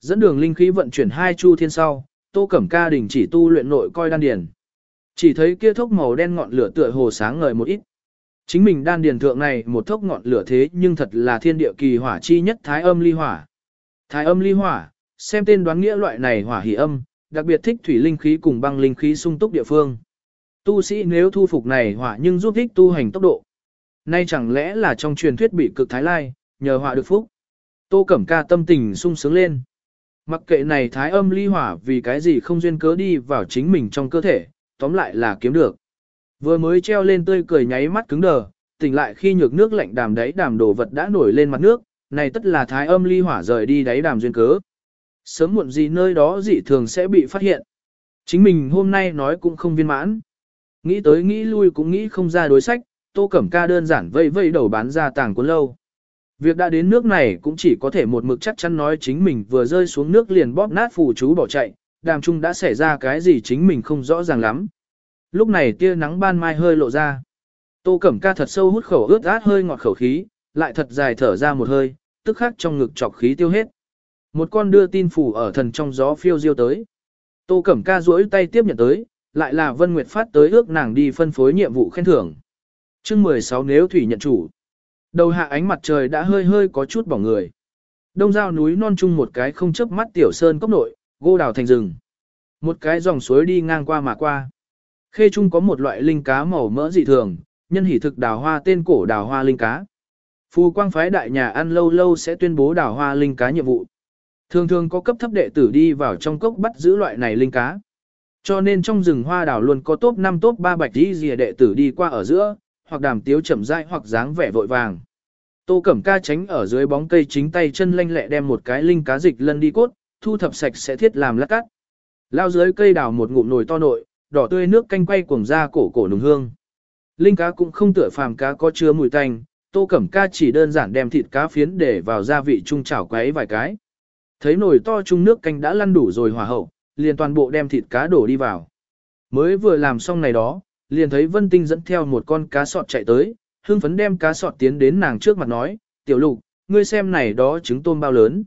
dẫn đường linh khí vận chuyển hai chu thiên sau, Tô Cẩm Ca đình chỉ tu luyện nội coi đan điền. Chỉ thấy kia thốc màu đen ngọn lửa tựa hồ sáng ngời một ít. Chính mình đan điền thượng này một thốc ngọn lửa thế nhưng thật là thiên địa kỳ hỏa chi nhất thái âm ly hỏa. Thái âm ly hỏa, xem tên đoán nghĩa loại này hỏa hỉ âm, đặc biệt thích thủy linh khí cùng băng linh khí sung túc địa phương. Tu sĩ nếu thu phục này hỏa nhưng giúp ích tu hành tốc độ. Nay chẳng lẽ là trong truyền thuyết bị cực thái lai, nhờ hỏa được phúc. Tô Cẩm Ca tâm tình sung sướng lên. Mặc kệ này thái âm ly hỏa vì cái gì không duyên cớ đi vào chính mình trong cơ thể, tóm lại là kiếm được. Vừa mới treo lên tươi cười nháy mắt cứng đờ, tỉnh lại khi nhược nước lạnh đàm đáy đàm đồ vật đã nổi lên mặt nước, này tất là thái âm ly hỏa rời đi đáy đàm duyên cớ. Sớm muộn gì nơi đó dị thường sẽ bị phát hiện. Chính mình hôm nay nói cũng không viên mãn. Nghĩ tới nghĩ lui cũng nghĩ không ra đối sách, tô cẩm ca đơn giản vây vây đầu bán ra tàng cuốn lâu. Việc đã đến nước này cũng chỉ có thể một mực chắc chắn nói chính mình vừa rơi xuống nước liền bóp nát phù chú bỏ chạy, đàm trung đã xảy ra cái gì chính mình không rõ ràng lắm. Lúc này tia nắng ban mai hơi lộ ra. Tô Cẩm Ca thật sâu hút khẩu ướt át hơi ngọt khẩu khí, lại thật dài thở ra một hơi, tức khắc trong ngực chọc khí tiêu hết. Một con đưa tin phủ ở thần trong gió phiêu diêu tới. Tô Cẩm Ca duỗi tay tiếp nhận tới, lại là Vân Nguyệt phát tới ước nàng đi phân phối nhiệm vụ khen thưởng. Chương 16 nếu thủy nhận chủ. Đầu hạ ánh mặt trời đã hơi hơi có chút bỏng người. Đông giao núi non chung một cái không chớp mắt tiểu sơn cốc nội, gô đào thành rừng. Một cái dòng suối đi ngang qua mà qua. Khê chung có một loại linh cá màu mỡ dị thường, nhân hỷ thực đào hoa tên cổ đào hoa linh cá. Phù quang phái đại nhà ăn lâu lâu sẽ tuyên bố đào hoa linh cá nhiệm vụ. Thường thường có cấp thấp đệ tử đi vào trong cốc bắt giữ loại này linh cá. Cho nên trong rừng hoa đào luôn có top 5 top 3 bạch đi dìa đệ tử đi qua ở giữa, hoặc đàm tiếu chậm rãi hoặc dáng vẻ vội vàng. Tô Cẩm Ca tránh ở dưới bóng cây chính tay chân lanh lẹ đem một cái linh cá dịch lân đi cốt, thu thập sạch sẽ thiết làm lát cắt. Lao dưới cây đào một ngụm nồi to nội, đỏ tươi nước canh quay cuồng ra cổ cổ nùng hương. Linh cá cũng không tựa phàm cá có chứa mùi tanh, Tô Cẩm Ca chỉ đơn giản đem thịt cá phiến để vào gia vị chung chảo quấy vài cái. Thấy nồi to chung nước canh đã lăn đủ rồi hòa hậu, liền toàn bộ đem thịt cá đổ đi vào. Mới vừa làm xong này đó, liền thấy Vân Tinh dẫn theo một con cá sọt chạy tới, hương phấn đem cá sọt tiến đến nàng trước mặt nói, tiểu lục, ngươi xem này đó trứng tôm bao lớn.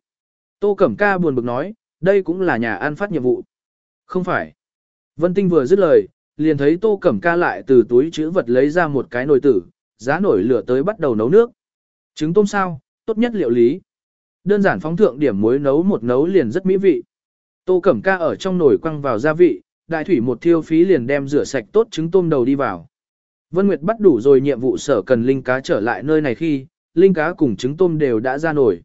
Tô Cẩm Ca buồn bực nói, đây cũng là nhà ăn phát nhiệm vụ. Không phải. Vân Tinh vừa dứt lời, liền thấy Tô Cẩm Ca lại từ túi chữ vật lấy ra một cái nồi tử, giá nổi lửa tới bắt đầu nấu nước. Trứng tôm sao, tốt nhất liệu lý. Đơn giản phóng thượng điểm muối nấu một nấu liền rất mỹ vị. Tô Cẩm Ca ở trong nồi quăng vào gia vị, đại thủy một thiêu phí liền đem rửa sạch tốt trứng tôm đầu đi vào. Vân Nguyệt bắt đủ rồi nhiệm vụ sở cần linh cá trở lại nơi này khi, linh cá cùng trứng tôm đều đã ra nổi.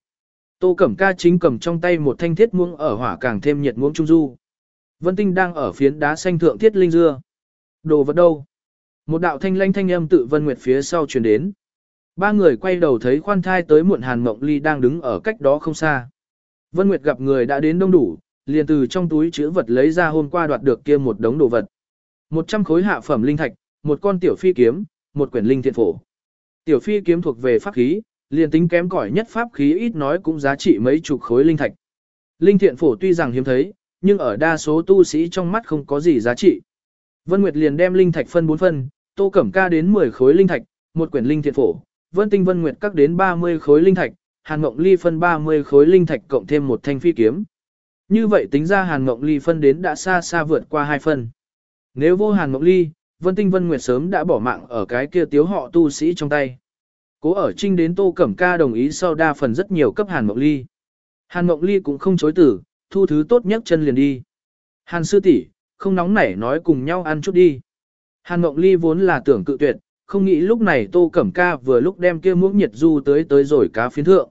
Tô Cẩm Ca chính cầm trong tay một thanh thiết muỗng ở hỏa càng thêm nhiệt muỗng trung du. Vân Tinh đang ở phiến đá xanh thượng thiết linh dưa. Đồ vật đâu? Một đạo thanh lanh thanh âm tự Vân Nguyệt phía sau truyền đến. Ba người quay đầu thấy khoan thai tới muộn Hàn Mộng Ly đang đứng ở cách đó không xa. Vân Nguyệt gặp người đã đến đông đủ, liền từ trong túi chữ vật lấy ra hôm qua đoạt được kia một đống đồ vật. Một trăm khối hạ phẩm linh thạch, một con tiểu phi kiếm, một quyển linh thiện phổ. Tiểu phi kiếm thuộc về pháp khí, liền tính kém cỏi nhất pháp khí ít nói cũng giá trị mấy chục khối linh thạch. Linh thiện phổ tuy rằng hiếm thấy, nhưng ở đa số tu sĩ trong mắt không có gì giá trị. Vân Nguyệt liền đem linh thạch phân 4 phân, Tô Cẩm Ca đến 10 khối linh thạch, một quyển linh thiện phổ, Vân Tinh Vân Nguyệt các đến 30 khối linh thạch, Hàn Mộng Ly phân 30 khối linh thạch cộng thêm một thanh phi kiếm. Như vậy tính ra Hàn Ngọc Ly phân đến đã xa xa vượt qua hai phân. Nếu vô Hàn Ngọc Ly, Vân Tinh Vân Nguyệt sớm đã bỏ mạng ở cái kia tiếu họ tu sĩ trong tay. Cố ở trinh đến Tô Cẩm Ca đồng ý sau đa phần rất nhiều cấp Hàn Ngọc Ly. Hàn Ngọc Ly cũng không chối tử, thu thứ tốt nhất chân liền đi. Hàn sư tỷ, không nóng nảy nói cùng nhau ăn chút đi. Hàn Ngọc Ly vốn là tưởng cự tuyệt, không nghĩ lúc này Tô Cẩm Ca vừa lúc đem kia muỗng nhiệt du tới tới rồi cá phiến thượng.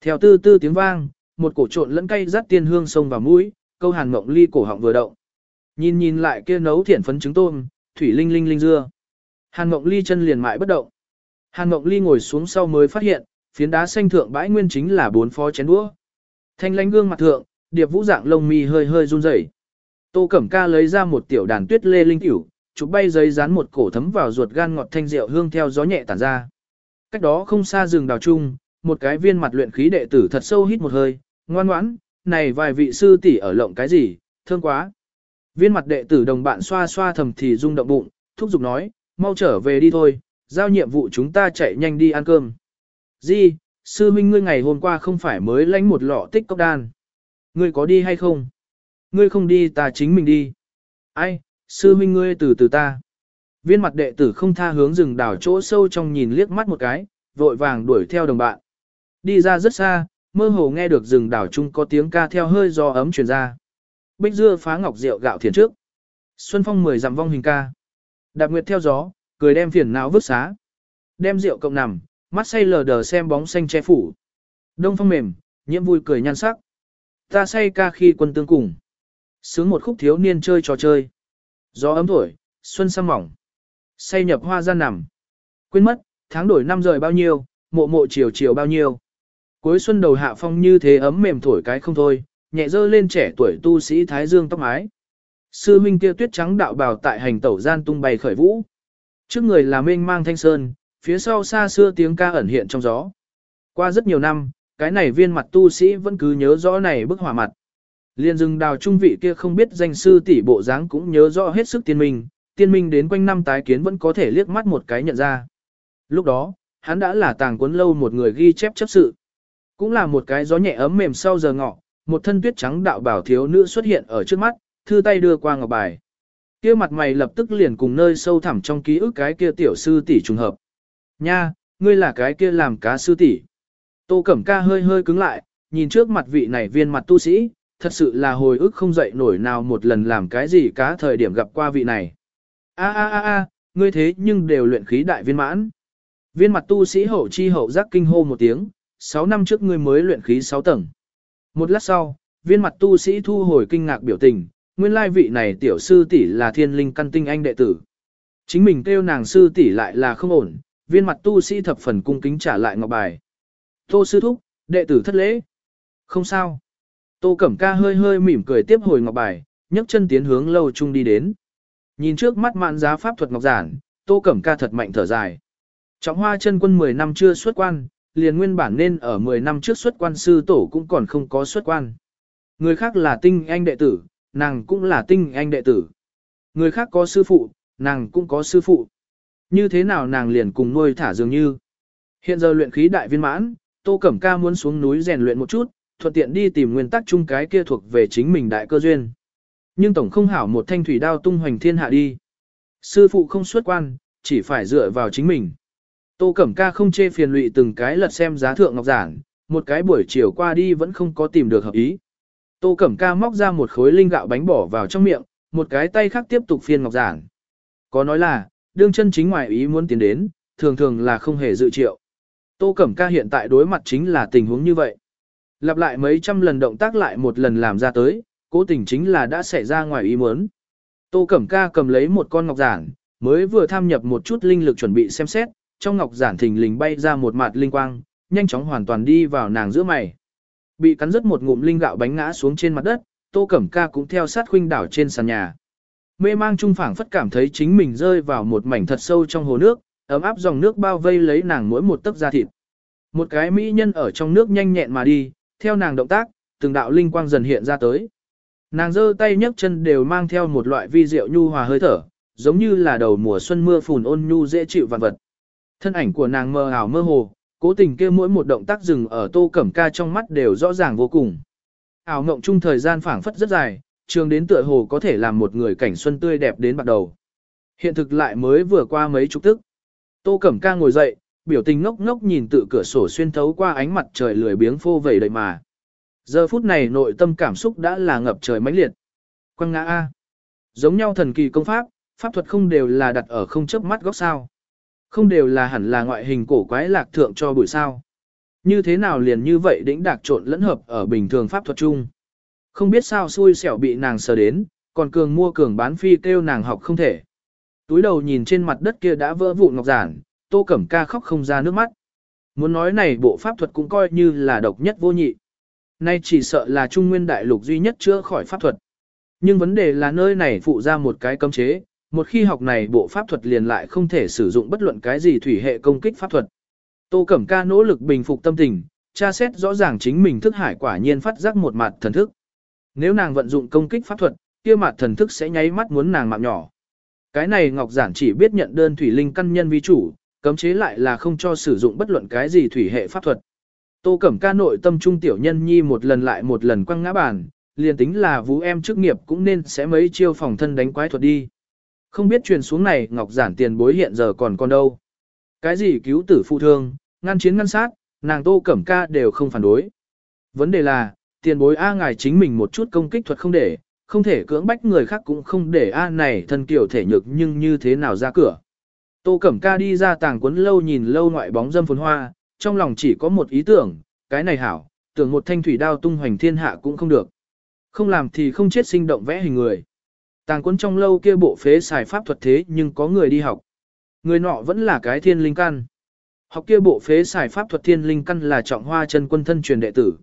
Theo tư tư tiếng vang, một cổ trộn lẫn cay rát tiên hương sông vào mũi, câu Hàn mộng Ly cổ họng vừa động. Nhìn nhìn lại kia nấu thiện phấn trứng tôm, thủy linh linh linh dưa. Hàn mộng Ly chân liền mãi bất động. Hàn mộng Ly ngồi xuống sau mới phát hiện, phiến đá xanh thượng bãi nguyên chính là bốn phó chén đũa. Thanh lãnh gương mặt thượng, điệp vũ dạng lông mi hơi hơi run rẩy. Tô Cẩm Ca lấy ra một tiểu đàn tuyết lê linh tiểu, chụp bay giấy dán một cổ thấm vào ruột gan ngọt thanh rượu hương theo gió nhẹ tản ra. Cách đó không xa rừng đào trung, một cái viên mặt luyện khí đệ tử thật sâu hít một hơi, ngoan ngoãn, này vài vị sư tỷ ở lộng cái gì, thương quá. Viên mặt đệ tử đồng bạn xoa xoa thầm thì rung động bụng, thúc giục nói, mau trở về đi thôi, giao nhiệm vụ chúng ta chạy nhanh đi ăn cơm. Di, sư minh ngươi ngày hôm qua không phải mới lãnh một lọ tích cốc đan. Ngươi có đi hay không? Ngươi không đi ta chính mình đi. Ai, sư huynh ngươi từ từ ta. Viên mặt đệ tử không tha hướng rừng đảo chỗ sâu trong nhìn liếc mắt một cái, vội vàng đuổi theo đồng bạn. Đi ra rất xa, mơ hồ nghe được rừng đảo chung có tiếng ca theo hơi gió ấm truyền ra. Bích dưa phá ngọc rượu gạo thiền trước. Xuân phong mười dặm vong hình ca. Đạp nguyệt theo gió, cười đem phiền não vứt xá. Đem rượu cộng nằm, mắt say lờ đờ xem bóng xanh che phủ. Đông phong mềm, nhiễm vui cười nhan sắc. Ta say ca khi quân tương cùng. Sướng một khúc thiếu niên chơi trò chơi. Gió ấm thổi, xuân sang mỏng. Say nhập hoa gian nằm. Quên mất, tháng đổi năm rời bao nhiêu, mộ mộ chiều chiều bao nhiêu. Cuối xuân đầu hạ phong như thế ấm mềm thổi cái không thôi, nhẹ dơ lên trẻ tuổi tu sĩ Thái Dương tóc mái. Sư minh kia tuyết trắng đạo bào tại hành tẩu gian tung bay khởi vũ. Trước người là mênh mang thanh sơn, phía sau xa xưa tiếng ca ẩn hiện trong gió. Qua rất nhiều năm, cái này viên mặt tu sĩ vẫn cứ nhớ rõ này bức hỏa mặt. Liên rừng đào trung vị kia không biết danh sư tỷ bộ dáng cũng nhớ rõ hết sức tiên minh, tiên minh đến quanh năm tái kiến vẫn có thể liếc mắt một cái nhận ra. Lúc đó, hắn đã là tàng cuốn lâu một người ghi chép chấp sự. Cũng là một cái gió nhẹ ấm mềm sau giờ ngọ, một thân tuyết trắng đạo bảo thiếu nữ xuất hiện ở trước mắt, thư tay đưa qua ngọc bài. Kia mặt mày lập tức liền cùng nơi sâu thẳm trong ký ức cái kia tiểu sư tỷ trùng hợp. Nha, ngươi là cái kia làm cá sư tỷ. Tô Cẩm Ca hơi hơi cứng lại, nhìn trước mặt vị này viên mặt tu sĩ, thật sự là hồi ức không dậy nổi nào một lần làm cái gì cá thời điểm gặp qua vị này. A a a a, ngươi thế nhưng đều luyện khí đại viên mãn. Viên mặt tu sĩ hậu chi hậu giác kinh hô một tiếng, 6 năm trước ngươi mới luyện khí 6 tầng. Một lát sau, viên mặt tu sĩ thu hồi kinh ngạc biểu tình, nguyên lai vị này tiểu sư tỷ là thiên linh căn tinh anh đệ tử. Chính mình kêu nàng sư tỷ lại là không ổn, viên mặt tu sĩ thập phần cung kính trả lại ngọc bài. Tô sư thúc, đệ tử thất lễ. Không sao. Tô Cẩm Ca hơi hơi mỉm cười tiếp hồi ngọc bài, nhấc chân tiến hướng lâu trung đi đến. Nhìn trước mắt mạn giá pháp thuật ngọc giản, Tô Cẩm Ca thật mạnh thở dài. Trọng hoa chân quân 10 năm chưa xuất quan, liền nguyên bản nên ở 10 năm trước xuất quan sư tổ cũng còn không có xuất quan. Người khác là tinh anh đệ tử, nàng cũng là tinh anh đệ tử. Người khác có sư phụ, nàng cũng có sư phụ. Như thế nào nàng liền cùng nuôi thả dường như. Hiện giờ luyện khí đại viên mãn, Tô Cẩm Ca muốn xuống núi rèn luyện một chút, thuận tiện đi tìm nguyên tắc chung cái kia thuộc về chính mình đại cơ duyên. Nhưng tổng không hảo một thanh thủy đao tung hoành thiên hạ đi. Sư phụ không xuất quan, chỉ phải dựa vào chính mình. Tô Cẩm Ca không chê phiền lụy từng cái lật xem giá thượng ngọc giản, một cái buổi chiều qua đi vẫn không có tìm được hợp ý. Tô Cẩm Ca móc ra một khối linh gạo bánh bỏ vào trong miệng, một cái tay khác tiếp tục phiên ngọc giản. Có nói là, đương chân chính ngoài ý muốn tiến đến, thường thường là không hề dự triệu. Tô Cẩm Ca hiện tại đối mặt chính là tình huống như vậy. Lặp lại mấy trăm lần động tác lại một lần làm ra tới, cố tình chính là đã xảy ra ngoài ý muốn. Tô Cẩm Ca cầm lấy một con ngọc giản, mới vừa tham nhập một chút linh lực chuẩn bị xem xét, trong ngọc giản thình lình bay ra một mạt linh quang, nhanh chóng hoàn toàn đi vào nàng giữa mày. Bị cắn rứt một ngụm linh gạo bánh ngã xuống trên mặt đất, Tô Cẩm Ca cũng theo sát khuynh đảo trên sàn nhà. Mê mang trung phảng phất cảm thấy chính mình rơi vào một mảnh thật sâu trong hồ nước, ấm áp dòng nước bao vây lấy nàng mỗi một tấc da thịt. Một cái mỹ nhân ở trong nước nhanh nhẹn mà đi, theo nàng động tác, từng đạo linh quang dần hiện ra tới. Nàng giơ tay nhấc chân đều mang theo một loại vi diệu nhu hòa hơi thở, giống như là đầu mùa xuân mưa phùn ôn nhu dễ chịu vạn vật. Thân ảnh của nàng mơ ảo mơ hồ, cố tình kia mỗi một động tác dừng ở tô cẩm ca trong mắt đều rõ ràng vô cùng. Ảo mộng chung thời gian phảng phất rất dài, trường đến tựa hồ có thể làm một người cảnh xuân tươi đẹp đến bắt đầu. Hiện thực lại mới vừa qua mấy chục tức. Tô cẩm ca ngồi dậy, biểu tình ngốc ngốc nhìn tự cửa sổ xuyên thấu qua ánh mặt trời lười biếng phô vẩy đầy mà. Giờ phút này nội tâm cảm xúc đã là ngập trời mãnh liệt. Quăng ngã A. Giống nhau thần kỳ công pháp, pháp thuật không đều là đặt ở không chớp mắt góc sao. Không đều là hẳn là ngoại hình cổ quái lạc thượng cho buổi sao. Như thế nào liền như vậy đĩnh đạc trộn lẫn hợp ở bình thường pháp thuật chung. Không biết sao xui xẻo bị nàng sờ đến, còn cường mua cường bán phi kêu nàng học không thể. Túi đầu nhìn trên mặt đất kia đã vỡ vụn ngọc giản, tô cẩm ca khóc không ra nước mắt. Muốn nói này bộ pháp thuật cũng coi như là độc nhất vô nhị. Nay chỉ sợ là trung nguyên đại lục duy nhất chữa khỏi pháp thuật. Nhưng vấn đề là nơi này phụ ra một cái cấm chế, một khi học này bộ pháp thuật liền lại không thể sử dụng bất luận cái gì thủy hệ công kích pháp thuật. Tô Cẩm Ca nỗ lực bình phục tâm tình, tra xét rõ ràng chính mình thức hải quả nhiên phát giác một mặt thần thức. Nếu nàng vận dụng công kích pháp thuật, kia mặt thần thức sẽ nháy mắt muốn nàng mạng nhỏ. Cái này Ngọc Giản chỉ biết nhận đơn thủy linh căn nhân vi chủ, cấm chế lại là không cho sử dụng bất luận cái gì thủy hệ pháp thuật. Tô Cẩm ca nội tâm trung tiểu nhân nhi một lần lại một lần quăng ngã bàn, liền tính là vũ em chức nghiệp cũng nên sẽ mấy chiêu phòng thân đánh quái thuật đi. Không biết truyền xuống này ngọc giản tiền bối hiện giờ còn còn đâu. Cái gì cứu tử phụ thương, ngăn chiến ngăn sát, nàng Tô Cẩm ca đều không phản đối. Vấn đề là, tiền bối A ngài chính mình một chút công kích thuật không để, không thể cưỡng bách người khác cũng không để A này thân kiểu thể nhược nhưng như thế nào ra cửa. Tô Cẩm ca đi ra tàng quấn lâu nhìn lâu ngoại bóng dâm phồn hoa, trong lòng chỉ có một ý tưởng, cái này hảo, tưởng một thanh thủy đao tung hoành thiên hạ cũng không được. Không làm thì không chết sinh động vẽ hình người. Tàng cuốn trong lâu kia bộ phế xài pháp thuật thế nhưng có người đi học. Người nọ vẫn là cái thiên linh căn. Học kia bộ phế xài pháp thuật thiên linh căn là trọng hoa chân quân thân truyền đệ tử.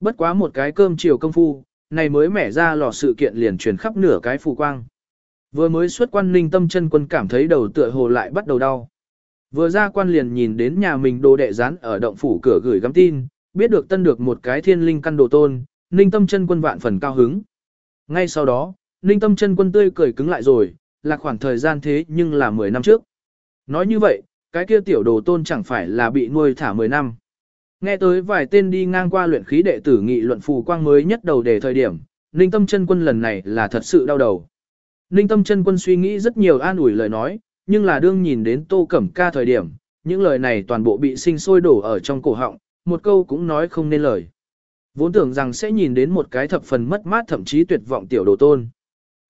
Bất quá một cái cơm chiều công phu, này mới mẻ ra lò sự kiện liền truyền khắp nửa cái phù quang. Vừa mới xuất quan ninh tâm chân quân cảm thấy đầu tựa hồ lại bắt đầu đau. Vừa ra quan liền nhìn đến nhà mình đồ đệ rán ở động phủ cửa gửi gắm tin, biết được tân được một cái thiên linh căn đồ tôn, ninh tâm chân quân vạn phần cao hứng. Ngay sau đó, ninh tâm chân quân tươi cười cứng lại rồi, là khoảng thời gian thế nhưng là 10 năm trước. Nói như vậy, cái kia tiểu đồ tôn chẳng phải là bị nuôi thả 10 năm. Nghe tới vài tên đi ngang qua luyện khí đệ tử nghị luận phù quang mới nhất đầu đề thời điểm, Ninh Tâm chân quân lần này là thật sự đau đầu. Ninh Tâm chân quân suy nghĩ rất nhiều an ủi lời nói, nhưng là đương nhìn đến Tô Cẩm Ca thời điểm, những lời này toàn bộ bị sinh sôi đổ ở trong cổ họng, một câu cũng nói không nên lời. Vốn tưởng rằng sẽ nhìn đến một cái thập phần mất mát thậm chí tuyệt vọng tiểu đồ tôn.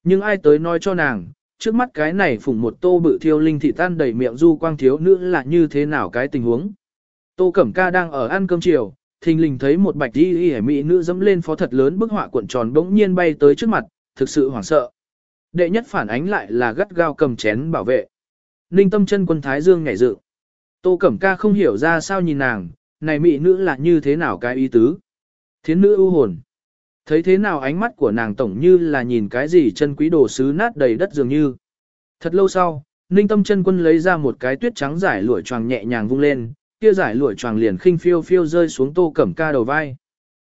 Nhưng ai tới nói cho nàng, trước mắt cái này phủng một tô bự thiêu linh thị tan đầy miệng du quang thiếu nữ là như thế nào cái tình huống. Tô Cẩm Ca đang ở ăn cơm chiều, thình lình thấy một bạch y y mỹ nữ dẫm lên phó thật lớn bức họa cuộn tròn bỗng nhiên bay tới trước mặt, thực sự hoảng sợ. Đệ nhất phản ánh lại là gắt gao cầm chén bảo vệ. Ninh tâm chân quân Thái Dương nhảy dựng. Tô Cẩm Ca không hiểu ra sao nhìn nàng, này mỹ nữ là như thế nào cái ý tứ. Thiến nữ ưu hồn. Thấy thế nào ánh mắt của nàng tổng như là nhìn cái gì chân quý đồ sứ nát đầy đất dường như. Thật lâu sau, Ninh tâm chân quân lấy ra một cái tuyết trắng giải lụa choàng nhẹ nhàng vung lên, kia giải lụa choàng liền khinh phiêu phiêu rơi xuống tô cẩm ca đầu vai.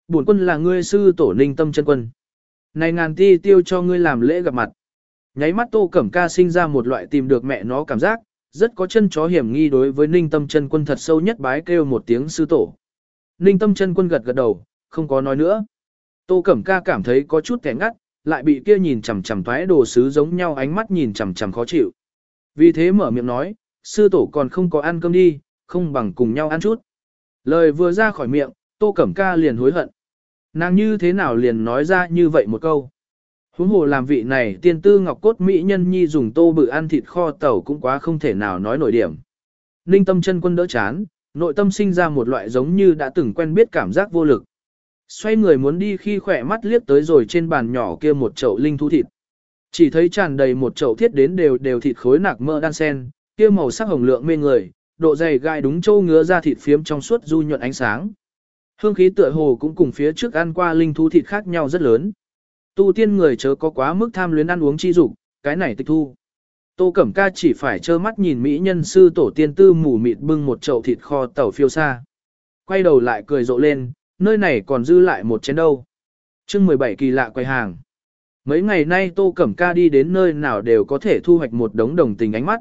Bổn quân là ngươi sư tổ ninh tâm chân quân. Này ngàn ti tiêu cho ngươi làm lễ gặp mặt. Nháy mắt tô cẩm ca sinh ra một loại tìm được mẹ nó cảm giác, rất có chân chó hiểm nghi đối với ninh tâm chân quân thật sâu nhất bái kêu một tiếng sư tổ. Ninh tâm chân quân gật gật đầu, không có nói nữa. Tô cẩm ca cảm thấy có chút kẻ ngắt, lại bị kia nhìn chằm chằm thoái đồ sứ giống nhau ánh mắt nhìn chằm chằm khó chịu. Vì thế mở miệng nói, sư tổ còn không có ăn cơm đi, không bằng cùng nhau ăn chút. Lời vừa ra khỏi miệng, Tô Cẩm Ca liền hối hận. Nàng như thế nào liền nói ra như vậy một câu. Huống hồ làm vị này tiên tư ngọc cốt mỹ nhân nhi dùng tô bự ăn thịt kho tàu cũng quá không thể nào nói nổi điểm. Ninh tâm chân quân đỡ chán, nội tâm sinh ra một loại giống như đã từng quen biết cảm giác vô lực. Xoay người muốn đi khi khỏe mắt liếc tới rồi trên bàn nhỏ kia một chậu linh thú thịt. Chỉ thấy tràn đầy một chậu thiết đến đều đều thịt khối nạc mỡ đan sen, kia màu sắc hồng lượng mê người, độ dày gai đúng châu ngứa ra thịt phiếm trong suốt du nhuận ánh sáng. Hương khí tựa hồ cũng cùng phía trước ăn qua linh thú thịt khác nhau rất lớn. Tu tiên người chớ có quá mức tham luyến ăn uống chi dục, cái này tịch thu. Tô Cẩm Ca chỉ phải trơ mắt nhìn mỹ nhân sư tổ tiên tư mù mịt bưng một chậu thịt kho tàu phiêu xa. Quay đầu lại cười rộ lên, nơi này còn dư lại một chén đâu. chương 17 kỳ lạ quay hàng. Mấy ngày nay Tô Cẩm Ca đi đến nơi nào đều có thể thu hoạch một đống đồng tình ánh mắt.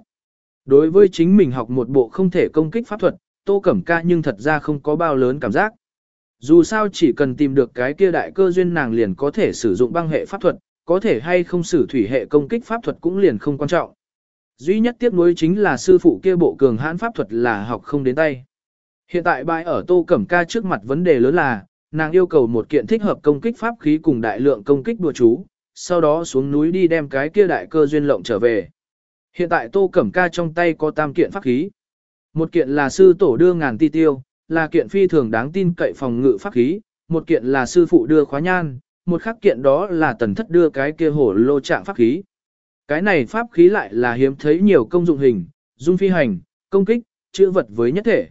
Đối với chính mình học một bộ không thể công kích pháp thuật, Tô Cẩm Ca nhưng thật ra không có bao lớn cảm giác. Dù sao chỉ cần tìm được cái kia đại cơ duyên nàng liền có thể sử dụng băng hệ pháp thuật, có thể hay không sử thủy hệ công kích pháp thuật cũng liền không quan trọng. Duy nhất tiếc nuối chính là sư phụ kia bộ cường hãn pháp thuật là học không đến tay. Hiện tại bãi ở Tô Cẩm Ca trước mặt vấn đề lớn là, nàng yêu cầu một kiện thích hợp công kích pháp khí cùng đại lượng công kích đùa chú, sau đó xuống núi đi đem cái kia đại cơ duyên lộng trở về. Hiện tại Tô Cẩm Ca trong tay có tam kiện pháp khí. Một kiện là sư tổ đưa ngàn ti tiêu, là kiện phi thường đáng tin cậy phòng ngự pháp khí, một kiện là sư phụ đưa khóa nhan, một khắc kiện đó là tần thất đưa cái kia hổ lô trạng pháp khí. Cái này pháp khí lại là hiếm thấy nhiều công dụng hình, dung phi hành, công kích, chữa vật với nhất thể.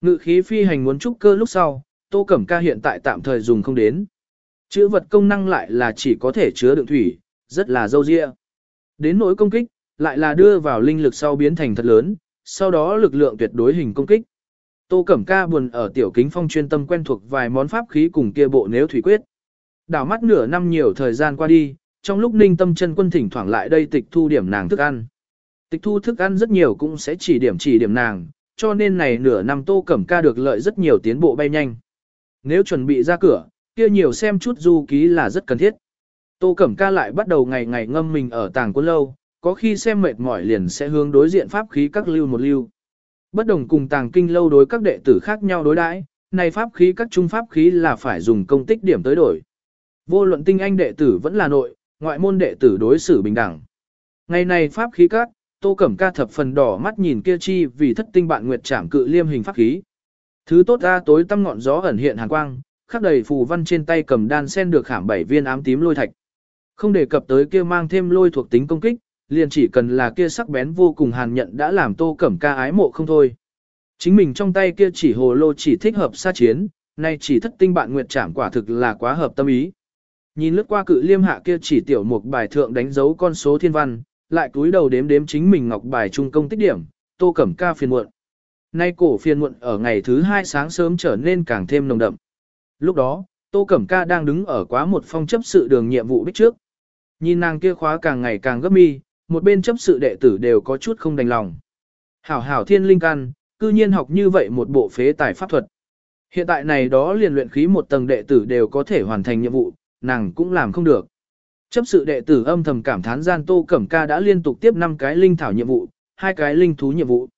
Ngự khí phi hành muốn trúc cơ lúc sau, Tô Cẩm Ca hiện tại tạm thời dùng không đến. Chữa vật công năng lại là chỉ có thể chứa đựng thủy, rất là dâu dịa. Đến nỗi công kích, lại là đưa vào linh lực sau biến thành thật lớn, sau đó lực lượng tuyệt đối hình công kích. Tô Cẩm Ca buồn ở tiểu kính phong chuyên tâm quen thuộc vài món pháp khí cùng kia bộ nếu thủy quyết. Đảo mắt nửa năm nhiều thời gian qua đi, trong lúc ninh tâm chân quân thỉnh thoảng lại đây tịch thu điểm nàng thức ăn. Tịch thu thức ăn rất nhiều cũng sẽ chỉ điểm chỉ điểm nàng, cho nên này nửa năm Tô Cẩm Ca được lợi rất nhiều tiến bộ bay nhanh. Nếu chuẩn bị ra cửa, kia nhiều xem chút du ký là rất cần thiết. Tô Cẩm Ca lại bắt đầu ngày ngày ngâm mình ở tàng quân lâu, có khi xem mệt mỏi liền sẽ hướng đối diện pháp khí các lưu một lưu. Bất đồng cùng tàng kinh lâu đối các đệ tử khác nhau đối đãi, này pháp khí các trung pháp khí là phải dùng công tích điểm tới đổi. Vô luận tinh anh đệ tử vẫn là nội, ngoại môn đệ tử đối xử bình đẳng. Ngày này pháp khí các, Tô Cẩm Ca thập phần đỏ mắt nhìn kia chi vì thất tinh bạn nguyệt trảm cự liêm hình pháp khí. Thứ tốt ra tối tăm ngọn gió ẩn hiện hàn quang, khắc đầy phù văn trên tay cầm đan sen được khảm bảy viên ám tím lôi thạch. Không đề cập tới kia mang thêm lôi thuộc tính công kích, liền chỉ cần là kia sắc bén vô cùng hàn nhận đã làm Tô Cẩm Ca ái mộ không thôi. Chính mình trong tay kia chỉ hồ lô chỉ thích hợp xa chiến, nay chỉ thất tinh bạn nguyệt trảm quả thực là quá hợp tâm ý. Nhìn lướt qua cự liêm hạ kia chỉ tiểu một bài thượng đánh dấu con số thiên văn, lại cúi đầu đếm đếm chính mình ngọc bài trung công tích điểm, tô cẩm ca phiền muộn. Nay cổ phiền muộn ở ngày thứ hai sáng sớm trở nên càng thêm nồng đậm. Lúc đó, tô cẩm ca đang đứng ở quá một phong chấp sự đường nhiệm vụ bích trước. Nhìn nàng kia khóa càng ngày càng gấp mi, một bên chấp sự đệ tử đều có chút không đành lòng. Hảo hảo thiên linh căn, cư nhiên học như vậy một bộ phế tài pháp thuật. Hiện tại này đó liền luyện khí một tầng đệ tử đều có thể hoàn thành nhiệm vụ, nàng cũng làm không được. Chấp sự đệ tử âm thầm cảm thán gian Tô Cẩm Ca đã liên tục tiếp 5 cái linh thảo nhiệm vụ, hai cái linh thú nhiệm vụ.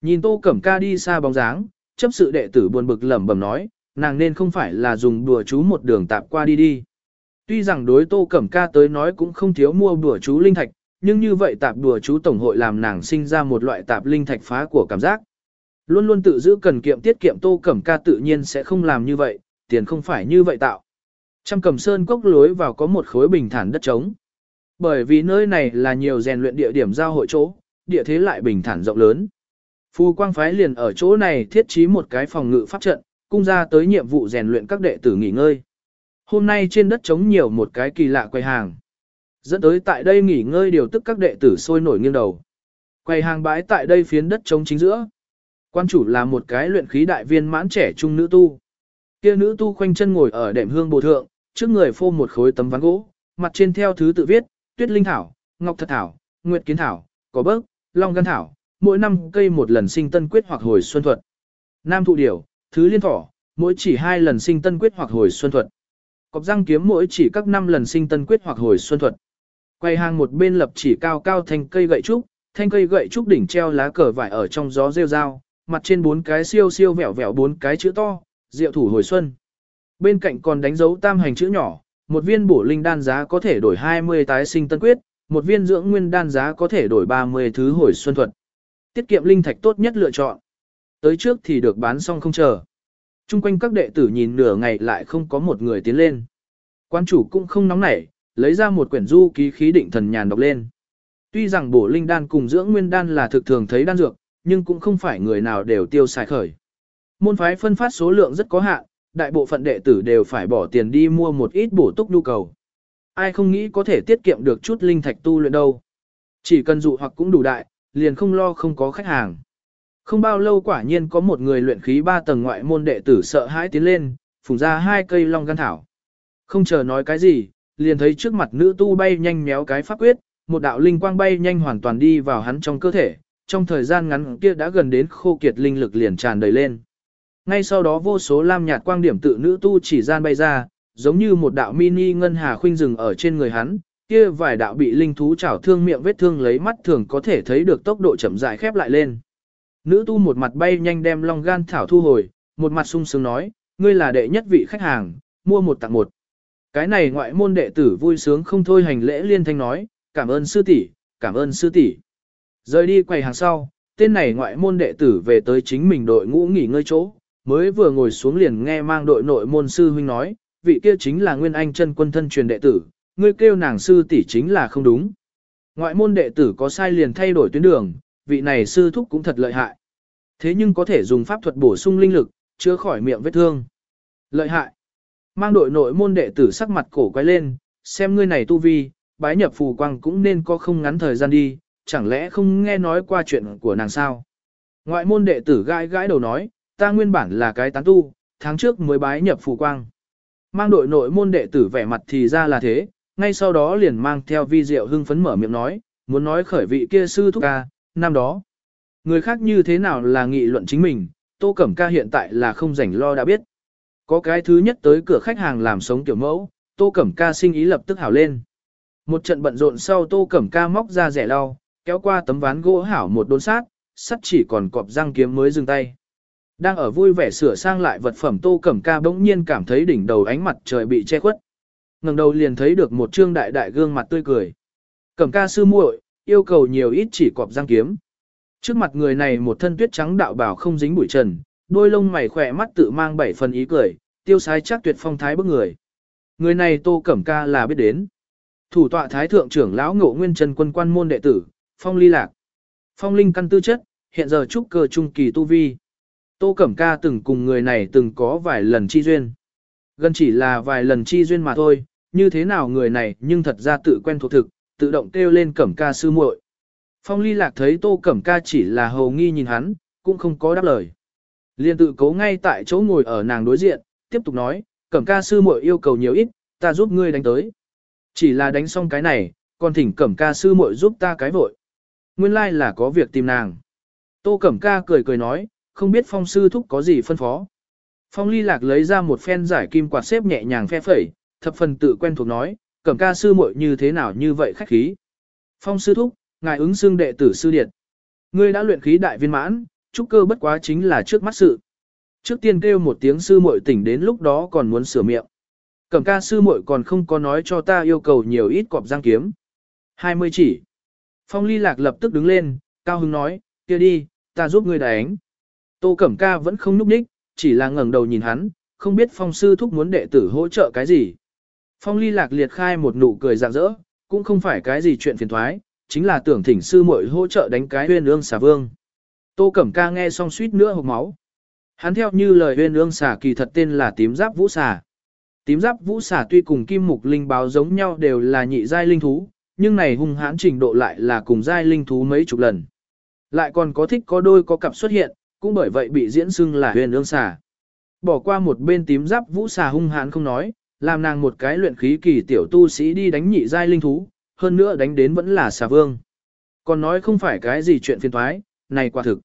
Nhìn Tô Cẩm Ca đi xa bóng dáng, chấp sự đệ tử buồn bực lẩm bẩm nói, nàng nên không phải là dùng đùa chú một đường tạp qua đi đi. Tuy rằng đối Tô Cẩm Ca tới nói cũng không thiếu mua đùa chú linh thạch, nhưng như vậy tạp đùa chú tổng hội làm nàng sinh ra một loại tạp linh thạch phá của cảm giác. Luôn luôn tự giữ cần kiệm tiết kiệm Tô Cẩm Ca tự nhiên sẽ không làm như vậy, tiền không phải như vậy tạo. Trăm cầm sơn cốc lối vào có một khối bình thản đất trống. Bởi vì nơi này là nhiều rèn luyện địa điểm giao hội chỗ, địa thế lại bình thản rộng lớn. Phu quang phái liền ở chỗ này thiết trí một cái phòng ngự pháp trận, cung ra tới nhiệm vụ rèn luyện các đệ tử nghỉ ngơi. Hôm nay trên đất trống nhiều một cái kỳ lạ quầy hàng. Dẫn tới tại đây nghỉ ngơi điều tức các đệ tử sôi nổi nghiêng đầu. Quầy hàng bãi tại đây phiến đất trống chính giữa. Quan chủ là một cái luyện khí đại viên mãn trẻ trung nữ tu. Kia nữ tu khoanh chân ngồi ở đệm hương bồ thượng, trước người phô một khối tấm ván gỗ, mặt trên theo thứ tự viết, tuyết linh thảo, ngọc thật thảo, nguyệt kiến thảo, có bớc, long gan thảo, mỗi năm cây một lần sinh tân quyết hoặc hồi xuân thuật. Nam thụ điểu, thứ liên thỏ, mỗi chỉ hai lần sinh tân quyết hoặc hồi xuân thuật. cọp răng kiếm mỗi chỉ các năm lần sinh tân quyết hoặc hồi xuân thuật. Quay hàng một bên lập chỉ cao cao thành cây gậy trúc, thanh cây gậy trúc đỉnh treo lá cờ vải ở trong gió rêu rao, mặt trên bốn cái siêu siêu vẹo vẹo bốn cái chữ to, diệu thủ hồi xuân. Bên cạnh còn đánh dấu tam hành chữ nhỏ, một viên bổ linh đan giá có thể đổi 20 tái sinh tân quyết, một viên dưỡng nguyên đan giá có thể đổi 30 thứ hồi xuân thuật. Tiết kiệm linh thạch tốt nhất lựa chọn. Tới trước thì được bán xong không chờ. Trung quanh các đệ tử nhìn nửa ngày lại không có một người tiến lên. Quan chủ cũng không nóng nảy, lấy ra một quyển du ký khí định thần nhàn đọc lên. Tuy rằng bổ linh đan cùng dưỡng nguyên đan là thực thường thấy đan dược, nhưng cũng không phải người nào đều tiêu xài khởi. Môn phái phân phát số lượng rất có hạn, đại bộ phận đệ tử đều phải bỏ tiền đi mua một ít bổ túc nhu cầu. Ai không nghĩ có thể tiết kiệm được chút linh thạch tu luyện đâu. Chỉ cần dụ hoặc cũng đủ đại, liền không lo không có khách hàng. Không bao lâu quả nhiên có một người luyện khí ba tầng ngoại môn đệ tử sợ hãi tiến lên, phùng ra hai cây long gan thảo. Không chờ nói cái gì, liền thấy trước mặt nữ tu bay nhanh méo cái pháp quyết, một đạo linh quang bay nhanh hoàn toàn đi vào hắn trong cơ thể, trong thời gian ngắn kia đã gần đến khô kiệt linh lực liền tràn đầy lên. Ngay sau đó vô số lam nhạt quang điểm tự nữ tu chỉ gian bay ra, giống như một đạo mini ngân hà khuynh rừng ở trên người hắn, kia vài đạo bị linh thú chảo thương miệng vết thương lấy mắt thường có thể thấy được tốc độ chậm rãi khép lại lên. Nữ tu một mặt bay nhanh đem long gan thảo thu hồi, một mặt sung sướng nói, ngươi là đệ nhất vị khách hàng, mua một tặng một. Cái này ngoại môn đệ tử vui sướng không thôi hành lễ liên thanh nói, cảm ơn sư tỷ, cảm ơn sư tỷ. Rời đi quầy hàng sau, tên này ngoại môn đệ tử về tới chính mình đội ngũ nghỉ ngơi chỗ, mới vừa ngồi xuống liền nghe mang đội nội môn sư huynh nói, vị kia chính là Nguyên Anh chân quân thân truyền đệ tử, ngươi kêu nàng sư tỷ chính là không đúng. Ngoại môn đệ tử có sai liền thay đổi tuyến đường, vị này sư thúc cũng thật lợi hại. Thế nhưng có thể dùng pháp thuật bổ sung linh lực, chữa khỏi miệng vết thương. Lợi hại. Mang đội nội môn đệ tử sắc mặt cổ quay lên, xem ngươi này tu vi, bái nhập phù quang cũng nên có không ngắn thời gian đi, chẳng lẽ không nghe nói qua chuyện của nàng sao? Ngoại môn đệ tử gãi gãi đầu nói, ta nguyên bản là cái tán tu, tháng trước mới bái nhập phù quang. Mang đội nội môn đệ tử vẻ mặt thì ra là thế, ngay sau đó liền mang theo vi diệu hưng phấn mở miệng nói, muốn nói khởi vị kia sư thúc ca, năm đó. Người khác như thế nào là nghị luận chính mình, Tô Cẩm Ca hiện tại là không rảnh lo đã biết. Có cái thứ nhất tới cửa khách hàng làm sống kiểu mẫu, Tô Cẩm Ca sinh ý lập tức hảo lên. Một trận bận rộn sau Tô Cẩm Ca móc ra rẻ lau, kéo qua tấm ván gỗ hảo một đốn sát, sắt chỉ còn cọp răng kiếm mới dừng tay. Đang ở vui vẻ sửa sang lại vật phẩm Tô Cẩm Ca bỗng nhiên cảm thấy đỉnh đầu ánh mặt trời bị che khuất. ngẩng đầu liền thấy được một trương đại đại gương mặt tươi cười. Cẩm Ca sư muội, yêu cầu nhiều ít chỉ cọp răng kiếm. Trước mặt người này một thân tuyết trắng đạo bảo không dính bụi trần, đôi lông mày khỏe mắt tự mang bảy phần ý cười, tiêu sái chắc tuyệt phong thái bức người. Người này Tô Cẩm Ca là biết đến. Thủ tọa thái thượng trưởng lão Ngộ Nguyên Trần quân quan môn đệ tử, Phong Ly Lạc. Phong linh căn tư chất, hiện giờ trúc cơ trung kỳ tu vi. Tô Cẩm Ca từng cùng người này từng có vài lần chi duyên. Gần chỉ là vài lần chi duyên mà thôi, như thế nào người này nhưng thật ra tự quen thuộc thực, tự động kêu lên Cẩm Ca sư muội. Phong Ly Lạc thấy Tô Cẩm Ca chỉ là hầu nghi nhìn hắn, cũng không có đáp lời. Liên tự cố ngay tại chỗ ngồi ở nàng đối diện, tiếp tục nói, Cẩm Ca sư muội yêu cầu nhiều ít, ta giúp ngươi đánh tới. Chỉ là đánh xong cái này, còn thỉnh Cẩm Ca sư muội giúp ta cái vội. Nguyên lai like là có việc tìm nàng. Tô Cẩm Ca cười cười nói, không biết phong sư thúc có gì phân phó. Phong ly lạc lấy ra một phen giải kim quạt xếp nhẹ nhàng phe phẩy, thập phần tự quen thuộc nói, cẩm ca sư muội như thế nào như vậy khách khí. Phong sư thúc, ngài ứng xương đệ tử sư điệt. Ngươi đã luyện khí đại viên mãn, trúc cơ bất quá chính là trước mắt sự. Trước tiên kêu một tiếng sư muội tỉnh đến lúc đó còn muốn sửa miệng. Cẩm ca sư muội còn không có nói cho ta yêu cầu nhiều ít cọp giang kiếm. 20 chỉ. Phong ly lạc lập tức đứng lên, cao hứng nói, kia đi, ta giúp ngươi đánh. Tô Cẩm Ca vẫn không núp đích, chỉ là ngẩng đầu nhìn hắn, không biết phong sư thúc muốn đệ tử hỗ trợ cái gì. Phong ly lạc liệt khai một nụ cười rạng rỡ, cũng không phải cái gì chuyện phiền thoái, chính là tưởng thỉnh sư muội hỗ trợ đánh cái huyên ương xà vương. Tô Cẩm Ca nghe xong suýt nữa hộc máu. Hắn theo như lời huyên ương xà kỳ thật tên là tím giáp vũ xà. Tím giáp vũ xà tuy cùng kim mục linh báo giống nhau đều là nhị giai linh thú, nhưng này hung hãn trình độ lại là cùng giai linh thú mấy chục lần. Lại còn có thích có đôi có cặp xuất hiện, cũng bởi vậy bị diễn xưng là huyền ương xà. Bỏ qua một bên tím giáp vũ xà hung hãn không nói, làm nàng một cái luyện khí kỳ tiểu tu sĩ đi đánh nhị giai linh thú, hơn nữa đánh đến vẫn là xà vương. Còn nói không phải cái gì chuyện phiền thoái, này quả thực.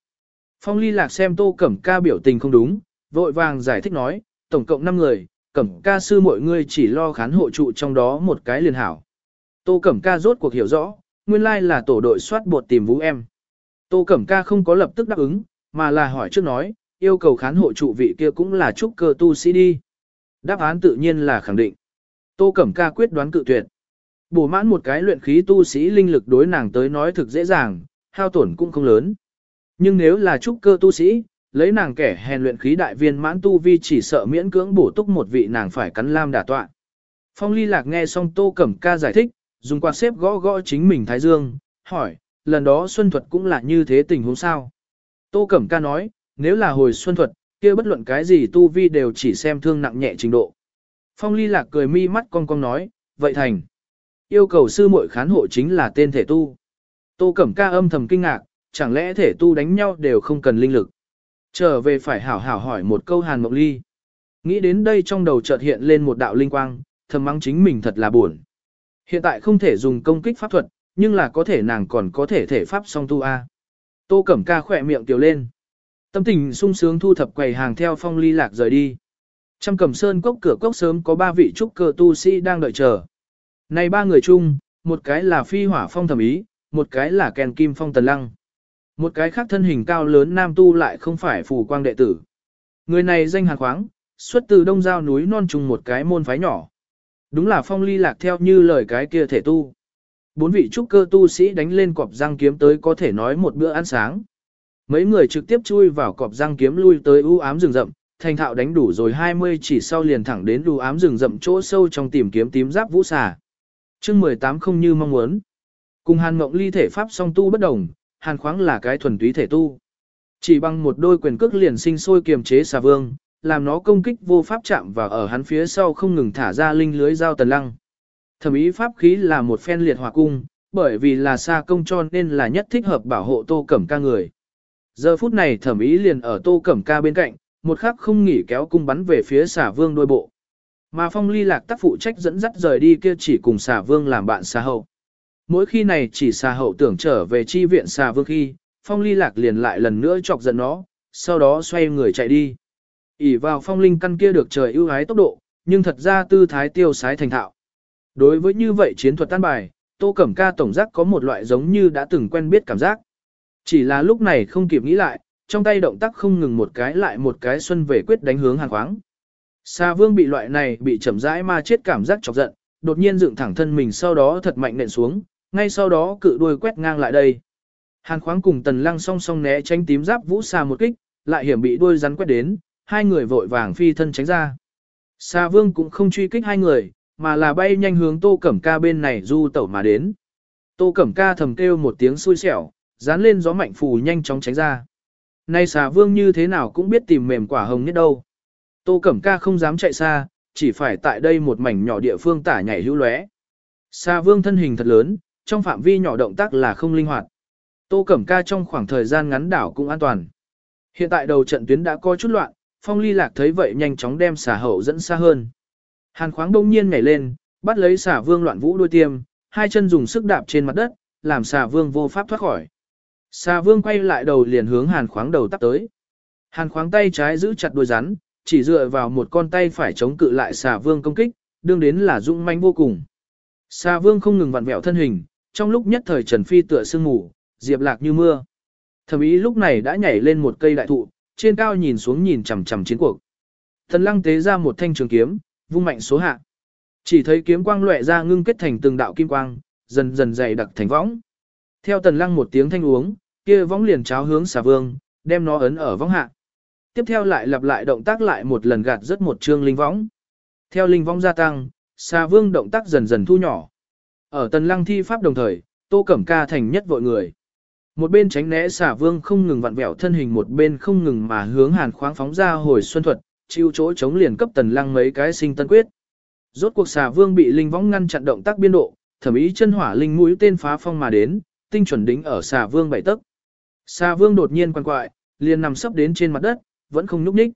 Phong ly lạc xem tô cẩm ca biểu tình không đúng, vội vàng giải thích nói, tổng cộng 5 người, cẩm ca sư mọi người chỉ lo khán hộ trụ trong đó một cái liền hảo. Tô cẩm ca rốt cuộc hiểu rõ, nguyên lai là tổ đội soát bột tìm vũ em. Tô cẩm ca không có lập tức đáp ứng, mà là hỏi trước nói, yêu cầu khán hộ trụ vị kia cũng là trúc cơ tu sĩ đi. Đáp án tự nhiên là khẳng định. Tô Cẩm Ca quyết đoán cự tuyệt. Bổ mãn một cái luyện khí tu sĩ linh lực đối nàng tới nói thực dễ dàng, hao tổn cũng không lớn. Nhưng nếu là trúc cơ tu sĩ, lấy nàng kẻ hèn luyện khí đại viên mãn tu vi chỉ sợ miễn cưỡng bổ túc một vị nàng phải cắn lam đả tọa. Phong ly lạc nghe xong Tô Cẩm Ca giải thích, dùng quạt xếp gõ gõ chính mình Thái Dương, hỏi, lần đó Xuân Thuật cũng là như thế tình huống sao? Tô Cẩm Ca nói, nếu là hồi xuân thuật, kia bất luận cái gì tu vi đều chỉ xem thương nặng nhẹ trình độ. Phong ly lạc cười mi mắt cong cong nói, vậy thành. Yêu cầu sư muội khán hộ chính là tên thể tu. Tô Cẩm Ca âm thầm kinh ngạc, chẳng lẽ thể tu đánh nhau đều không cần linh lực. Trở về phải hảo hảo hỏi một câu hàn mộng ly. Nghĩ đến đây trong đầu chợt hiện lên một đạo linh quang, thầm mắng chính mình thật là buồn. Hiện tại không thể dùng công kích pháp thuật, nhưng là có thể nàng còn có thể thể pháp song tu A. Tô Cẩm Ca khỏe miệng tiểu lên. Tâm tình sung sướng thu thập quầy hàng theo phong ly lạc rời đi. Trăm cẩm sơn cốc cửa cốc sớm có ba vị trúc cơ tu sĩ đang đợi chờ. Này ba người chung, một cái là phi hỏa phong thẩm ý, một cái là kèn kim phong tần lăng. Một cái khác thân hình cao lớn nam tu lại không phải phù quang đệ tử. Người này danh hàn khoáng, xuất từ đông giao núi non trùng một cái môn phái nhỏ. Đúng là phong ly lạc theo như lời cái kia thể tu. Bốn vị trúc cơ tu sĩ đánh lên cọp răng kiếm tới có thể nói một bữa ăn sáng. Mấy người trực tiếp chui vào cọp răng kiếm lui tới u ám rừng rậm, thành thạo đánh đủ rồi 20 chỉ sau liền thẳng đến u ám rừng rậm chỗ sâu trong tìm kiếm tím giáp vũ xà. chương 18 không như mong muốn. Cùng hàn mộng ly thể pháp song tu bất đồng, hàn khoáng là cái thuần túy thể tu. Chỉ bằng một đôi quyền cước liền sinh sôi kiềm chế xà vương, làm nó công kích vô pháp chạm và ở hắn phía sau không ngừng thả ra linh lưới dao tần lăng. Thẩm ý pháp khí là một phen liệt hỏa cung, bởi vì là xa công cho nên là nhất thích hợp bảo hộ tô cẩm ca người. Giờ phút này thẩm ý liền ở tô cẩm ca bên cạnh, một khắc không nghỉ kéo cung bắn về phía xà vương đôi bộ. Mà phong ly lạc tác phụ trách dẫn dắt rời đi kia chỉ cùng xà vương làm bạn xà hậu. Mỗi khi này chỉ xà hậu tưởng trở về chi viện xà vương khi, phong ly lạc liền lại lần nữa chọc giận nó, sau đó xoay người chạy đi. ỉ vào phong linh căn kia được trời ưu ái tốc độ, nhưng thật ra tư thái tiêu sái thành thạo. Đối với như vậy chiến thuật tan bài, Tô Cẩm Ca tổng giác có một loại giống như đã từng quen biết cảm giác. Chỉ là lúc này không kịp nghĩ lại, trong tay động tác không ngừng một cái lại một cái xuân về quyết đánh hướng hàng khoáng. Sa vương bị loại này bị chậm rãi ma chết cảm giác chọc giận, đột nhiên dựng thẳng thân mình sau đó thật mạnh nện xuống, ngay sau đó cự đuôi quét ngang lại đây. Hàn khoáng cùng tần lăng song song né tránh tím giáp vũ xa một kích, lại hiểm bị đuôi rắn quét đến, hai người vội vàng phi thân tránh ra. Sa vương cũng không truy kích hai người, mà là bay nhanh hướng tô cẩm ca bên này du tẩu mà đến. Tô cẩm ca thầm kêu một tiếng xui xẻo, dán lên gió mạnh phù nhanh chóng tránh ra. Nay xà vương như thế nào cũng biết tìm mềm quả hồng nhất đâu. Tô Cẩm Ca không dám chạy xa, chỉ phải tại đây một mảnh nhỏ địa phương tả nhảy hữu lóe. Xà vương thân hình thật lớn, trong phạm vi nhỏ động tác là không linh hoạt. Tô Cẩm Ca trong khoảng thời gian ngắn đảo cũng an toàn. Hiện tại đầu trận tuyến đã có chút loạn, Phong Ly Lạc thấy vậy nhanh chóng đem xà hậu dẫn xa hơn. Hàn khoáng đông nhiên nhảy lên, bắt lấy xà vương loạn vũ đuôi tiêm, hai chân dùng sức đạp trên mặt đất, làm xà vương vô pháp thoát khỏi. Xà vương quay lại đầu liền hướng hàn khoáng đầu tắt tới. Hàn khoáng tay trái giữ chặt đuôi rắn, chỉ dựa vào một con tay phải chống cự lại xà vương công kích, đương đến là dũng manh vô cùng. Xà vương không ngừng vặn vẹo thân hình, trong lúc nhất thời Trần Phi tựa sương ngủ, diệp lạc như mưa. Thẩm ý lúc này đã nhảy lên một cây đại thụ, trên cao nhìn xuống nhìn chằm chằm chiến cuộc. Thần lăng tế ra một thanh trường kiếm, vung mạnh số hạ. Chỉ thấy kiếm quang lóe ra ngưng kết thành từng đạo kim quang, dần dần dày đặc thành võng. Theo tần lăng một tiếng thanh uống, kia võng liền cháo hướng xà vương, đem nó ấn ở võng hạ. Tiếp theo lại lặp lại động tác lại một lần gạt rất một chương linh võng. Theo linh võng gia tăng, xà vương động tác dần dần thu nhỏ. Ở tần lăng thi pháp đồng thời, tô cẩm ca thành nhất vội người. Một bên tránh né xà vương không ngừng vặn vẹo thân hình một bên không ngừng mà hướng hàn khoáng phóng ra hồi xuân thuật, chịu chỗ chống liền cấp tần lăng mấy cái sinh tân quyết. Rốt cuộc xà vương bị linh võng ngăn chặn động tác biên độ, thẩm ý chân hỏa linh mũi tên phá phong mà đến, tinh chuẩn đính ở xà vương bảy tấc. Xà vương đột nhiên quan quại, liền nằm sấp đến trên mặt đất, vẫn không nhúc nhích.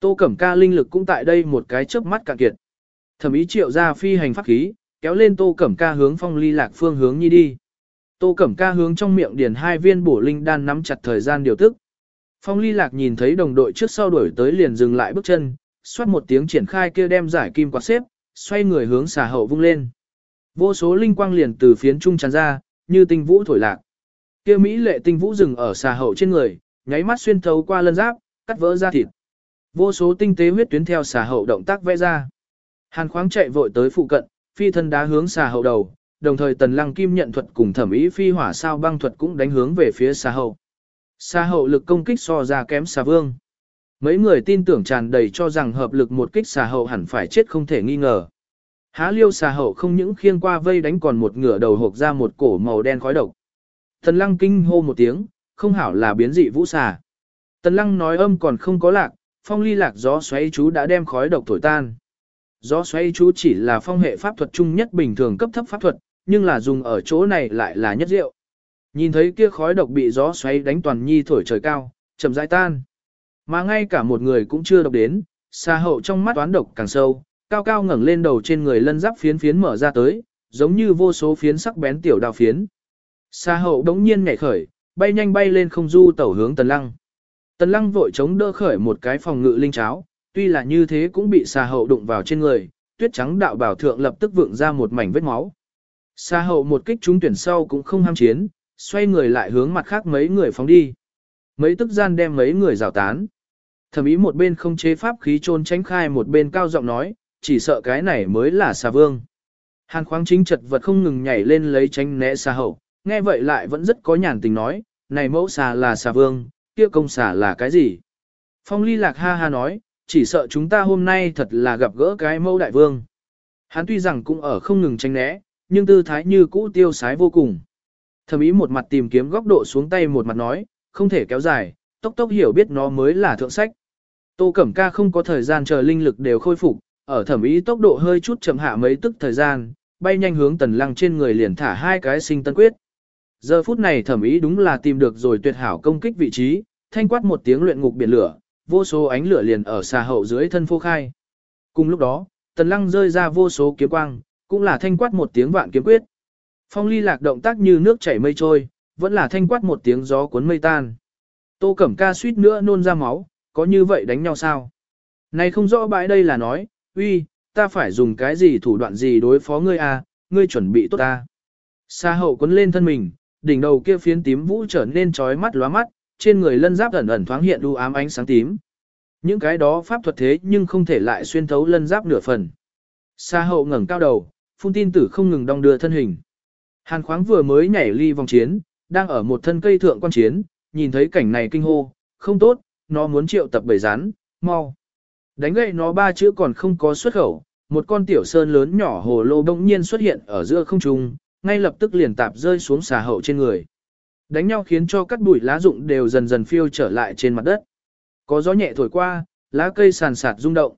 Tô Cẩm Ca linh lực cũng tại đây một cái chớp mắt cạn kiệt. Thẩm ý triệu ra phi hành pháp khí, kéo lên Tô Cẩm Ca hướng phong ly lạc phương hướng nhi đi. Tô Cẩm Ca hướng trong miệng điền hai viên bổ linh đan nắm chặt thời gian điều tức. Phong ly lạc nhìn thấy đồng đội trước sau đuổi tới liền dừng lại bước chân, xoát một tiếng triển khai kia đem giải kim quạt xếp, xoay người hướng xà hậu vung lên. Vô số linh quang liền từ phiến trung tràn ra, như tinh vũ thổi lạc. Kia mỹ lệ tinh vũ dừng ở xà hậu trên người, nháy mắt xuyên thấu qua lân giáp, cắt vỡ ra thịt. Vô số tinh tế huyết tuyến theo xà hậu động tác vẽ ra. Hàn khoáng chạy vội tới phụ cận, phi thân đá hướng xà hậu đầu, đồng thời tần lăng kim nhận thuật cùng thẩm ý phi hỏa sao băng thuật cũng đánh hướng về phía xà hậu. Xa hậu lực công kích so ra kém xà vương. Mấy người tin tưởng tràn đầy cho rằng hợp lực một kích xà hậu hẳn phải chết không thể nghi ngờ. Há liêu xà hậu không những khiêng qua vây đánh còn một ngửa đầu hộp ra một cổ màu đen khói độc. Tần lăng kinh hô một tiếng, không hảo là biến dị vũ xà. Tần lăng nói âm còn không có lạc, phong ly lạc gió xoáy chú đã đem khói độc thổi tan. Gió xoáy chú chỉ là phong hệ pháp thuật chung nhất bình thường cấp thấp pháp thuật, nhưng là dùng ở chỗ này lại là nhất diệu. Nhìn thấy kia khói độc bị gió xoáy đánh toàn nhi thổi trời cao, chậm rãi tan. Mà ngay cả một người cũng chưa độc đến, xa hậu trong mắt toán độc càng sâu, cao cao ngẩng lên đầu trên người lân giáp phiến phiến mở ra tới, giống như vô số phiến sắc bén tiểu đao phiến. Xa hậu đống nhiên nhảy khởi, bay nhanh bay lên không du tẩu hướng tần lăng. Tần lăng vội chống đỡ khởi một cái phòng ngự linh cháo, tuy là như thế cũng bị xa hậu đụng vào trên người, tuyết trắng đạo bảo thượng lập tức vượng ra một mảnh vết máu. Xa hậu một kích trúng tuyển sau cũng không ham chiến, xoay người lại hướng mặt khác mấy người phóng đi. Mấy tức gian đem mấy người rào tán. Thẩm ý một bên không chế pháp khí trôn tránh khai một bên cao giọng nói, chỉ sợ cái này mới là xà vương. Hàn khoáng chính chật vật không ngừng nhảy lên lấy tránh né xà hậu, nghe vậy lại vẫn rất có nhàn tình nói, này mẫu xà là xà vương, kia công xà là cái gì? Phong ly lạc ha ha nói, chỉ sợ chúng ta hôm nay thật là gặp gỡ cái mẫu đại vương. Hắn tuy rằng cũng ở không ngừng tránh né, nhưng tư thái như cũ tiêu sái vô cùng. Thẩm ý một mặt tìm kiếm góc độ xuống tay một mặt nói, không thể kéo dài, tốc tốc hiểu biết nó mới là thượng sách. Tô Cẩm Ca không có thời gian chờ linh lực đều khôi phục, ở thẩm ý tốc độ hơi chút chậm hạ mấy tức thời gian, bay nhanh hướng tần lăng trên người liền thả hai cái sinh tân quyết. Giờ phút này thẩm ý đúng là tìm được rồi tuyệt hảo công kích vị trí, thanh quát một tiếng luyện ngục biển lửa, vô số ánh lửa liền ở xà hậu dưới thân phô khai. Cùng lúc đó, tần lăng rơi ra vô số kiếm quang, cũng là thanh quát một tiếng vạn kiếm quyết. Phong ly lạc động tác như nước chảy mây trôi, vẫn là thanh quát một tiếng gió cuốn mây tan. Tô Cẩm Ca suýt nữa nôn ra máu, có như vậy đánh nhau sao? Này không rõ bãi đây là nói, uy, ta phải dùng cái gì thủ đoạn gì đối phó ngươi à, ngươi chuẩn bị tốt ta. Sa hậu quấn lên thân mình, đỉnh đầu kia phiến tím vũ trở nên trói mắt lóa mắt, trên người lân giáp ẩn ẩn thoáng hiện đu ám ánh sáng tím. Những cái đó pháp thuật thế nhưng không thể lại xuyên thấu lân giáp nửa phần. Sa hậu ngẩng cao đầu, phun tin tử không ngừng đong đưa thân hình. Hàn khoáng vừa mới nhảy ly vòng chiến, đang ở một thân cây thượng quan chiến, nhìn thấy cảnh này kinh hô, không tốt, nó muốn triệu tập bầy rắn, mau. Đánh gậy nó ba chữ còn không có xuất khẩu, một con tiểu sơn lớn nhỏ hồ lô bỗng nhiên xuất hiện ở giữa không trung, ngay lập tức liền tạp rơi xuống xà hậu trên người. Đánh nhau khiến cho các bụi lá rụng đều dần dần phiêu trở lại trên mặt đất. Có gió nhẹ thổi qua, lá cây sàn sạt rung động.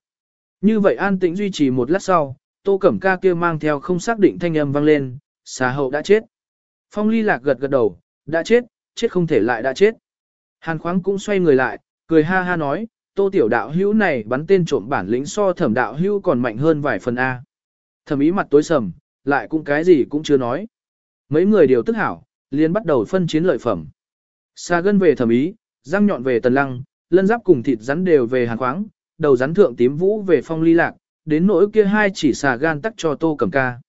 Như vậy an tĩnh duy trì một lát sau, tô cẩm ca kia mang theo không xác định thanh âm vang lên, xà hậu đã chết. Phong ly lạc gật gật đầu, đã chết, chết không thể lại đã chết. Hàn khoáng cũng xoay người lại, cười ha ha nói, tô tiểu đạo hữu này bắn tên trộm bản lĩnh so thẩm đạo hữu còn mạnh hơn vài phần A. Thẩm ý mặt tối sầm, lại cũng cái gì cũng chưa nói. Mấy người đều tức hảo, liền bắt đầu phân chiến lợi phẩm. Xa gân về thẩm ý, răng nhọn về tần lăng, lân giáp cùng thịt rắn đều về hàn khoáng, đầu rắn thượng tím vũ về phong ly lạc, đến nỗi kia hai chỉ xà gan tắc cho tô cầm ca.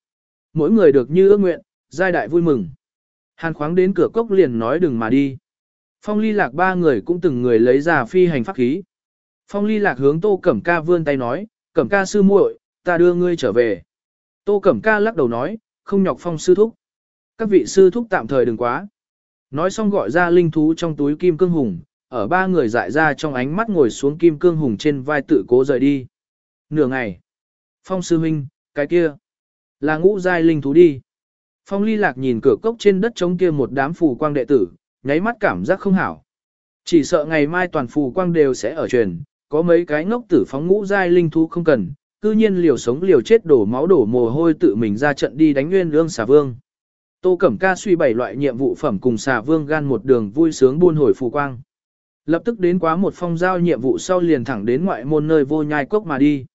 Mỗi người được như ước nguyện, giai đại vui mừng. Hàn khoáng đến cửa cốc liền nói đừng mà đi. Phong ly lạc ba người cũng từng người lấy ra phi hành pháp khí. Phong ly lạc hướng tô cẩm ca vươn tay nói, cẩm ca sư muội, ta đưa ngươi trở về. Tô cẩm ca lắc đầu nói, không nhọc phong sư thúc. Các vị sư thúc tạm thời đừng quá. Nói xong gọi ra linh thú trong túi kim cương hùng, ở ba người dại ra trong ánh mắt ngồi xuống kim cương hùng trên vai tự cố rời đi. Nửa ngày. Phong sư huynh, cái kia. Là ngũ giai linh thú đi. Phong ly lạc nhìn cửa cốc trên đất trống kia một đám phù quang đệ tử, nháy mắt cảm giác không hảo. Chỉ sợ ngày mai toàn phù quang đều sẽ ở truyền, có mấy cái ngốc tử phóng ngũ giai linh thú không cần, cư nhiên liều sống liều chết đổ máu đổ mồ hôi tự mình ra trận đi đánh nguyên lương xà vương. Tô Cẩm Ca suy bảy loại nhiệm vụ phẩm cùng xà vương gan một đường vui sướng buôn hồi phù quang. Lập tức đến quá một phong giao nhiệm vụ sau liền thẳng đến ngoại môn nơi vô nhai cốc mà đi.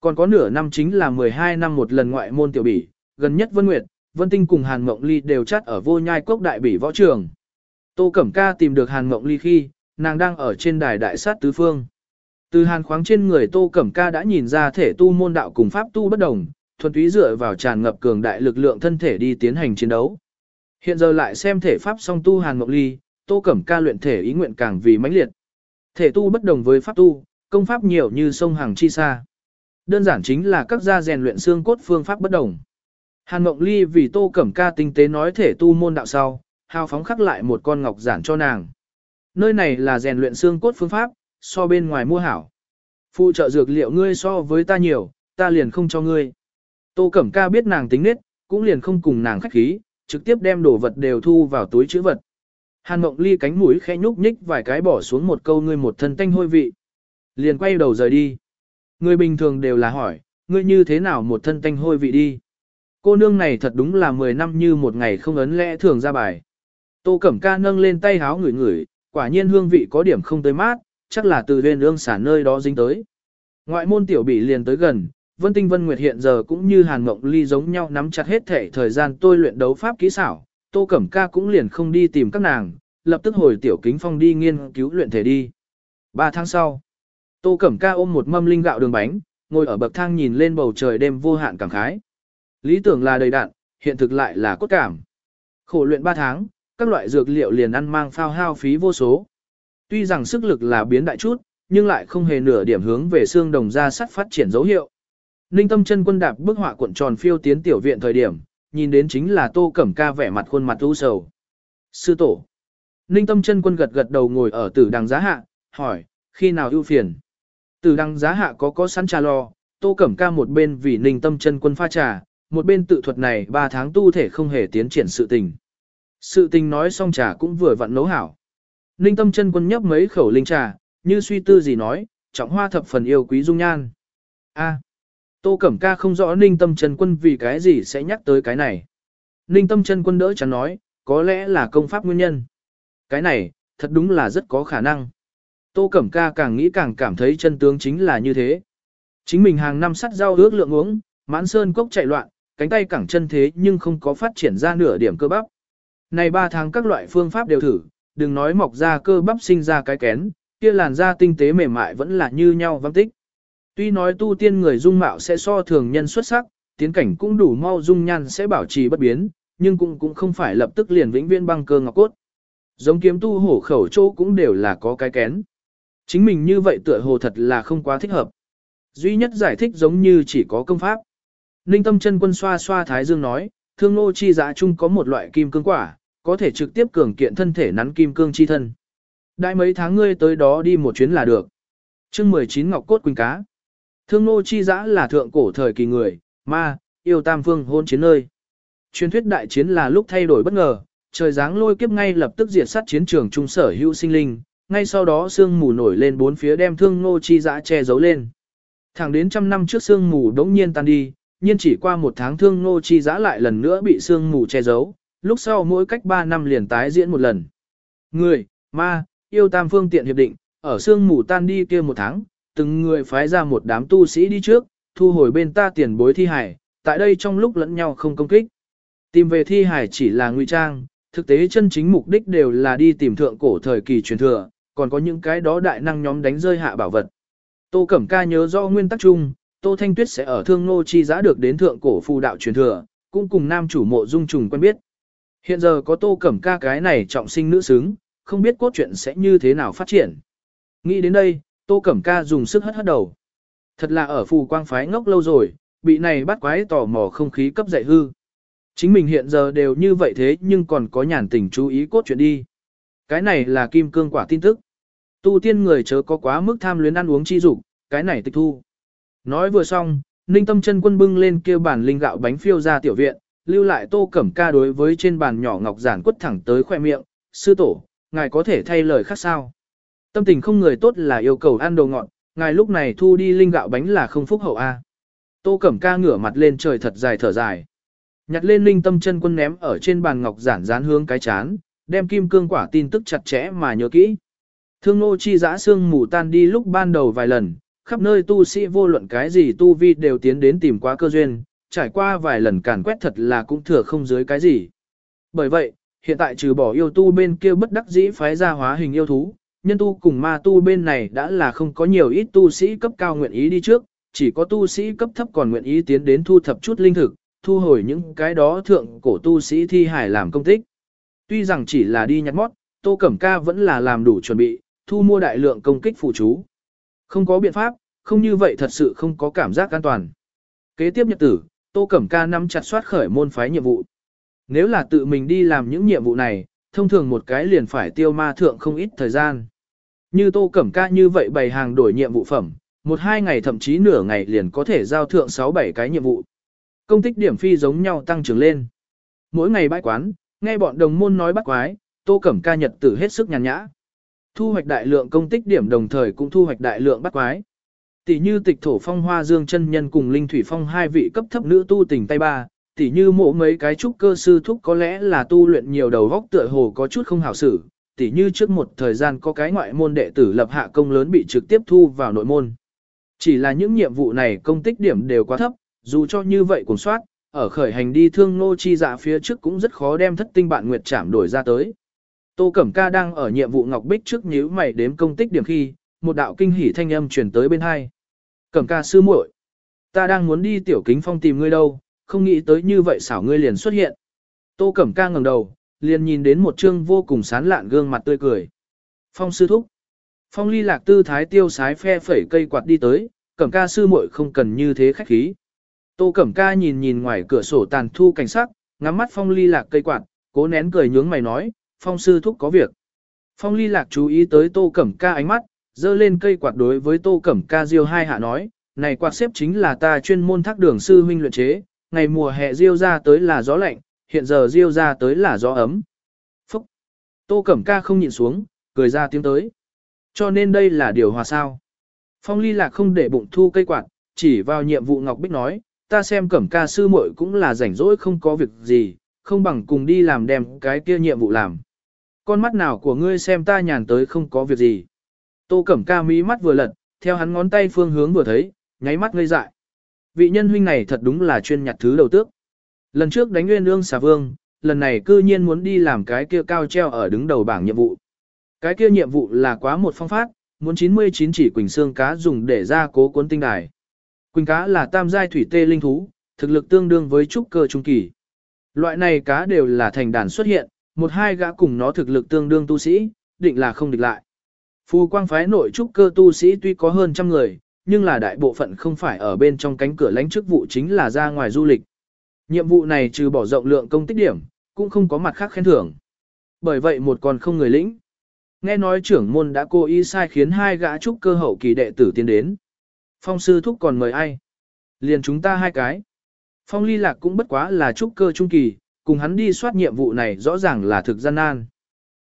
Còn có nửa năm chính là 12 năm một lần ngoại môn tiểu bỉ, gần nhất Vân Nguyệt, Vân Tinh cùng Hàn Mộng Ly đều chắt ở vô nhai cốc đại bỉ võ trường. Tô Cẩm Ca tìm được Hàn Mộng Ly khi, nàng đang ở trên đài đại sát tứ phương. Từ hàn khoáng trên người Tô Cẩm Ca đã nhìn ra thể tu môn đạo cùng pháp tu bất đồng, thuần túy dựa vào tràn ngập cường đại lực lượng thân thể đi tiến hành chiến đấu. Hiện giờ lại xem thể pháp song tu hàn mộng ly, Tô Cẩm Ca luyện thể ý nguyện càng vì mãnh liệt. Thể tu bất đồng với pháp tu, công pháp nhiều như sông hàng chi xa. Đơn giản chính là các gia rèn luyện xương cốt phương pháp bất đồng. Hàn Mộng Ly vì Tô Cẩm Ca tinh tế nói thể tu môn đạo sau, hào phóng khắc lại một con ngọc giản cho nàng. Nơi này là rèn luyện xương cốt phương pháp, so bên ngoài mua hảo. Phụ trợ dược liệu ngươi so với ta nhiều, ta liền không cho ngươi. Tô Cẩm Ca biết nàng tính nết, cũng liền không cùng nàng khách khí, trực tiếp đem đồ vật đều thu vào túi chữ vật. Hàn Mộng Ly cánh mũi khẽ nhúc nhích vài cái bỏ xuống một câu ngươi một thân tanh hôi vị. Liền quay đầu rời đi. Người bình thường đều là hỏi, ngươi như thế nào một thân tanh hôi vị đi. Cô nương này thật đúng là 10 năm như một ngày không ấn lẽ thường ra bài. Tô Cẩm Ca nâng lên tay háo ngửi ngửi, quả nhiên hương vị có điểm không tới mát, chắc là từ huyền ương xả nơi đó dính tới. Ngoại môn tiểu bị liền tới gần, Vân Tinh Vân Nguyệt hiện giờ cũng như Hàn Mộng Ly giống nhau nắm chặt hết thể thời gian tôi luyện đấu pháp kỹ xảo, Tô Cẩm Ca cũng liền không đi tìm các nàng, lập tức hồi tiểu kính phong đi nghiên cứu luyện thể đi. Ba tháng sau, Tô Cẩm Ca ôm một mâm linh gạo đường bánh, ngồi ở bậc thang nhìn lên bầu trời đêm vô hạn cảm khái. Lý tưởng là đầy đạn, hiện thực lại là cốt cảm. Khổ luyện 3 tháng, các loại dược liệu liền ăn mang phao hao phí vô số. Tuy rằng sức lực là biến đại chút, nhưng lại không hề nửa điểm hướng về xương đồng ra sắt phát triển dấu hiệu. Ninh tâm chân quân đạp bức họa cuộn tròn phiêu tiến tiểu viện thời điểm, nhìn đến chính là tô cẩm ca vẻ mặt khuôn mặt u sầu. Sư tổ. Ninh tâm chân quân gật gật đầu ngồi ở tử đằng giá hạ, hỏi, khi nào ưu phiền? Từ đăng giá hạ có có sẵn trà lò, tô cẩm ca một bên vì ninh tâm chân quân pha trà, một bên tự thuật này 3 tháng tu thể không hề tiến triển sự tình. Sự tình nói xong trà cũng vừa vặn nấu hảo. Ninh tâm chân quân nhấp mấy khẩu linh trà, như suy tư gì nói, trọng hoa thập phần yêu quý dung nhan. A. Tô Cẩm Ca không rõ Ninh tâm chân quân vì cái gì sẽ nhắc tới cái này. Ninh tâm chân quân đỡ chắn nói, có lẽ là công pháp nguyên nhân. Cái này, thật đúng là rất có khả năng. Tô Cẩm Ca càng nghĩ càng cảm thấy chân tướng chính là như thế. Chính mình hàng năm sắt rau ước lượng uống, mãn sơn cốc chạy loạn, cánh tay cẳng chân thế nhưng không có phát triển ra nửa điểm cơ bắp. Này 3 tháng các loại phương pháp đều thử, đừng nói mọc ra cơ bắp sinh ra cái kén, kia làn da tinh tế mềm mại vẫn là như nhau văng tích. Tuy nói tu tiên người dung mạo sẽ so thường nhân xuất sắc, tiến cảnh cũng đủ mau dung nhan sẽ bảo trì bất biến, nhưng cũng cũng không phải lập tức liền vĩnh viễn băng cơ ngọc cốt. Giống kiếm tu hổ khẩu chỗ cũng đều là có cái kén. Chính mình như vậy tựa hồ thật là không quá thích hợp. Duy nhất giải thích giống như chỉ có công pháp. Ninh tâm chân quân xoa xoa thái dương nói, thương nô chi giã chung có một loại kim cương quả, có thể trực tiếp cường kiện thân thể nắn kim cương chi thân. Đại mấy tháng ngươi tới đó đi một chuyến là được. chương 19 Ngọc Cốt Quỳnh Cá. Thương nô chi giã là thượng cổ thời kỳ người, ma, yêu tam phương hôn chiến nơi. Truyền thuyết đại chiến là lúc thay đổi bất ngờ, trời giáng lôi kiếp ngay lập tức diệt sát chiến trường trung sở hữu sinh linh, ngay sau đó sương mù nổi lên bốn phía đem thương ngô chi giã che giấu lên. Thẳng đến trăm năm trước sương mù đống nhiên tan đi, nhiên chỉ qua một tháng thương ngô chi giã lại lần nữa bị sương mù che giấu, lúc sau mỗi cách ba năm liền tái diễn một lần. Người, ma, yêu tam phương tiện hiệp định, ở sương mù tan đi kia một tháng, từng người phái ra một đám tu sĩ đi trước, thu hồi bên ta tiền bối thi hải, tại đây trong lúc lẫn nhau không công kích. Tìm về thi hải chỉ là ngụy trang, thực tế chân chính mục đích đều là đi tìm thượng cổ thời kỳ truyền thừa, còn có những cái đó đại năng nhóm đánh rơi hạ bảo vật. Tô Cẩm Ca nhớ do nguyên tắc chung, Tô Thanh Tuyết sẽ ở thương nô chi giá được đến thượng cổ phù đạo truyền thừa, cũng cùng nam chủ mộ dung trùng quen biết. Hiện giờ có Tô Cẩm Ca cái này trọng sinh nữ xứng, không biết cốt truyện sẽ như thế nào phát triển. Nghĩ đến đây, Tô Cẩm Ca dùng sức hất hất đầu. Thật là ở phù quang phái ngốc lâu rồi, bị này bắt quái tò mò không khí cấp dạy hư. Chính mình hiện giờ đều như vậy thế nhưng còn có nhàn tình chú ý cốt chuyện đi. Cái này là kim cương quả tin tức. Tu tiên người chớ có quá mức tham luyến ăn uống chi dục, cái này tịch thu. Nói vừa xong, Ninh Tâm chân quân bưng lên kêu bản linh gạo bánh phiêu ra tiểu viện, lưu lại tô cẩm ca đối với trên bàn nhỏ ngọc giản quất thẳng tới khoe miệng, sư tổ, ngài có thể thay lời khác sao. Tâm tình không người tốt là yêu cầu ăn đồ ngọt, ngài lúc này thu đi linh gạo bánh là không phúc hậu a. Tô cẩm ca ngửa mặt lên trời thật dài thở dài. Nhặt lên linh tâm chân quân ném ở trên bàn ngọc giản dán hướng cái chán, đem kim cương quả tin tức chặt chẽ mà nhớ kỹ. Thương nô chi giã xương mù tan đi lúc ban đầu vài lần, khắp nơi tu sĩ vô luận cái gì tu vi đều tiến đến tìm quá cơ duyên, trải qua vài lần càn quét thật là cũng thừa không dưới cái gì. Bởi vậy, hiện tại trừ bỏ yêu tu bên kia bất đắc dĩ phái ra hóa hình yêu thú, nhân tu cùng ma tu bên này đã là không có nhiều ít tu sĩ cấp cao nguyện ý đi trước, chỉ có tu sĩ cấp thấp còn nguyện ý tiến đến thu thập chút linh thực, thu hồi những cái đó thượng cổ tu sĩ thi hải làm công tích. Tuy rằng chỉ là đi nhặt mót, Tô Cẩm Ca vẫn là làm đủ chuẩn bị, thu mua đại lượng công kích phụ chú. Không có biện pháp, không như vậy thật sự không có cảm giác an toàn. Kế tiếp nhật tử, Tô Cẩm Ca nắm chặt soát khởi môn phái nhiệm vụ. Nếu là tự mình đi làm những nhiệm vụ này, thông thường một cái liền phải tiêu ma thượng không ít thời gian. Như Tô Cẩm Ca như vậy bày hàng đổi nhiệm vụ phẩm, một hai ngày thậm chí nửa ngày liền có thể giao thượng 6-7 cái nhiệm vụ. Công tích điểm phi giống nhau tăng trưởng lên. Mỗi ngày bãi quán, nghe bọn đồng môn nói bắt quái, Tô Cẩm Ca nhật tử hết sức nhàn nhã. Thu hoạch đại lượng công tích điểm đồng thời cũng thu hoạch đại lượng bắt quái. Tỷ như tịch thổ phong hoa dương chân nhân cùng linh thủy phong hai vị cấp thấp nữ tu tình tay ba, tỷ như mộ mấy cái trúc cơ sư thúc có lẽ là tu luyện nhiều đầu góc tựa hồ có chút không hảo xử, tỷ như trước một thời gian có cái ngoại môn đệ tử lập hạ công lớn bị trực tiếp thu vào nội môn. Chỉ là những nhiệm vụ này công tích điểm đều quá thấp, dù cho như vậy cũng soát, ở khởi hành đi thương nô chi dạ phía trước cũng rất khó đem thất tinh bạn nguyệt chạm đổi ra tới. Tô Cẩm Ca đang ở nhiệm vụ Ngọc Bích trước nhíu mày đếm công tích điểm khi, một đạo kinh hỉ thanh âm truyền tới bên hai. Cẩm Ca sư muội, ta đang muốn đi tiểu kính phong tìm ngươi đâu, không nghĩ tới như vậy xảo ngươi liền xuất hiện. Tô Cẩm Ca ngẩng đầu, liền nhìn đến một trương vô cùng sán lạn gương mặt tươi cười. Phong sư thúc. Phong ly lạc tư thái tiêu sái phe phẩy cây quạt đi tới, Cẩm Ca sư muội không cần như thế khách khí. Tô Cẩm Ca nhìn nhìn ngoài cửa sổ tàn thu cảnh sắc, ngắm mắt Phong ly lạc cây quạt, cố nén cười nhướng mày nói, Phong sư thúc có việc. Phong ly lạc chú ý tới Tô Cẩm Ca ánh mắt, dơ lên cây quạt đối với Tô Cẩm Ca diêu hai hạ nói, này quạt xếp chính là ta chuyên môn thác đường sư huynh luyện chế, ngày mùa hè diêu ra tới là gió lạnh, hiện giờ diêu ra tới là gió ấm. Phúc! Tô Cẩm Ca không nhịn xuống, cười ra tiếng tới. Cho nên đây là điều hòa sao. Phong ly lạc không để bụng thu cây quạt, chỉ vào nhiệm vụ Ngọc Bích nói, ta xem Cẩm Ca sư muội cũng là rảnh rỗi không có việc gì, không bằng cùng đi làm đem cái kia nhiệm vụ làm. Con mắt nào của ngươi xem ta nhàn tới không có việc gì. Tô Cẩm Ca mí mắt vừa lật, theo hắn ngón tay phương hướng vừa thấy, nháy mắt ngây dại. Vị nhân huynh này thật đúng là chuyên nhặt thứ đầu tước. Lần trước đánh nguyên ương xà vương, lần này cư nhiên muốn đi làm cái kia cao treo ở đứng đầu bảng nhiệm vụ. Cái kia nhiệm vụ là quá một phong phát, muốn 99 chỉ quỳnh xương cá dùng để ra cố cuốn tinh đài. Quỳnh cá là tam giai thủy tê linh thú, thực lực tương đương với trúc cơ trung kỳ. Loại này cá đều là thành đàn xuất hiện, một hai gã cùng nó thực lực tương đương tu sĩ, định là không địch lại. Phù quang phái nội trúc cơ tu sĩ tuy có hơn trăm người, nhưng là đại bộ phận không phải ở bên trong cánh cửa lãnh chức vụ chính là ra ngoài du lịch. Nhiệm vụ này trừ bỏ rộng lượng công tích điểm, cũng không có mặt khác khen thưởng. Bởi vậy một còn không người lĩnh. Nghe nói trưởng môn đã cố ý sai khiến hai gã trúc cơ hậu kỳ đệ tử tiến đến. Phong sư thúc còn mời ai? Liền chúng ta hai cái. Phong ly lạc cũng bất quá là trúc cơ trung kỳ, cùng hắn đi soát nhiệm vụ này rõ ràng là thực gian nan.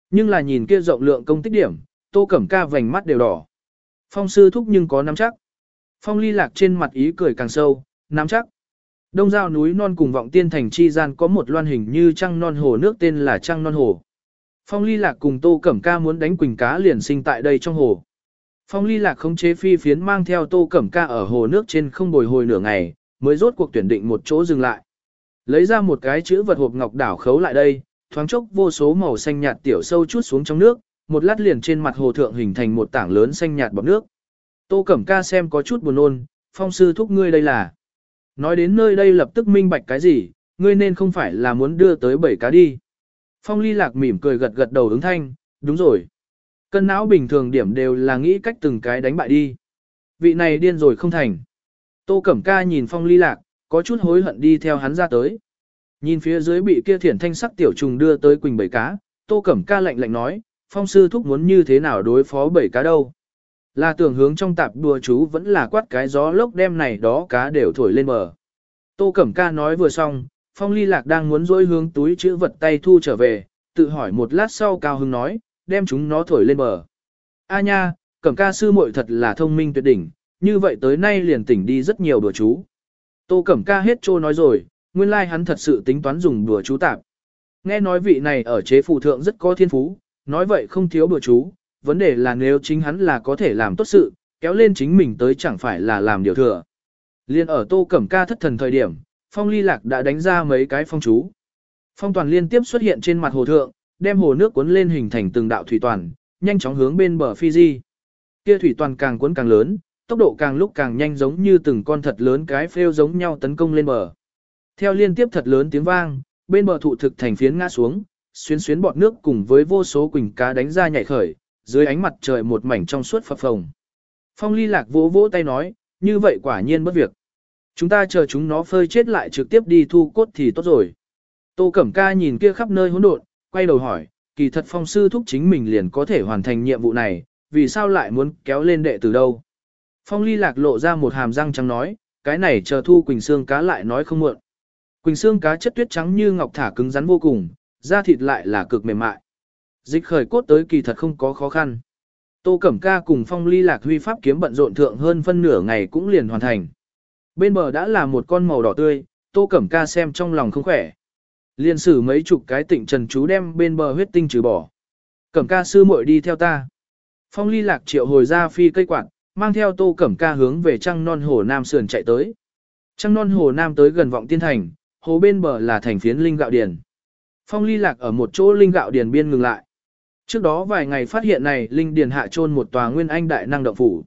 Nhưng là nhìn kia rộng lượng công tích điểm, tô cẩm ca vành mắt đều đỏ. Phong sư thúc nhưng có nắm chắc. Phong ly lạc trên mặt ý cười càng sâu, nắm chắc. Đông giao núi non cùng vọng tiên thành chi gian có một loan hình như trăng non hồ nước tên là trăng non hồ. Phong ly lạc cùng tô cẩm ca muốn đánh quỳnh cá liền sinh tại đây trong hồ. Phong ly lạc không chế phi phiến mang theo tô cẩm ca ở hồ nước trên không bồi hồi nửa ngày, mới rốt cuộc tuyển định một chỗ dừng lại. Lấy ra một cái chữ vật hộp ngọc đảo khấu lại đây, thoáng chốc vô số màu xanh nhạt tiểu sâu chút xuống trong nước, một lát liền trên mặt hồ thượng hình thành một tảng lớn xanh nhạt bọt nước. Tô Cẩm Ca xem có chút buồn nôn, phong sư thúc ngươi đây là. Nói đến nơi đây lập tức minh bạch cái gì, ngươi nên không phải là muốn đưa tới bảy cá đi. Phong ly lạc mỉm cười gật gật đầu ứng thanh, đúng rồi. Cân não bình thường điểm đều là nghĩ cách từng cái đánh bại đi. Vị này điên rồi không thành. Tô Cẩm Ca nhìn phong ly lạc, có chút hối hận đi theo hắn ra tới. Nhìn phía dưới bị kia thiển thanh sắc tiểu trùng đưa tới quỳnh bảy cá, Tô Cẩm Ca lạnh lạnh nói, phong sư thúc muốn như thế nào đối phó bảy cá đâu. Là tưởng hướng trong tạp đùa chú vẫn là quát cái gió lốc đem này đó cá đều thổi lên bờ. Tô Cẩm Ca nói vừa xong, phong ly lạc đang muốn dối hướng túi chữ vật tay thu trở về, tự hỏi một lát sau cao hưng nói, đem chúng nó thổi lên bờ. A nha, Cẩm Ca sư muội thật là thông minh tuyệt đỉnh, như vậy tới nay liền tỉnh đi rất nhiều đùa chú. Tô Cẩm Ca hết trô nói rồi, nguyên lai like hắn thật sự tính toán dùng đùa chú tạp. Nghe nói vị này ở chế phù thượng rất có thiên phú, nói vậy không thiếu đùa chú, vấn đề là nếu chính hắn là có thể làm tốt sự, kéo lên chính mình tới chẳng phải là làm điều thừa. Liên ở Tô Cẩm Ca thất thần thời điểm, Phong Ly Lạc đã đánh ra mấy cái phong chú. Phong toàn liên tiếp xuất hiện trên mặt hồ thượng, đem hồ nước cuốn lên hình thành từng đạo thủy toàn, nhanh chóng hướng bên bờ Fiji. Kia thủy toàn càng cuốn càng lớn, tốc độ càng lúc càng nhanh giống như từng con thật lớn cái phêu giống nhau tấn công lên bờ. Theo liên tiếp thật lớn tiếng vang, bên bờ thụ thực thành phiến ngã xuống, xuyến xuyến bọt nước cùng với vô số quỳnh cá đánh ra nhảy khởi, dưới ánh mặt trời một mảnh trong suốt phập phồng. Phong ly lạc vỗ vỗ tay nói, như vậy quả nhiên bất việc. Chúng ta chờ chúng nó phơi chết lại trực tiếp đi thu cốt thì tốt rồi. Tô Cẩm Ca nhìn kia khắp nơi hỗn độn, quay đầu hỏi, kỳ thật phong sư thúc chính mình liền có thể hoàn thành nhiệm vụ này, vì sao lại muốn kéo lên đệ từ đâu. Phong ly lạc lộ ra một hàm răng trắng nói, cái này chờ thu quỳnh Sương cá lại nói không muộn. Quỳnh Sương cá chất tuyết trắng như ngọc thả cứng rắn vô cùng, da thịt lại là cực mềm mại. Dịch khởi cốt tới kỳ thật không có khó khăn. Tô Cẩm Ca cùng Phong Ly Lạc Huy Pháp kiếm bận rộn thượng hơn phân nửa ngày cũng liền hoàn thành. Bên bờ đã là một con màu đỏ tươi, Tô Cẩm Ca xem trong lòng không khỏe. Liên sử mấy chục cái tịnh trần chú đem bên bờ huyết tinh trừ bỏ. Cẩm Ca sư muội đi theo ta. Phong Ly Lạc triệu hồi ra phi cây quạt, mang theo Tô Cẩm Ca hướng về trăng non hồ Nam sườn chạy tới. Trăng non hồ Nam tới gần vọng tiên thành, hồ bên bờ là thành phiến linh gạo điền. Phong Ly Lạc ở một chỗ linh gạo điền biên ngừng lại. Trước đó vài ngày phát hiện này Linh Điền hạ trôn một tòa nguyên anh đại năng động phủ.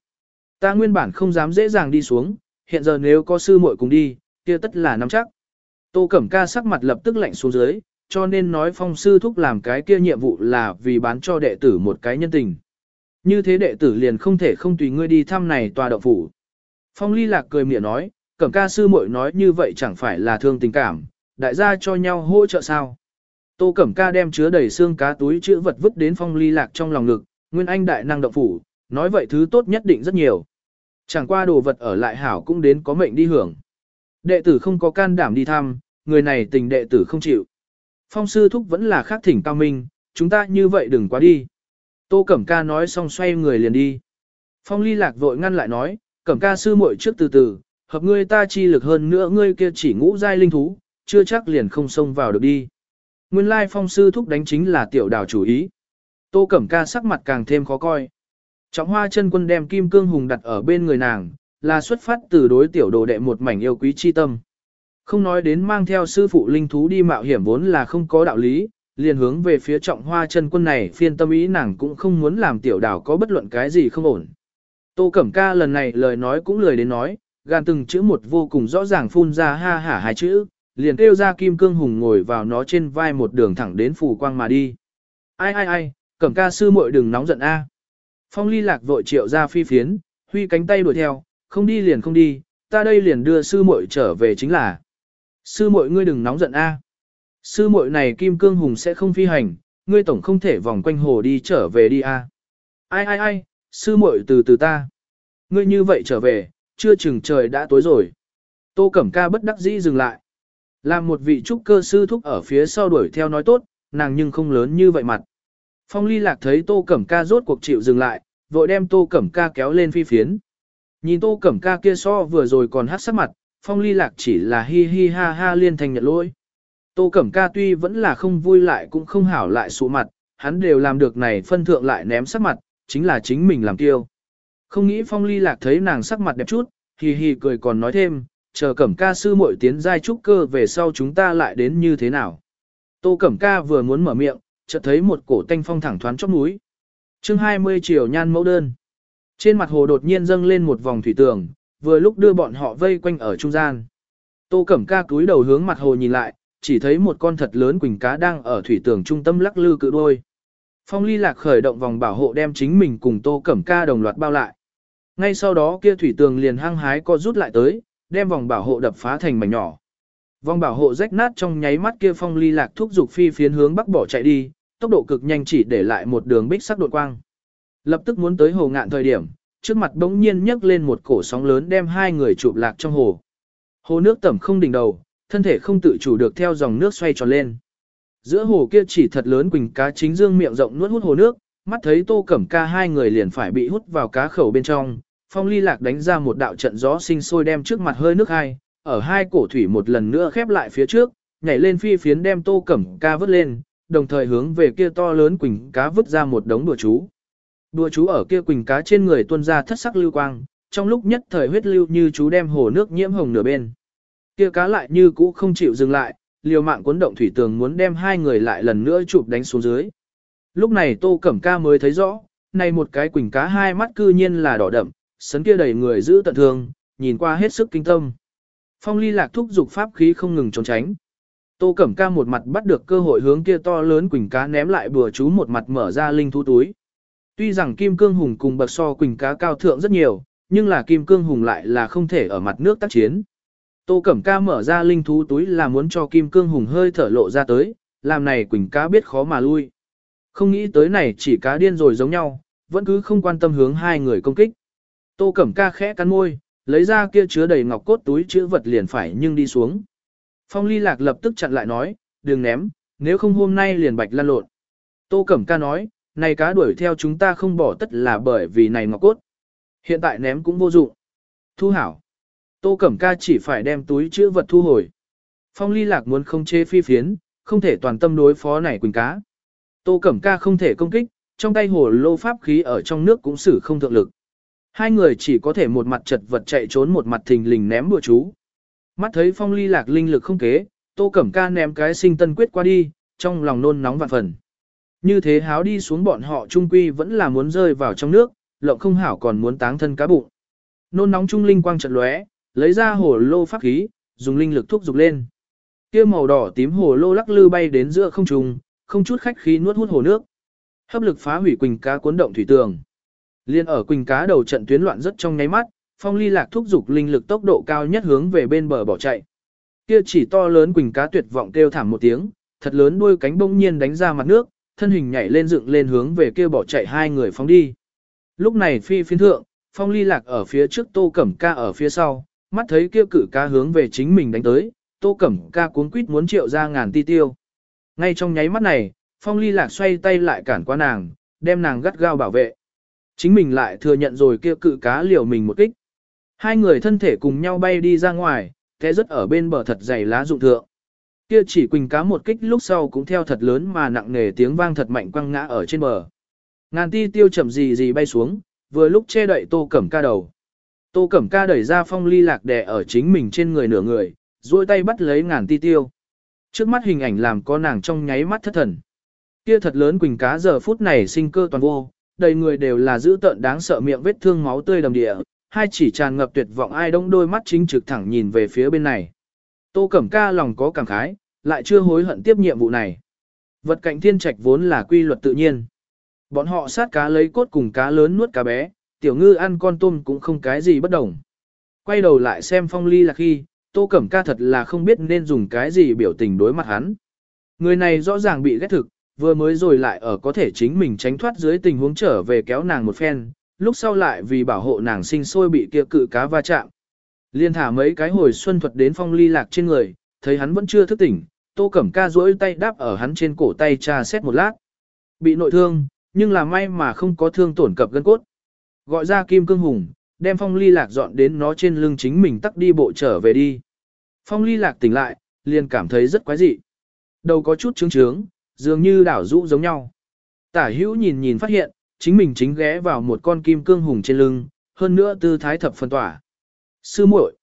Ta nguyên bản không dám dễ dàng đi xuống, hiện giờ nếu có sư muội cùng đi, kia tất là nắm chắc. Tô Cẩm Ca sắc mặt lập tức lạnh xuống dưới, cho nên nói phong sư thúc làm cái kia nhiệm vụ là vì bán cho đệ tử một cái nhân tình. Như thế đệ tử liền không thể không tùy ngươi đi thăm này tòa động phủ. Phong ly lạc cười miệng nói, Cẩm Ca sư muội nói như vậy chẳng phải là thương tình cảm, đại gia cho nhau hỗ trợ sao. Tô Cẩm Ca đem chứa đầy xương cá túi chữ vật vứt đến phong ly lạc trong lòng ngực, Nguyên Anh đại năng động phủ, nói vậy thứ tốt nhất định rất nhiều. Chẳng qua đồ vật ở lại hảo cũng đến có mệnh đi hưởng. Đệ tử không có can đảm đi thăm, người này tình đệ tử không chịu. Phong sư thúc vẫn là khác thỉnh cao minh, chúng ta như vậy đừng quá đi. Tô Cẩm Ca nói xong xoay người liền đi. Phong ly lạc vội ngăn lại nói, Cẩm Ca sư muội trước từ từ, hợp ngươi ta chi lực hơn nữa ngươi kia chỉ ngũ giai linh thú, chưa chắc liền không xông vào được đi. Nguyên lai phong sư thúc đánh chính là tiểu đào chủ ý. Tô Cẩm Ca sắc mặt càng thêm khó coi. Trọng hoa chân quân đem kim cương hùng đặt ở bên người nàng, là xuất phát từ đối tiểu đồ đệ một mảnh yêu quý chi tâm. Không nói đến mang theo sư phụ linh thú đi mạo hiểm vốn là không có đạo lý, liền hướng về phía trọng hoa chân quân này phiên tâm ý nàng cũng không muốn làm tiểu đảo có bất luận cái gì không ổn. Tô Cẩm Ca lần này lời nói cũng lời đến nói, gan từng chữ một vô cùng rõ ràng phun ra ha hả hai chữ, liền kêu ra kim cương hùng ngồi vào nó trên vai một đường thẳng đến phủ quang mà đi. Ai ai ai, Cẩm Ca sư muội đừng nóng giận a. Phong ly lạc vội triệu ra phi phiến, huy cánh tay đuổi theo, không đi liền không đi, ta đây liền đưa sư muội trở về chính là. Sư muội ngươi đừng nóng giận a. Sư muội này kim cương hùng sẽ không phi hành, ngươi tổng không thể vòng quanh hồ đi trở về đi a. Ai ai ai, sư muội từ từ ta. Ngươi như vậy trở về, chưa chừng trời đã tối rồi. Tô Cẩm Ca bất đắc dĩ dừng lại. Làm một vị trúc cơ sư thúc ở phía sau đuổi theo nói tốt, nàng nhưng không lớn như vậy mặt. Phong ly lạc thấy Tô Cẩm Ca rốt cuộc chịu dừng lại, vội đem Tô Cẩm Ca kéo lên phi phiến. Nhìn Tô Cẩm Ca kia so vừa rồi còn hát sắc mặt, Phong ly lạc chỉ là hi hi ha ha liên thành nhận lỗi. Tô Cẩm Ca tuy vẫn là không vui lại cũng không hảo lại sụ mặt, hắn đều làm được này phân thượng lại ném sắc mặt, chính là chính mình làm tiêu. Không nghĩ Phong ly lạc thấy nàng sắc mặt đẹp chút, hi hi cười còn nói thêm, chờ Cẩm Ca sư muội tiến giai trúc cơ về sau chúng ta lại đến như thế nào. Tô Cẩm Ca vừa muốn mở miệng, chợt thấy một cổ tanh phong thẳng thoáng chóp núi. Chương 20 chiều nhan mẫu đơn. Trên mặt hồ đột nhiên dâng lên một vòng thủy tường, vừa lúc đưa bọn họ vây quanh ở trung gian. Tô Cẩm Ca cúi đầu hướng mặt hồ nhìn lại, chỉ thấy một con thật lớn quỳnh cá đang ở thủy tường trung tâm lắc lư cự đôi. Phong Ly Lạc khởi động vòng bảo hộ đem chính mình cùng Tô Cẩm Ca đồng loạt bao lại. Ngay sau đó kia thủy tường liền hăng hái co rút lại tới, đem vòng bảo hộ đập phá thành mảnh nhỏ. Vòng bảo hộ rách nát trong nháy mắt kia Phong Ly Lạc thúc dục phi phiến hướng bắc bỏ chạy đi, tốc độ cực nhanh chỉ để lại một đường bích sắc đột quang. Lập tức muốn tới hồ ngạn thời điểm, trước mặt đống nhiên nhấc lên một cổ sóng lớn đem hai người chụp lạc trong hồ. Hồ nước tẩm không đỉnh đầu, thân thể không tự chủ được theo dòng nước xoay tròn lên. Giữa hồ kia chỉ thật lớn quỳnh cá chính dương miệng rộng nuốt hút hồ nước, mắt thấy tô cẩm ca hai người liền phải bị hút vào cá khẩu bên trong. Phong ly lạc đánh ra một đạo trận gió sinh sôi đem trước mặt hơi nước hai, ở hai cổ thủy một lần nữa khép lại phía trước, nhảy lên phi phiến đem tô cẩm ca vứt lên, đồng thời hướng về kia to lớn quỳnh cá vứt ra một đống đùa chú. Đùa chú ở kia quỳnh cá trên người tuôn ra thất sắc lưu quang, trong lúc nhất thời huyết lưu như chú đem hồ nước nhiễm hồng nửa bên. Kia cá lại như cũ không chịu dừng lại, liều mạng cuốn động thủy tường muốn đem hai người lại lần nữa chụp đánh xuống dưới. Lúc này Tô Cẩm Ca mới thấy rõ, này một cái quỳnh cá hai mắt cư nhiên là đỏ đậm, sấn kia đầy người giữ tận thương, nhìn qua hết sức kinh tâm. Phong ly lạc thúc dục pháp khí không ngừng trốn tránh. Tô Cẩm Ca một mặt bắt được cơ hội hướng kia to lớn quỳnh cá ném lại bừa chú một mặt mở ra linh thú túi. Tuy rằng Kim Cương Hùng cùng bậc so quỳnh cá cao thượng rất nhiều, nhưng là Kim Cương Hùng lại là không thể ở mặt nước tác chiến. Tô Cẩm Ca mở ra linh thú túi là muốn cho Kim Cương Hùng hơi thở lộ ra tới, làm này quỳnh cá biết khó mà lui. Không nghĩ tới này chỉ cá điên rồi giống nhau, vẫn cứ không quan tâm hướng hai người công kích. Tô Cẩm Ca khẽ cắn môi, lấy ra kia chứa đầy ngọc cốt túi chứa vật liền phải nhưng đi xuống. Phong ly lạc lập tức chặn lại nói, đừng ném, nếu không hôm nay liền bạch lăn lộn. Tô Cẩm Ca nói, này cá đuổi theo chúng ta không bỏ tất là bởi vì này ngọc cốt. Hiện tại ném cũng vô dụng. Thu hảo. Tô Cẩm Ca chỉ phải đem túi chứa vật thu hồi. Phong ly lạc muốn không chê phi phiến, không thể toàn tâm đối phó này quỳnh cá. Tô Cẩm Ca không thể công kích, trong tay hồ lô pháp khí ở trong nước cũng xử không thượng lực. Hai người chỉ có thể một mặt chật vật chạy trốn một mặt thình lình ném bùa chú. Mắt thấy phong ly lạc linh lực không kế, tô cẩm ca ném cái sinh tân quyết qua đi, trong lòng nôn nóng vạn phần. Như thế háo đi xuống bọn họ trung quy vẫn là muốn rơi vào trong nước, lộng không hảo còn muốn táng thân cá bụng. Nôn nóng trung linh quang trận lóe, lấy ra hồ lô pháp khí, dùng linh lực thúc dục lên. Kia màu đỏ tím hồ lô lắc lư bay đến giữa không trung, không chút khách khí nuốt hút hồ nước. Hấp lực phá hủy quỳnh cá cuốn động thủy tường. Liên ở quỳnh cá đầu trận tuyến loạn rất trong nháy mắt, phong ly lạc thúc dục linh lực tốc độ cao nhất hướng về bên bờ bỏ chạy. Kia chỉ to lớn quỳnh cá tuyệt vọng kêu thảm một tiếng, thật lớn đuôi cánh bỗng nhiên đánh ra mặt nước, thân hình nhảy lên dựng lên hướng về kia bỏ chạy hai người phóng đi. Lúc này phi phiến thượng, phong ly lạc ở phía trước tô cẩm ca ở phía sau, mắt thấy kia cử ca hướng về chính mình đánh tới, tô cẩm ca cuốn quýt muốn triệu ra ngàn ti tiêu. Ngay trong nháy mắt này, phong ly lạc xoay tay lại cản qua nàng, đem nàng gắt gao bảo vệ. Chính mình lại thừa nhận rồi kia cự cá liều mình một kích. Hai người thân thể cùng nhau bay đi ra ngoài, thế rất ở bên bờ thật dày lá rụng thượng. Kia chỉ quỳnh cá một kích lúc sau cũng theo thật lớn mà nặng nề tiếng vang thật mạnh quăng ngã ở trên bờ. Ngàn ti tiêu chậm gì gì bay xuống, vừa lúc che đậy tô cẩm ca đầu. Tô cẩm ca đẩy ra phong ly lạc đè ở chính mình trên người nửa người, duỗi tay bắt lấy ngàn ti tiêu. Trước mắt hình ảnh làm có nàng trong nháy mắt thất thần. Kia thật lớn quỳnh cá giờ phút này sinh cơ toàn vô, đầy người đều là dữ tợn đáng sợ miệng vết thương máu tươi đầm địa, hai chỉ tràn ngập tuyệt vọng ai đông đôi mắt chính trực thẳng nhìn về phía bên này. Tô Cẩm Ca lòng có cảm khái, lại chưa hối hận tiếp nhiệm vụ này. Vật cạnh thiên trạch vốn là quy luật tự nhiên. Bọn họ sát cá lấy cốt cùng cá lớn nuốt cá bé, tiểu ngư ăn con tôm cũng không cái gì bất đồng. Quay đầu lại xem phong ly là khi, Tô Cẩm Ca thật là không biết nên dùng cái gì biểu tình đối mặt hắn. Người này rõ ràng bị ghét thực, vừa mới rồi lại ở có thể chính mình tránh thoát dưới tình huống trở về kéo nàng một phen, lúc sau lại vì bảo hộ nàng sinh sôi bị kia cự cá va chạm. Liên thả mấy cái hồi xuân thuật đến phong ly lạc trên người, thấy hắn vẫn chưa thức tỉnh, tô cẩm ca duỗi tay đáp ở hắn trên cổ tay tra xét một lát. Bị nội thương, nhưng là may mà không có thương tổn cập gân cốt. Gọi ra kim cương hùng, đem phong ly lạc dọn đến nó trên lưng chính mình tắt đi bộ trở về đi. Phong ly lạc tỉnh lại, liền cảm thấy rất quái dị. Đầu có chút trướng trướng, dường như đảo rũ giống nhau. Tả hữu nhìn nhìn phát hiện, chính mình chính ghé vào một con kim cương hùng trên lưng, hơn nữa tư thái thập phân tỏa. Sư muội.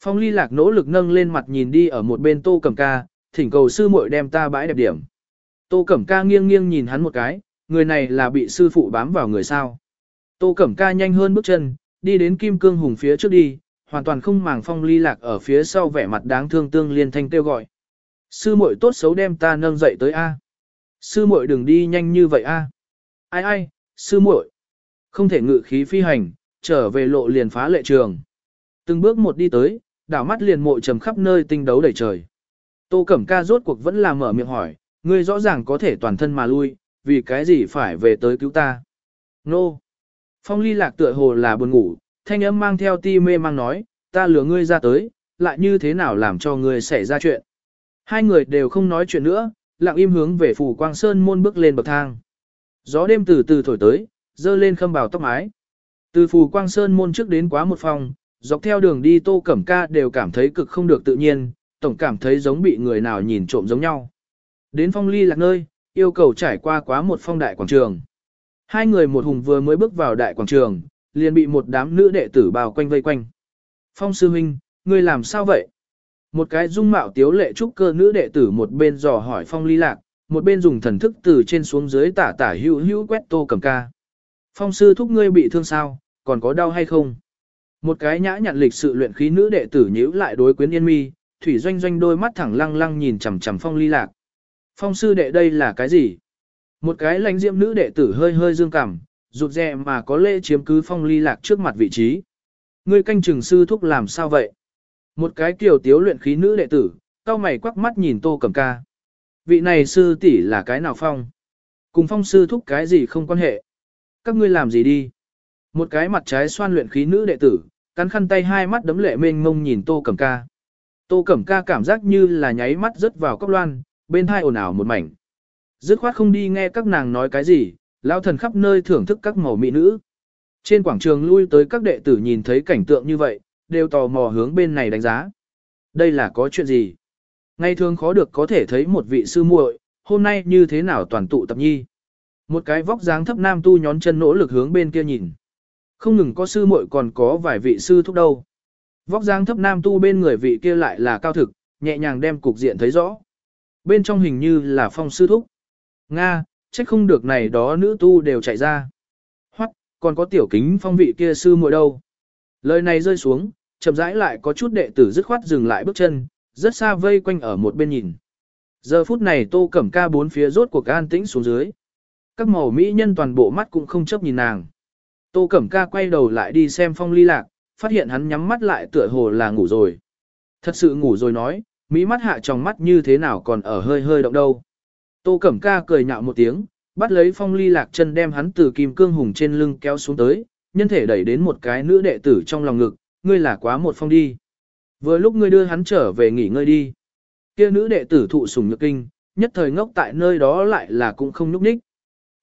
Phong ly lạc nỗ lực nâng lên mặt nhìn đi ở một bên tô cẩm ca, thỉnh cầu sư muội đem ta bãi đẹp điểm. Tô cẩm ca nghiêng nghiêng nhìn hắn một cái, người này là bị sư phụ bám vào người sao. Tô cẩm ca nhanh hơn bước chân, đi đến kim cương hùng phía trước đi, hoàn toàn không màng phong ly lạc ở phía sau vẻ mặt đáng thương tương liên thanh kêu gọi. Sư muội tốt xấu đem ta nâng dậy tới A. Sư muội đừng đi nhanh như vậy A. Ai ai, sư muội Không thể ngự khí phi hành, trở về lộ liền phá lệ trường. Từng bước một đi tới, đảo mắt liền mộ trầm khắp nơi tinh đấu đầy trời. Tô Cẩm Ca rốt cuộc vẫn là mở miệng hỏi, ngươi rõ ràng có thể toàn thân mà lui, vì cái gì phải về tới cứu ta? Nô! Phong ly lạc tựa hồ là buồn ngủ, thanh âm mang theo ti mê mang nói, ta lừa ngươi ra tới, lại như thế nào làm cho ngươi xảy ra chuyện. Hai người đều không nói chuyện nữa, lặng im hướng về phủ quang sơn môn bước lên bậc thang. Gió đêm từ từ thổi tới, dơ lên khâm bào tóc mái. Từ phủ quang sơn môn trước đến quá một phòng, dọc theo đường đi tô cẩm ca đều cảm thấy cực không được tự nhiên, tổng cảm thấy giống bị người nào nhìn trộm giống nhau. Đến phong ly lạc nơi, yêu cầu trải qua quá một phong đại quảng trường. Hai người một hùng vừa mới bước vào đại quảng trường, liền bị một đám nữ đệ tử bao quanh vây quanh. Phong sư huynh, ngươi làm sao vậy? Một cái dung mạo tiếu lệ trúc cơ nữ đệ tử một bên dò hỏi phong ly lạc, một bên dùng thần thức từ trên xuống dưới tả tả hữu hữu quét tô cầm ca. Phong sư thúc ngươi bị thương sao, còn có đau hay không? Một cái nhã nhặn lịch sự luyện khí nữ đệ tử nhíu lại đối quyến yên mi, thủy doanh doanh đôi mắt thẳng lăng lăng nhìn chằm chằm phong ly lạc. Phong sư đệ đây là cái gì? Một cái lãnh diễm nữ đệ tử hơi hơi dương cảm, rụt rè mà có lễ chiếm cứ phong ly lạc trước mặt vị trí. Ngươi canh chừng sư thúc làm sao vậy? Một cái kiểu tiếu luyện khí nữ đệ tử, cao mày quắc mắt nhìn tô cầm ca. Vị này sư tỷ là cái nào phong? Cùng phong sư thúc cái gì không quan hệ? Các ngươi làm gì đi? Một cái mặt trái xoan luyện khí nữ đệ tử, cắn khăn tay hai mắt đấm lệ mênh mông nhìn tô cầm ca. Tô cẩm ca cảm giác như là nháy mắt rớt vào cốc loan, bên hai ồn ào một mảnh. Dứt khoát không đi nghe các nàng nói cái gì, lao thần khắp nơi thưởng thức các màu mỹ nữ. Trên quảng trường lui tới các đệ tử nhìn thấy cảnh tượng như vậy, đều tò mò hướng bên này đánh giá. Đây là có chuyện gì? Ngày thường khó được có thể thấy một vị sư muội, hôm nay như thế nào toàn tụ tập nhi. Một cái vóc dáng thấp nam tu nhón chân nỗ lực hướng bên kia nhìn. Không ngừng có sư muội còn có vài vị sư thúc đâu. Vóc dáng thấp nam tu bên người vị kia lại là cao thực, nhẹ nhàng đem cục diện thấy rõ. Bên trong hình như là phong sư thúc. Nga, trách không được này đó nữ tu đều chạy ra. Hoặc, còn có tiểu kính phong vị kia sư muội đâu. Lời này rơi xuống, chậm rãi lại có chút đệ tử dứt khoát dừng lại bước chân, rất xa vây quanh ở một bên nhìn. Giờ phút này tô cẩm ca bốn phía rốt cuộc an tĩnh xuống dưới. Các màu mỹ nhân toàn bộ mắt cũng không chấp nhìn nàng. Tô cẩm ca quay đầu lại đi xem phong ly lạc, phát hiện hắn nhắm mắt lại tựa hồ là ngủ rồi. Thật sự ngủ rồi nói, mỹ mắt hạ trong mắt như thế nào còn ở hơi hơi động đâu. Tô Cẩm Ca cười nhạo một tiếng, bắt lấy phong ly lạc chân đem hắn từ kim cương hùng trên lưng kéo xuống tới, nhân thể đẩy đến một cái nữ đệ tử trong lòng ngực, ngươi là quá một phong đi. Vừa lúc ngươi đưa hắn trở về nghỉ ngơi đi. Kia nữ đệ tử thụ sủng nhược kinh, nhất thời ngốc tại nơi đó lại là cũng không nhúc ních.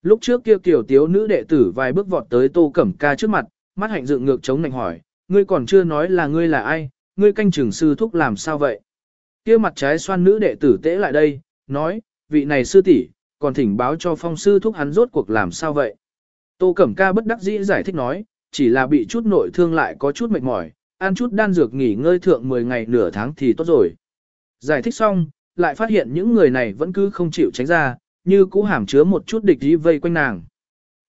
Lúc trước kia kiểu tiếu nữ đệ tử vài bước vọt tới Tô Cẩm Ca trước mặt, mắt hạnh dựng ngược chống nạnh hỏi, ngươi còn chưa nói là ngươi là ai, ngươi canh trưởng sư thúc làm sao vậy? Kia mặt trái xoan nữ đệ tử tễ lại đây, nói, vị này sư tỷ, còn thỉnh báo cho phong sư thúc hắn rốt cuộc làm sao vậy? Tô Cẩm Ca bất đắc dĩ giải thích nói, chỉ là bị chút nội thương lại có chút mệt mỏi, ăn chút đan dược nghỉ ngơi thượng 10 ngày nửa tháng thì tốt rồi. Giải thích xong, lại phát hiện những người này vẫn cứ không chịu tránh ra, như cũ hàm chứa một chút địch ý vây quanh nàng.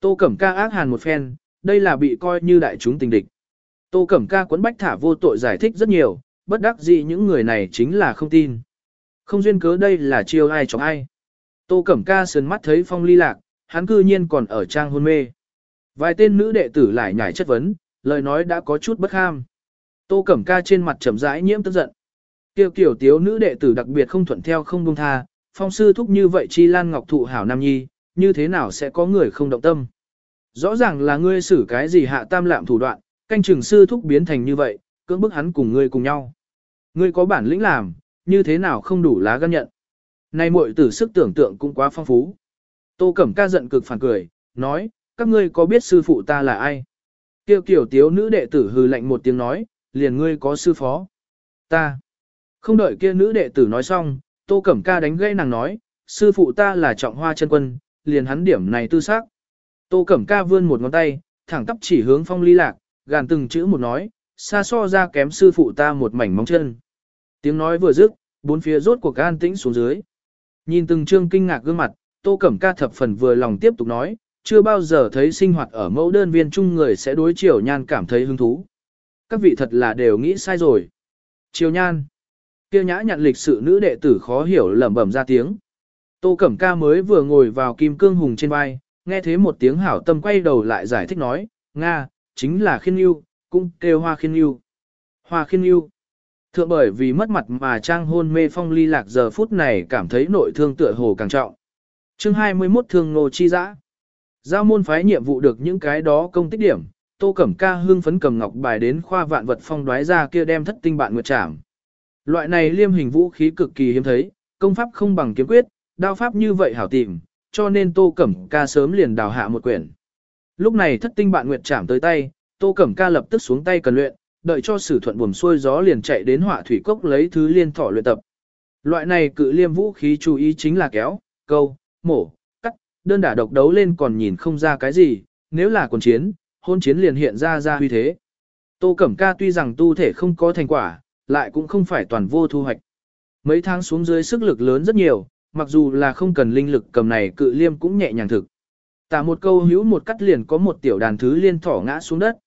Tô Cẩm Ca ác hàn một phen, đây là bị coi như đại chúng tình địch. Tô Cẩm Ca quấn bách thả vô tội giải thích rất nhiều, bất đắc dĩ những người này chính là không tin. Không duyên cớ đây là chiêu ai chọc ai. Tô Cẩm Ca sườn mắt thấy phong ly lạc, hắn cư nhiên còn ở trang hôn mê. Vài tên nữ đệ tử lại nhảy chất vấn, lời nói đã có chút bất ham. Tô Cẩm Ca trên mặt trầm rãi nhiễm tức giận. Kiều kiểu tiếu nữ đệ tử đặc biệt không thuận theo không buông tha, phong sư thúc như vậy chi lan ngọc thụ hảo nam nhi, như thế nào sẽ có người không động tâm. Rõ ràng là ngươi xử cái gì hạ tam lạm thủ đoạn, canh trưởng sư thúc biến thành như vậy, cưỡng bức hắn cùng ngươi cùng nhau. Ngươi có bản lĩnh làm, như thế nào không đủ lá gan nhận. Này muội tử sức tưởng tượng cũng quá phong phú. Tô Cẩm ca giận cực phản cười, nói, các ngươi có biết sư phụ ta là ai? Kiều kiểu tiếu nữ đệ tử hừ lạnh một tiếng nói, liền ngươi có sư phó. Ta. Không đợi kia nữ đệ tử nói xong, Tô Cẩm ca đánh gây nàng nói, sư phụ ta là trọng hoa chân quân, liền hắn điểm này tư xác. Tô Cẩm ca vươn một ngón tay, thẳng tắp chỉ hướng phong ly lạc, gàn từng chữ một nói, xa so ra kém sư phụ ta một mảnh móng chân. Tiếng nói vừa dứt, bốn phía rốt cuộc an tĩnh xuống dưới. Nhìn từng trương kinh ngạc gương mặt, Tô Cẩm ca thập phần vừa lòng tiếp tục nói, chưa bao giờ thấy sinh hoạt ở mẫu đơn viên chung người sẽ đối chiều nhan cảm thấy hứng thú. Các vị thật là đều nghĩ sai rồi. Chiều nhan. Kêu nhã nhận lịch sự nữ đệ tử khó hiểu lẩm bẩm ra tiếng. Tô Cẩm ca mới vừa ngồi vào kim cương hùng trên vai, nghe thấy một tiếng hảo tâm quay đầu lại giải thích nói, Nga, chính là khiên yêu, cũng kêu hoa khiên yêu. Hoa khiên yêu. Thượng bởi vì mất mặt mà trang hôn mê phong ly lạc giờ phút này cảm thấy nội thương tựa hồ càng trọng. chương 21 thương nô chi dã. Giao môn phái nhiệm vụ được những cái đó công tích điểm, tô cẩm ca hương phấn cầm ngọc bài đến khoa vạn vật phong đoái ra kia đem thất tinh bạn nguyệt trảm. Loại này liêm hình vũ khí cực kỳ hiếm thấy, công pháp không bằng kiếm quyết, đao pháp như vậy hảo tìm, cho nên tô cẩm ca sớm liền đào hạ một quyển. Lúc này thất tinh bạn nguyệt chạm tới tay, tô cẩm ca lập tức xuống tay cần luyện, đợi cho sử thuận buồm xuôi gió liền chạy đến hỏa thủy cốc lấy thứ liên thỏ luyện tập. Loại này cự liêm vũ khí chú ý chính là kéo, câu, mổ, cắt, đơn đả độc đấu lên còn nhìn không ra cái gì, nếu là quần chiến, hôn chiến liền hiện ra ra huy thế. Tô Cẩm Ca tuy rằng tu thể không có thành quả, lại cũng không phải toàn vô thu hoạch. Mấy tháng xuống dưới sức lực lớn rất nhiều, mặc dù là không cần linh lực cầm này cự liêm cũng nhẹ nhàng thực. Tả một câu hữu một cắt liền có một tiểu đàn thứ liên thỏ ngã xuống đất.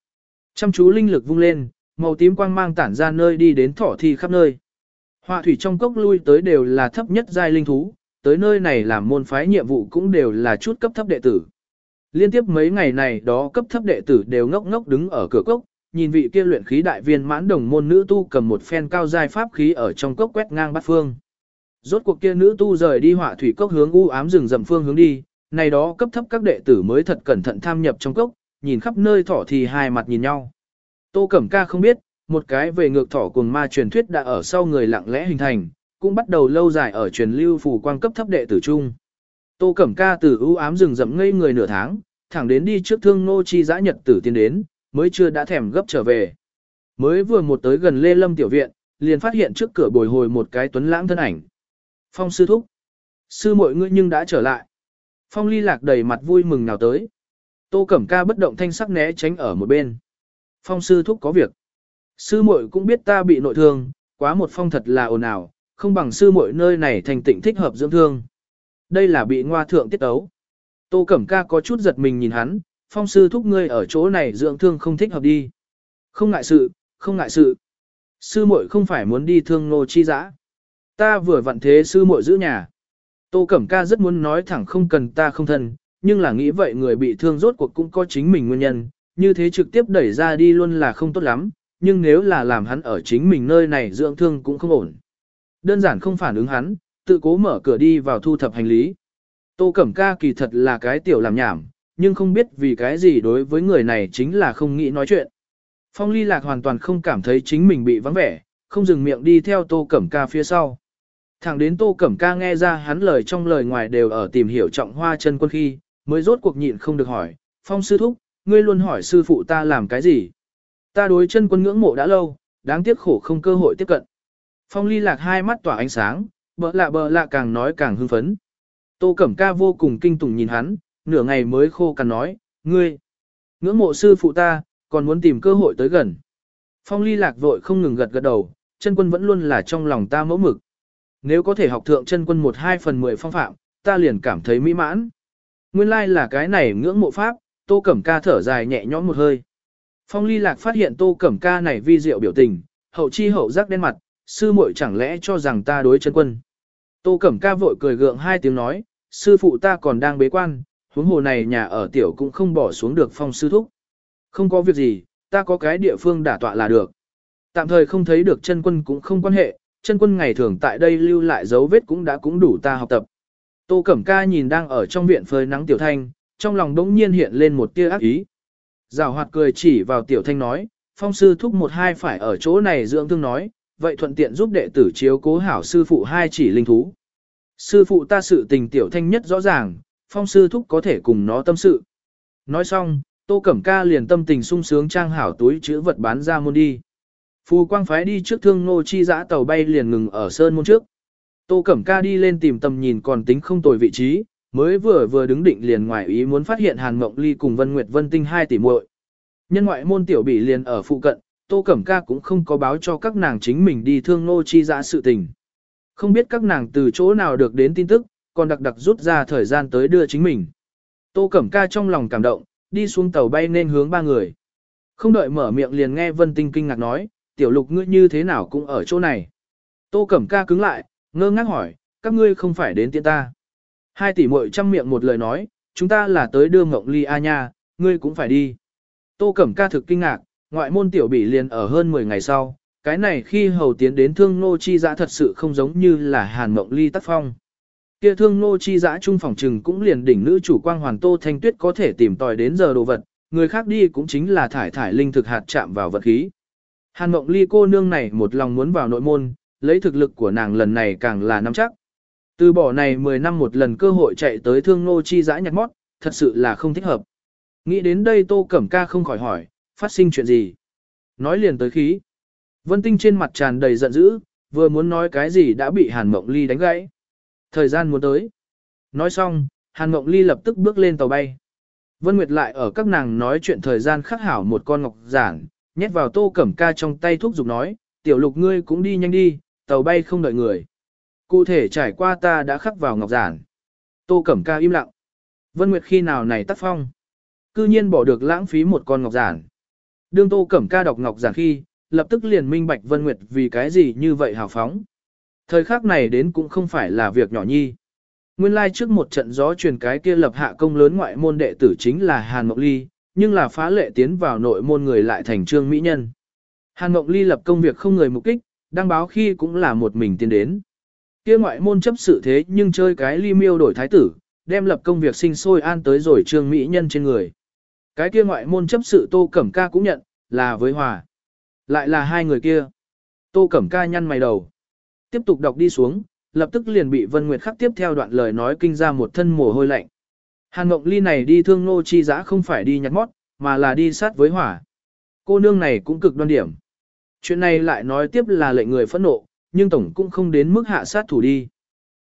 Chăm chú linh lực vung lên, màu tím quang mang tản ra nơi đi đến thỏ thi khắp nơi. Họa thủy trong cốc lui tới đều là thấp nhất giai linh thú, tới nơi này làm môn phái nhiệm vụ cũng đều là chút cấp thấp đệ tử. Liên tiếp mấy ngày này đó cấp thấp đệ tử đều ngốc ngốc đứng ở cửa cốc, nhìn vị kia luyện khí đại viên mãn đồng môn nữ tu cầm một phen cao giai pháp khí ở trong cốc quét ngang bát phương. Rốt cuộc kia nữ tu rời đi họa thủy cốc hướng u ám rừng rậm phương hướng đi, này đó cấp thấp các đệ tử mới thật cẩn thận tham nhập trong cốc, nhìn khắp nơi thỏ thì hai mặt nhìn nhau. Tô Cẩm Ca không biết, một cái về ngược thỏ cùng ma truyền thuyết đã ở sau người lặng lẽ hình thành, cũng bắt đầu lâu dài ở truyền lưu phù quang cấp thấp đệ tử trung. Tô Cẩm Ca từ ưu ám rừng rậm ngây người nửa tháng, thẳng đến đi trước thương nô chi giã nhật tử tiến đến, mới chưa đã thèm gấp trở về. Mới vừa một tới gần Lê Lâm tiểu viện, liền phát hiện trước cửa bồi hồi một cái tuấn lãng thân ảnh. Phong sư thúc. Sư muội ngươi nhưng đã trở lại. Phong ly lạc đầy mặt vui mừng nào tới. Tô Cẩm Ca bất động thanh sắc né tránh ở một bên. Phong sư thúc có việc. Sư muội cũng biết ta bị nội thương, quá một phong thật là ồn ào, không bằng sư muội nơi này thành tịnh thích hợp dưỡng thương. Đây là bị ngoa thượng tiết ấu. Tô Cẩm Ca có chút giật mình nhìn hắn, phong sư thúc ngươi ở chỗ này dưỡng thương không thích hợp đi. Không ngại sự, không ngại sự. Sư muội không phải muốn đi thương nô chi dã. Ta vừa vặn thế sư muội giữ nhà. Tô Cẩm Ca rất muốn nói thẳng không cần ta không thân, nhưng là nghĩ vậy người bị thương rốt cuộc cũng có chính mình nguyên nhân, như thế trực tiếp đẩy ra đi luôn là không tốt lắm, nhưng nếu là làm hắn ở chính mình nơi này dưỡng thương cũng không ổn. Đơn giản không phản ứng hắn, tự cố mở cửa đi vào thu thập hành lý. Tô Cẩm Ca kỳ thật là cái tiểu làm nhảm, nhưng không biết vì cái gì đối với người này chính là không nghĩ nói chuyện. Phong ly lạc hoàn toàn không cảm thấy chính mình bị vắng vẻ, không dừng miệng đi theo Tô Cẩm Ca phía sau. Thẳng đến Tô Cẩm Ca nghe ra hắn lời trong lời ngoài đều ở tìm hiểu trọng hoa chân quân khi, mới rốt cuộc nhịn không được hỏi, Phong sư thúc, ngươi luôn hỏi sư phụ ta làm cái gì? Ta đối chân quân ngưỡng mộ đã lâu, đáng tiếc khổ không cơ hội tiếp cận. Phong ly lạc hai mắt tỏa ánh sáng, bỡ lạ bỡ lạ càng nói càng hưng phấn. Tô Cẩm Ca vô cùng kinh tủng nhìn hắn, nửa ngày mới khô cằn nói, ngươi, ngưỡng mộ sư phụ ta, còn muốn tìm cơ hội tới gần. Phong ly lạc vội không ngừng gật gật đầu, chân quân vẫn luôn là trong lòng ta mẫu mực. Nếu có thể học thượng chân quân một hai phần mười phong phạm, ta liền cảm thấy mỹ mãn. Nguyên lai like là cái này ngưỡng mộ pháp, tô cẩm ca thở dài nhẹ nhõm một hơi. Phong ly lạc phát hiện tô cẩm ca này vi diệu biểu tình, hậu chi hậu giác đen mặt, sư muội chẳng lẽ cho rằng ta đối chân quân. Tô cẩm ca vội cười gượng hai tiếng nói, sư phụ ta còn đang bế quan, huống hồ này nhà ở tiểu cũng không bỏ xuống được phong sư thúc. Không có việc gì, ta có cái địa phương đả tọa là được. Tạm thời không thấy được chân quân cũng không quan hệ, chân quân ngày thường tại đây lưu lại dấu vết cũng đã cũng đủ ta học tập. Tô Cẩm Ca nhìn đang ở trong viện phơi nắng Tiểu Thanh, trong lòng đống nhiên hiện lên một tia ác ý. Giảo hoạt cười chỉ vào Tiểu Thanh nói, phong sư thúc một hai phải ở chỗ này dưỡng thương nói, vậy thuận tiện giúp đệ tử chiếu cố hảo sư phụ hai chỉ linh thú. Sư phụ ta sự tình Tiểu Thanh nhất rõ ràng, phong sư thúc có thể cùng nó tâm sự. Nói xong, Tô Cẩm Ca liền tâm tình sung sướng trang hảo túi chữ vật bán ra môn đi. Phù quang phái đi trước thương nô chi giã tàu bay liền ngừng ở sơn môn trước. Tô Cẩm Ca đi lên tìm tầm nhìn còn tính không tồi vị trí, mới vừa vừa đứng định liền ngoài ý muốn phát hiện Hàn Mộng Ly cùng Vân Nguyệt Vân Tinh hai tỷ muội. Nhân ngoại môn tiểu bị liền ở phụ cận, Tô Cẩm Ca cũng không có báo cho các nàng chính mình đi thương nô chi giã sự tình. Không biết các nàng từ chỗ nào được đến tin tức, còn đặc đặc rút ra thời gian tới đưa chính mình. Tô Cẩm Ca trong lòng cảm động, đi xuống tàu bay nên hướng ba người. Không đợi mở miệng liền nghe Vân Tinh kinh ngạc nói, tiểu lục ngươi như thế nào cũng ở chỗ này. Tô Cẩm Ca cứng lại, ngơ ngác hỏi, các ngươi không phải đến tiện ta. Hai tỷ muội chăm miệng một lời nói, chúng ta là tới đưa Ngộng Ly A nha, ngươi cũng phải đi. Tô Cẩm Ca thực kinh ngạc, ngoại môn tiểu bỉ liền ở hơn 10 ngày sau, cái này khi hầu tiến đến thương nô chi giã thật sự không giống như là Hàn Mộng Ly tác phong. Kia thương nô chi giã trung phòng trừng cũng liền đỉnh nữ chủ quang hoàn Tô Thanh Tuyết có thể tìm tòi đến giờ đồ vật, người khác đi cũng chính là thải thải linh thực hạt chạm vào vật khí. Hàn Mộng Ly cô nương này một lòng muốn vào nội môn, lấy thực lực của nàng lần này càng là nắm chắc. Từ bỏ này 10 năm một lần cơ hội chạy tới thương nô chi giã nhặt mót, thật sự là không thích hợp. Nghĩ đến đây Tô Cẩm Ca không khỏi hỏi, phát sinh chuyện gì? Nói liền tới khí. Vân Tinh trên mặt tràn đầy giận dữ, vừa muốn nói cái gì đã bị Hàn Mộng Ly đánh gãy. Thời gian muốn tới. Nói xong, Hàn Mộng Ly lập tức bước lên tàu bay. Vân Nguyệt lại ở các nàng nói chuyện thời gian khắc hảo một con ngọc giản, nhét vào tô cẩm ca trong tay thuốc giục nói, tiểu lục ngươi cũng đi nhanh đi, tàu bay không đợi người. Cụ thể trải qua ta đã khắc vào ngọc giản. Tô cẩm ca im lặng. Vân Nguyệt khi nào này tắt phong. Cư nhiên bỏ được lãng phí một con ngọc giản. Đương tô cẩm ca đọc ngọc giản khi, lập tức liền minh bạch Vân Nguyệt vì cái gì như vậy hào phóng. Thời khắc này đến cũng không phải là việc nhỏ nhi. Nguyên lai trước một trận gió truyền cái kia lập hạ công lớn ngoại môn đệ tử chính là Hàn Mộc Ly, nhưng là phá lệ tiến vào nội môn người lại thành trương mỹ nhân. Hàn ngọc Ly lập công việc không người mục kích, đăng báo khi cũng là một mình tiến đến. Kia ngoại môn chấp sự thế nhưng chơi cái ly miêu đổi thái tử, đem lập công việc sinh sôi an tới rồi trương mỹ nhân trên người. Cái kia ngoại môn chấp sự Tô Cẩm Ca cũng nhận, là với Hòa. Lại là hai người kia. Tô Cẩm Ca nhăn mày đầu. Tiếp tục đọc đi xuống, lập tức liền bị Vân Nguyệt khắc tiếp theo đoạn lời nói kinh ra một thân mồ hôi lạnh. Hàn Ngộng Ly này đi thương nô chi giã không phải đi nhặt mót, mà là đi sát với hỏa. Cô nương này cũng cực đoan điểm. Chuyện này lại nói tiếp là lệnh người phẫn nộ, nhưng tổng cũng không đến mức hạ sát thủ đi.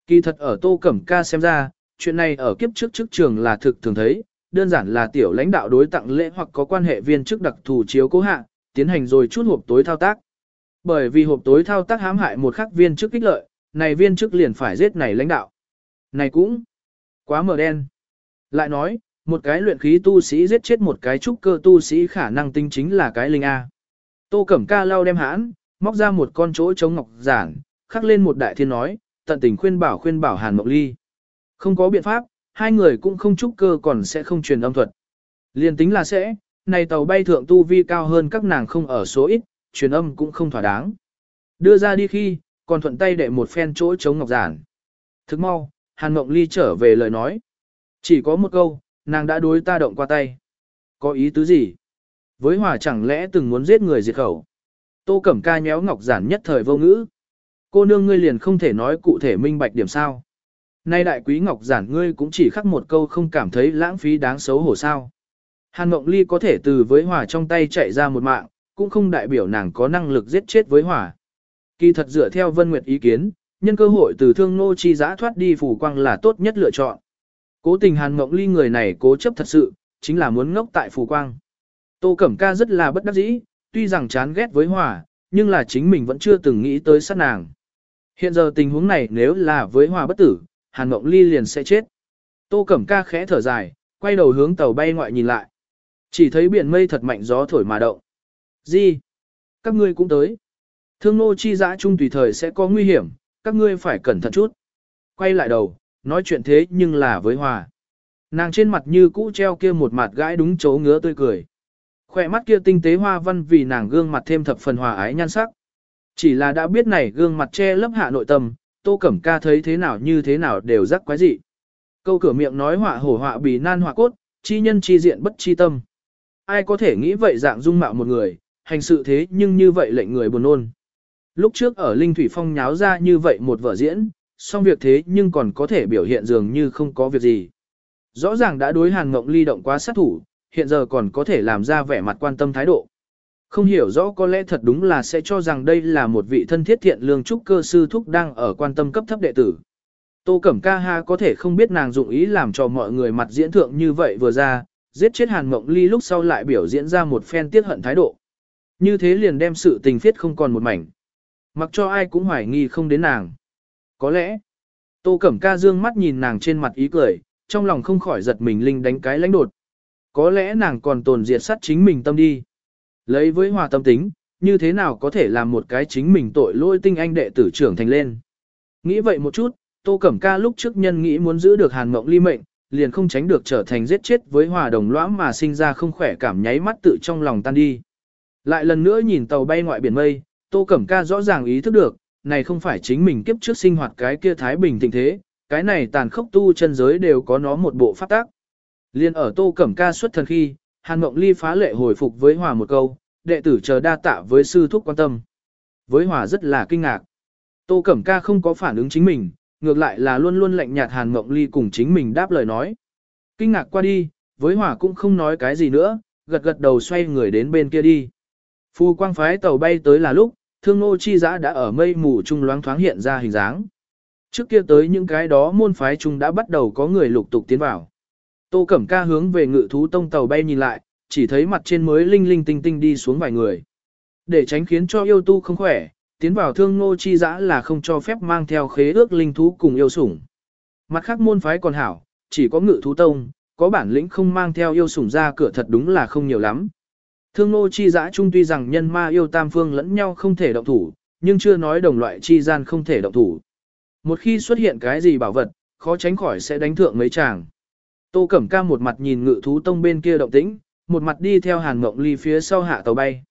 Kỳ thật ở Tô Cẩm Ca xem ra, chuyện này ở kiếp trước trước trường là thực thường thấy, đơn giản là tiểu lãnh đạo đối tặng lễ hoặc có quan hệ viên chức đặc thù chiếu cố hạ, tiến hành rồi chút hộp tối thao tác. Bởi vì hộp tối thao tác hãm hại một khắc viên chức kích lợi, này viên chức liền phải giết này lãnh đạo. Này cũng quá mờ đen. Lại nói, một cái luyện khí tu sĩ giết chết một cái trúc cơ tu sĩ khả năng tinh chính là cái linh A. Tô Cẩm Ca lau đem hãn, móc ra một con chỗ chống ngọc giản, khắc lên một đại thiên nói, tận tình khuyên bảo khuyên bảo Hàn Mộng Ly. Không có biện pháp, hai người cũng không trúc cơ còn sẽ không truyền âm thuật. Liên tính là sẽ, này tàu bay thượng tu vi cao hơn các nàng không ở số ít, truyền âm cũng không thỏa đáng. Đưa ra đi khi, còn thuận tay để một phen chỗ chống ngọc giản. Thức mau, Hàn Mộng Ly trở về lời nói. Chỉ có một câu, nàng đã đối ta động qua tay. Có ý tứ gì? Với hòa chẳng lẽ từng muốn giết người diệt khẩu? Tô Cẩm Ca nhéo ngọc giản nhất thời vô ngữ. Cô nương ngươi liền không thể nói cụ thể minh bạch điểm sao. Nay đại quý ngọc giản ngươi cũng chỉ khắc một câu không cảm thấy lãng phí đáng xấu hổ sao. Hàn Mộng Ly có thể từ với hòa trong tay chạy ra một mạng, cũng không đại biểu nàng có năng lực giết chết với hòa. Kỳ thật dựa theo Vân Nguyệt ý kiến, nhân cơ hội từ thương nô chi giã thoát đi phủ quang là tốt nhất lựa chọn. Cố tình Hàn Mộng Ly người này cố chấp thật sự, chính là muốn ngốc tại phù quang. Tô Cẩm Ca rất là bất đắc dĩ, tuy rằng chán ghét với hòa, nhưng là chính mình vẫn chưa từng nghĩ tới sát nàng. Hiện giờ tình huống này nếu là với hòa bất tử, Hàn Mộng Ly liền sẽ chết. Tô Cẩm Ca khẽ thở dài, quay đầu hướng tàu bay ngoại nhìn lại. Chỉ thấy biển mây thật mạnh gió thổi mà động. Gì? Các ngươi cũng tới. Thương nô chi giã chung tùy thời sẽ có nguy hiểm, các ngươi phải cẩn thận chút. Quay lại đầu, nói chuyện thế nhưng là với hòa. Nàng trên mặt như cũ treo kia một mặt gãi đúng chỗ ngứa tươi cười. Khỏe mắt kia tinh tế hoa văn vì nàng gương mặt thêm thập phần hòa ái nhan sắc. Chỉ là đã biết này gương mặt che lấp hạ nội tâm, tô cẩm ca thấy thế nào như thế nào đều rắc quái dị. Câu cửa miệng nói họa hổ họa bì nan họa cốt, chi nhân chi diện bất chi tâm. Ai có thể nghĩ vậy dạng dung mạo một người, hành sự thế nhưng như vậy lệnh người buồn nôn. Lúc trước ở Linh Thủy Phong nháo ra như vậy một vở diễn, xong việc thế nhưng còn có thể biểu hiện dường như không có việc gì. Rõ ràng đã đối Hàn Ngộng Ly động quá sát thủ, hiện giờ còn có thể làm ra vẻ mặt quan tâm thái độ. Không hiểu rõ có lẽ thật đúng là sẽ cho rằng đây là một vị thân thiết thiện lương trúc cơ sư thúc đang ở quan tâm cấp thấp đệ tử. Tô Cẩm Ca ha có thể không biết nàng dụng ý làm cho mọi người mặt diễn thượng như vậy vừa ra, giết chết Hàn Mộng Ly lúc sau lại biểu diễn ra một phen tiết hận thái độ. Như thế liền đem sự tình phiết không còn một mảnh. Mặc cho ai cũng hoài nghi không đến nàng. Có lẽ, Tô Cẩm Ca dương mắt nhìn nàng trên mặt ý cười, trong lòng không khỏi giật mình linh đánh cái lãnh đột. Có lẽ nàng còn tồn diệt sát chính mình tâm đi. Lấy với hòa tâm tính, như thế nào có thể làm một cái chính mình tội lỗi tinh anh đệ tử trưởng thành lên. Nghĩ vậy một chút, Tô Cẩm Ca lúc trước nhân nghĩ muốn giữ được Hàn Mộng Ly mệnh, liền không tránh được trở thành giết chết với hòa đồng lõa mà sinh ra không khỏe cảm nháy mắt tự trong lòng tan đi. Lại lần nữa nhìn tàu bay ngoại biển mây, Tô Cẩm Ca rõ ràng ý thức được, này không phải chính mình kiếp trước sinh hoạt cái kia thái bình tình thế, cái này tàn khốc tu chân giới đều có nó một bộ pháp tác. Liên ở Tô Cẩm Ca xuất thần khi, Hàn Mộng Ly phá lệ hồi phục với Hòa một câu, đệ tử chờ đa tạ với sư thúc quan tâm. Với Hòa rất là kinh ngạc. Tô Cẩm Ca không có phản ứng chính mình, ngược lại là luôn luôn lạnh nhạt Hàn Mộng Ly cùng chính mình đáp lời nói. Kinh ngạc qua đi, với Hòa cũng không nói cái gì nữa, gật gật đầu xoay người đến bên kia đi. Phu quang phái tàu bay tới là lúc, thương ngô chi giã đã ở mây mù trung loáng thoáng hiện ra hình dáng. Trước kia tới những cái đó môn phái trung đã bắt đầu có người lục tục tiến vào. Tô Cẩm Ca hướng về ngự thú tông tàu bay nhìn lại, chỉ thấy mặt trên mới linh linh tinh tinh đi xuống vài người. Để tránh khiến cho yêu tu không khỏe, tiến vào thương ngô chi giã là không cho phép mang theo khế ước linh thú cùng yêu sủng. Mặt khác môn phái còn hảo, chỉ có ngự thú tông, có bản lĩnh không mang theo yêu sủng ra cửa thật đúng là không nhiều lắm. Thương ngô chi giã chung tuy rằng nhân ma yêu tam phương lẫn nhau không thể động thủ, nhưng chưa nói đồng loại chi gian không thể động thủ. Một khi xuất hiện cái gì bảo vật, khó tránh khỏi sẽ đánh thượng mấy chàng. Tô Cẩm Ca một mặt nhìn ngự thú tông bên kia động tĩnh, một mặt đi theo Hàn Mộng Ly phía sau hạ tàu bay.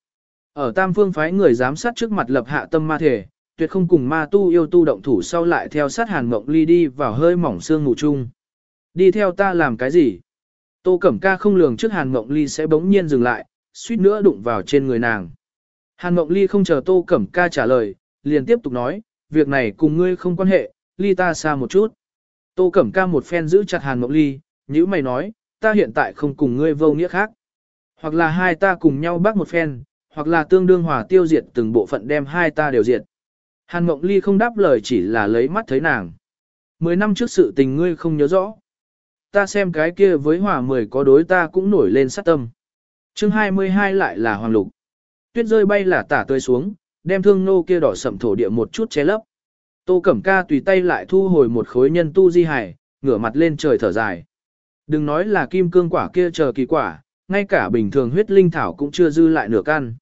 Ở Tam Phương phái người giám sát trước mặt lập hạ tâm ma thể, tuyệt không cùng ma tu yêu tu động thủ sau lại theo sát Hàn Mộng Ly đi vào hơi mỏng xương ngủ chung. Đi theo ta làm cái gì? Tô Cẩm Ca không lường trước Hàn Mộng Ly sẽ bỗng nhiên dừng lại, suýt nữa đụng vào trên người nàng. Hàn Mộng Ly không chờ Tô Cẩm Ca trả lời, liền tiếp tục nói, việc này cùng ngươi không quan hệ, ly ta xa một chút. Tô Cẩm Ca một phen giữ chặt Hàn Mộng Ly, nhữ mày nói, ta hiện tại không cùng ngươi vô nghĩa khác. Hoặc là hai ta cùng nhau bác một phen, hoặc là tương đương hòa tiêu diệt từng bộ phận đem hai ta đều diệt. Hàn Mộng Ly không đáp lời chỉ là lấy mắt thấy nàng. Mười năm trước sự tình ngươi không nhớ rõ. Ta xem cái kia với hòa mười có đối ta cũng nổi lên sát tâm chương 22 lại là hoàng lục. Tuyết rơi bay là tả tơi xuống, đem thương nô kia đỏ sậm thổ địa một chút che lấp. Tô Cẩm Ca tùy tay lại thu hồi một khối nhân tu di hải, ngửa mặt lên trời thở dài. Đừng nói là kim cương quả kia chờ kỳ quả, ngay cả bình thường huyết linh thảo cũng chưa dư lại nửa căn.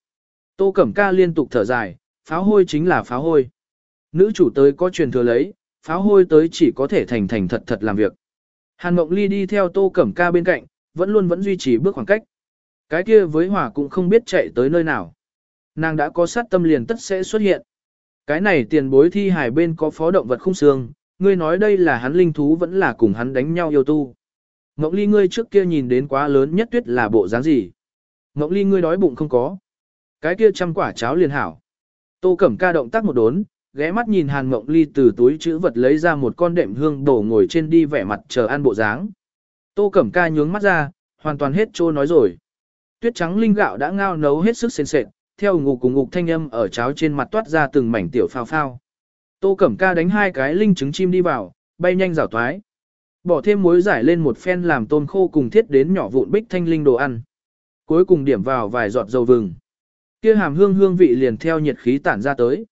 Tô Cẩm Ca liên tục thở dài, pháo hôi chính là pháo hôi. Nữ chủ tới có truyền thừa lấy, pháo hôi tới chỉ có thể thành thành thật thật làm việc. Hàn Mộng Ly đi theo Tô Cẩm Ca bên cạnh, vẫn luôn vẫn duy trì bước khoảng cách. Cái kia với hỏa cũng không biết chạy tới nơi nào. Nàng đã có sát tâm liền tất sẽ xuất hiện. Cái này tiền bối thi hải bên có phó động vật khung xương, ngươi nói đây là hắn linh thú vẫn là cùng hắn đánh nhau yêu tu. Ngọc Ly ngươi trước kia nhìn đến quá lớn nhất tuyết là bộ dáng gì? Ngọc Ly ngươi đói bụng không có. Cái kia trăm quả cháo liền hảo. Tô Cẩm Ca động tác một đốn, ghé mắt nhìn Hàn Ngọc Ly từ túi chữ vật lấy ra một con đệm hương đổ ngồi trên đi vẻ mặt chờ ăn bộ dáng. Tô Cẩm Ca nhướng mắt ra, hoàn toàn hết trô nói rồi. Tuyết trắng linh gạo đã ngao nấu hết sức sền sệt, theo ngục cùng ngục thanh âm ở cháo trên mặt toát ra từng mảnh tiểu phao phao. Tô Cẩm Ca đánh hai cái linh trứng chim đi vào, bay nhanh rảo thoái. Bỏ thêm muối giải lên một phen làm tôm khô cùng thiết đến nhỏ vụn bích thanh linh đồ ăn. Cuối cùng điểm vào vài giọt dầu vừng. kia hàm hương hương vị liền theo nhiệt khí tản ra tới.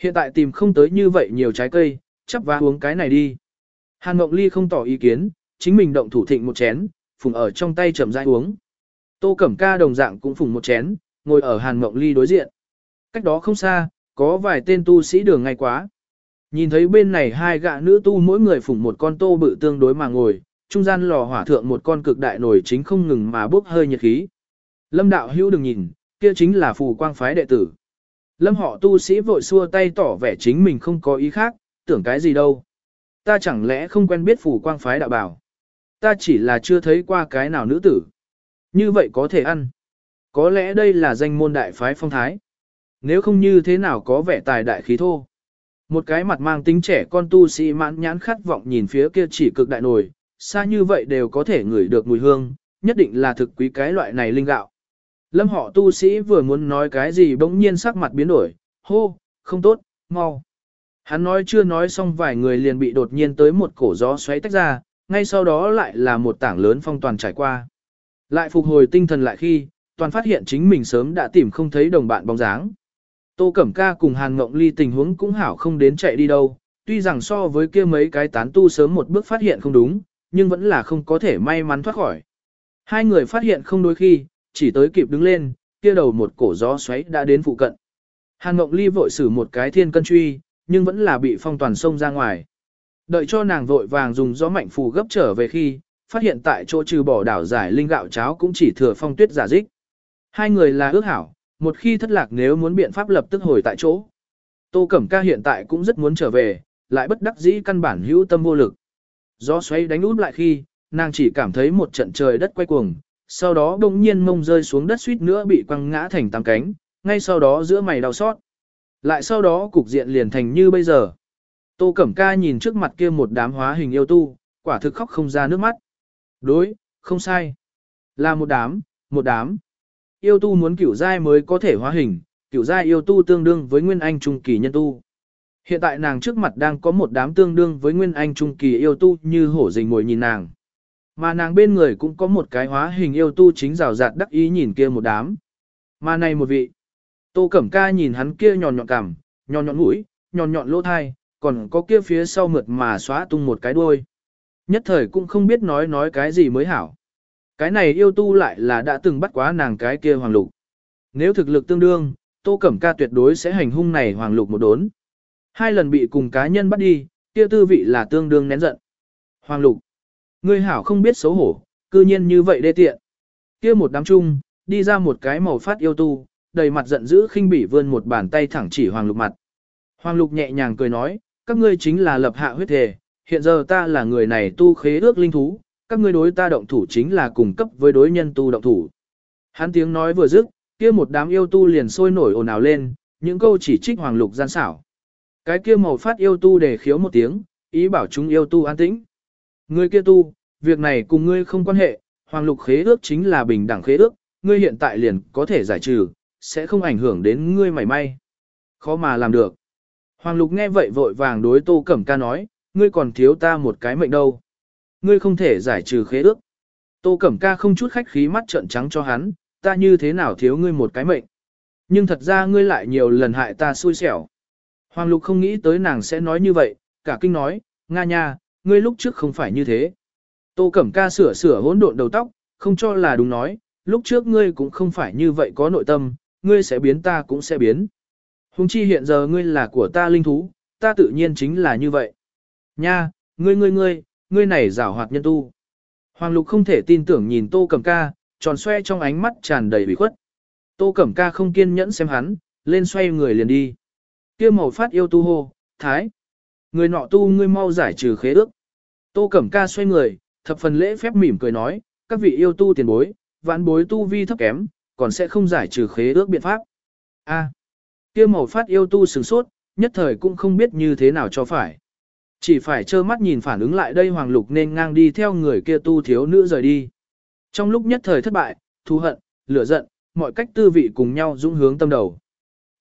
Hiện tại tìm không tới như vậy nhiều trái cây, chắp vá uống cái này đi. Hàn Mộng Ly không tỏ ý kiến, chính mình động thủ thịnh một chén, phùng ở trong tay chậm rãi uống. Tô Cẩm Ca đồng dạng cũng phùng một chén, ngồi ở Hàn Mộng Ly đối diện. Cách đó không xa, có vài tên tu sĩ đường ngay quá. Nhìn thấy bên này hai gạ nữ tu mỗi người phủng một con tô bự tương đối mà ngồi, trung gian lò hỏa thượng một con cực đại nổi chính không ngừng mà bốc hơi nhiệt khí. Lâm đạo hữu đừng nhìn, kia chính là phù quang phái đệ tử. Lâm họ tu sĩ vội xua tay tỏ vẻ chính mình không có ý khác, tưởng cái gì đâu. Ta chẳng lẽ không quen biết phù quang phái đạo bảo. Ta chỉ là chưa thấy qua cái nào nữ tử. Như vậy có thể ăn. Có lẽ đây là danh môn đại phái phong thái. Nếu không như thế nào có vẻ tài đại khí thô. Một cái mặt mang tính trẻ con tu sĩ mãn nhãn khát vọng nhìn phía kia chỉ cực đại nổi, xa như vậy đều có thể ngửi được mùi hương, nhất định là thực quý cái loại này linh gạo. Lâm họ tu sĩ vừa muốn nói cái gì bỗng nhiên sắc mặt biến đổi, hô, không tốt, mau. Hắn nói chưa nói xong vài người liền bị đột nhiên tới một cổ gió xoáy tách ra, ngay sau đó lại là một tảng lớn phong toàn trải qua. Lại phục hồi tinh thần lại khi, toàn phát hiện chính mình sớm đã tìm không thấy đồng bạn bóng dáng. Tô Cẩm Ca cùng Hàn Ngộng Ly tình huống cũng hảo không đến chạy đi đâu, tuy rằng so với kia mấy cái tán tu sớm một bước phát hiện không đúng, nhưng vẫn là không có thể may mắn thoát khỏi. Hai người phát hiện không đôi khi, chỉ tới kịp đứng lên, kia đầu một cổ gió xoáy đã đến phụ cận. Hàn Ngộng Ly vội xử một cái thiên cân truy, nhưng vẫn là bị phong toàn sông ra ngoài. Đợi cho nàng vội vàng dùng gió mạnh phù gấp trở về khi, phát hiện tại chỗ trừ bỏ đảo giải linh gạo cháo cũng chỉ thừa phong tuyết giả dích. Hai người là ước hảo, một khi thất lạc nếu muốn biện pháp lập tức hồi tại chỗ. Tô Cẩm Ca hiện tại cũng rất muốn trở về, lại bất đắc dĩ căn bản hữu tâm vô lực. Gió xoay đánh út lại khi, nàng chỉ cảm thấy một trận trời đất quay cuồng, sau đó đông nhiên mông rơi xuống đất suýt nữa bị quăng ngã thành tám cánh, ngay sau đó giữa mày đau xót. Lại sau đó cục diện liền thành như bây giờ. Tô Cẩm Ca nhìn trước mặt kia một đám hóa hình yêu tu, quả thực khóc không ra nước mắt. Đối, không sai. Là một đám, một đám. Yêu tu muốn cửu giai mới có thể hóa hình, cửu giai yêu tu tương đương với nguyên anh trung kỳ nhân tu. Hiện tại nàng trước mặt đang có một đám tương đương với nguyên anh trung kỳ yêu tu như hổ rình ngồi nhìn nàng. Mà nàng bên người cũng có một cái hóa hình yêu tu chính rào rạt đắc ý nhìn kia một đám. Mà này một vị. Tô Cẩm Ca nhìn hắn kia nhọn nhọn cằm, nhọn nhọn mũi, nhọn nhọn lỗ thai, còn có kia phía sau mượt mà xóa tung một cái đuôi. Nhất thời cũng không biết nói nói cái gì mới hảo. Cái này yêu tu lại là đã từng bắt quá nàng cái kia hoàng lục. Nếu thực lực tương đương, Tô Cẩm Ca tuyệt đối sẽ hành hung này hoàng lục một đốn. Hai lần bị cùng cá nhân bắt đi, kia tư vị là tương đương nén giận. Hoàng lục, ngươi hảo không biết xấu hổ, cư nhiên như vậy đê tiện. Kia một đám chung, đi ra một cái màu phát yêu tu, đầy mặt giận dữ khinh bỉ vươn một bàn tay thẳng chỉ hoàng lục mặt. Hoàng lục nhẹ nhàng cười nói, các ngươi chính là lập hạ huyết thể, hiện giờ ta là người này tu khế ước linh thú, các ngươi đối ta động thủ chính là cùng cấp với đối nhân tu động thủ. Hắn tiếng nói vừa dứt, kia một đám yêu tu liền sôi nổi ồn ào lên, những câu chỉ trích hoàng lục gian xảo. Cái kia màu phát yêu tu để khiếu một tiếng, ý bảo chúng yêu tu an tĩnh. Ngươi kia tu, việc này cùng ngươi không quan hệ, hoàng lục khế ước chính là bình đẳng khế ước, ngươi hiện tại liền có thể giải trừ, sẽ không ảnh hưởng đến ngươi mảy may. Khó mà làm được. Hoàng lục nghe vậy vội vàng đối tô cẩm ca nói, ngươi còn thiếu ta một cái mệnh đâu. Ngươi không thể giải trừ khế ước. Tô cẩm ca không chút khách khí mắt trợn trắng cho hắn, ta như thế nào thiếu ngươi một cái mệnh. Nhưng thật ra ngươi lại nhiều lần hại ta xui xẻo. Hoàng lục không nghĩ tới nàng sẽ nói như vậy, cả kinh nói, Nga nha, ngươi lúc trước không phải như thế. Tô Cẩm Ca sửa sửa hỗn độn đầu tóc, không cho là đúng nói, lúc trước ngươi cũng không phải như vậy có nội tâm, ngươi sẽ biến ta cũng sẽ biến. Hùng chi hiện giờ ngươi là của ta linh thú, ta tự nhiên chính là như vậy. Nha, ngươi ngươi ngươi, ngươi này rảo hoạt nhân tu. Hoàng Lục không thể tin tưởng nhìn Tô Cẩm Ca, tròn xoe trong ánh mắt tràn đầy bị khuất. Tô Cẩm Ca không kiên nhẫn xem hắn, lên xoay người liền đi. Kia màu phát yêu tu hô, thái. Người nọ tu ngươi mau giải trừ khế ước. Tô Cẩm Ca xoay người, thập phần lễ phép mỉm cười nói, các vị yêu tu tiền bối, vãn bối tu vi thấp kém, còn sẽ không giải trừ khế ước biện pháp. A. kia màu phát yêu tu sửng sốt, nhất thời cũng không biết như thế nào cho phải. Chỉ phải trơ mắt nhìn phản ứng lại đây Hoàng Lục nên ngang đi theo người kia tu thiếu nữ rời đi. Trong lúc nhất thời thất bại, thù hận, lửa giận, mọi cách tư vị cùng nhau dũng hướng tâm đầu.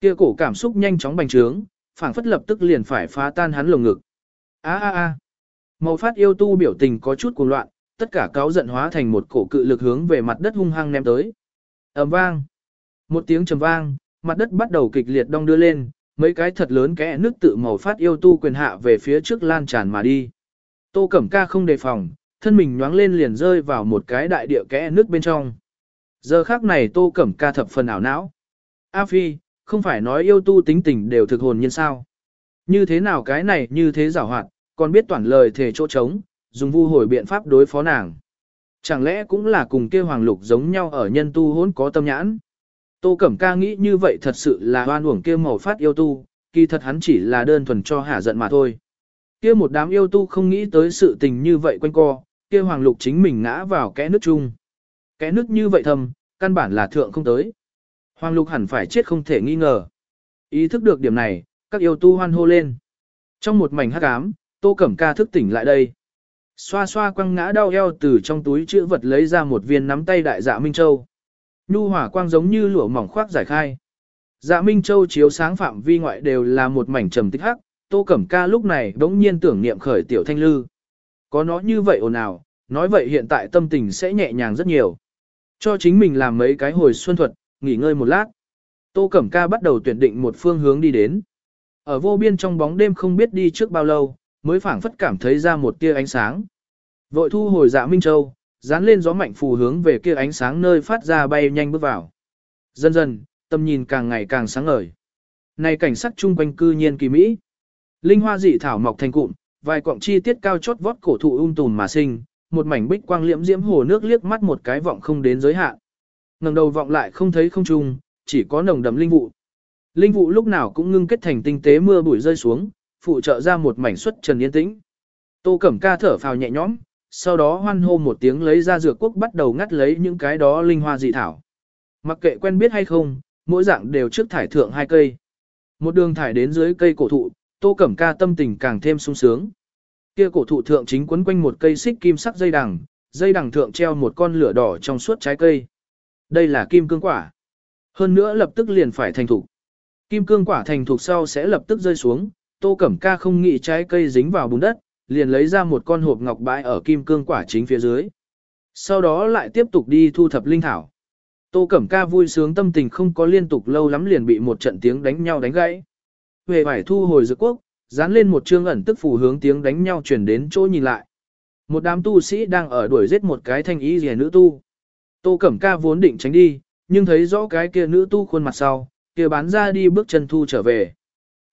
Kia cổ cảm xúc nhanh chóng bành trướng, phảng phất lập tức liền phải phá tan hắn lồng ngực. A a a. Màu phát yêu tu biểu tình có chút cuồng loạn, tất cả cáo giận hóa thành một cổ cự lực hướng về mặt đất hung hăng ném tới. ầm vang. Một tiếng trầm vang, mặt đất bắt đầu kịch liệt đong đưa lên, mấy cái thật lớn kẽ nước tự màu phát yêu tu quyền hạ về phía trước lan tràn mà đi. Tô Cẩm Ca không đề phòng, thân mình nhoáng lên liền rơi vào một cái đại địa kẽ nước bên trong. Giờ khác này Tô Cẩm Ca thập phần ảo não. A Phi, không phải nói yêu tu tính tình đều thực hồn nhân sao? Như thế nào cái này như thế giảo hoạt, còn biết toàn lời thể chỗ trống, dùng vu hồi biện pháp đối phó nàng. Chẳng lẽ cũng là cùng kia hoàng lục giống nhau ở nhân tu hốn có tâm nhãn? Tô Cẩm Ca nghĩ như vậy thật sự là hoan uổng kia màu phát yêu tu, kỳ thật hắn chỉ là đơn thuần cho hả giận mà thôi. Kia một đám yêu tu không nghĩ tới sự tình như vậy quanh co, kia hoàng lục chính mình ngã vào kẽ nước chung. Kẽ nước như vậy thầm, căn bản là thượng không tới. Hoàng lục hẳn phải chết không thể nghi ngờ. Ý thức được điểm này, các yêu tu hoan hô lên. Trong một mảnh hắc ám, Tô Cẩm Ca thức tỉnh lại đây. Xoa xoa quăng ngã đau eo từ trong túi chữ vật lấy ra một viên nắm tay đại dạ Minh Châu. Nhu hỏa quang giống như lụa mỏng khoác giải khai. Dạ Minh Châu chiếu sáng phạm vi ngoại đều là một mảnh trầm tích hắc, Tô Cẩm Ca lúc này đống nhiên tưởng niệm khởi tiểu thanh lư. Có nó như vậy ồn ào, nói vậy hiện tại tâm tình sẽ nhẹ nhàng rất nhiều. Cho chính mình làm mấy cái hồi xuân thuật, nghỉ ngơi một lát. Tô Cẩm Ca bắt đầu tuyển định một phương hướng đi đến. Ở vô biên trong bóng đêm không biết đi trước bao lâu, mới phảng phất cảm thấy ra một tia ánh sáng. Vội thu hồi dạ Minh Châu, dán lên gió mạnh phù hướng về kia ánh sáng nơi phát ra bay nhanh bước vào. Dần dần, tầm nhìn càng ngày càng sáng ngời. Này cảnh sắc chung quanh cư nhiên kỳ mỹ. Linh hoa dị thảo mọc thành cụm, vài quặng chi tiết cao chót vót cổ thụ ung um tùn mà sinh, một mảnh bích quang liễm diễm hồ nước liếc mắt một cái vọng không đến giới hạn. Ngẩng đầu vọng lại không thấy không trung, chỉ có nồng đậm linh vụ. Linh vụ lúc nào cũng ngưng kết thành tinh tế mưa bụi rơi xuống, phụ trợ ra một mảnh xuất trần yên tĩnh. Tô Cẩm Ca thở phào nhẹ nhõm, sau đó hoan hô một tiếng lấy ra dược quốc bắt đầu ngắt lấy những cái đó linh hoa dị thảo. Mặc kệ quen biết hay không, mỗi dạng đều trước thải thượng hai cây. Một đường thải đến dưới cây cổ thụ, Tô Cẩm Ca tâm tình càng thêm sung sướng. Kia cổ thụ thượng chính quấn quanh một cây xích kim sắc dây đằng, dây đằng thượng treo một con lửa đỏ trong suốt trái cây. Đây là kim cương quả. Hơn nữa lập tức liền phải thành thục. Kim cương quả thành thục sau sẽ lập tức rơi xuống, Tô Cẩm Ca không nghĩ trái cây dính vào bùn đất, liền lấy ra một con hộp ngọc bãi ở kim cương quả chính phía dưới. Sau đó lại tiếp tục đi thu thập linh thảo. Tô Cẩm Ca vui sướng tâm tình không có liên tục lâu lắm liền bị một trận tiếng đánh nhau đánh gãy. Về phải thu hồi dược quốc, dán lên một chương ẩn tức phù hướng tiếng đánh nhau chuyển đến chỗ nhìn lại. Một đám tu sĩ đang ở đuổi giết một cái thanh ý rìa nữ tu. Tô Cẩm Ca vốn định tránh đi, nhưng thấy rõ cái kia nữ tu khuôn mặt sau, kia bán ra đi bước chân thu trở về.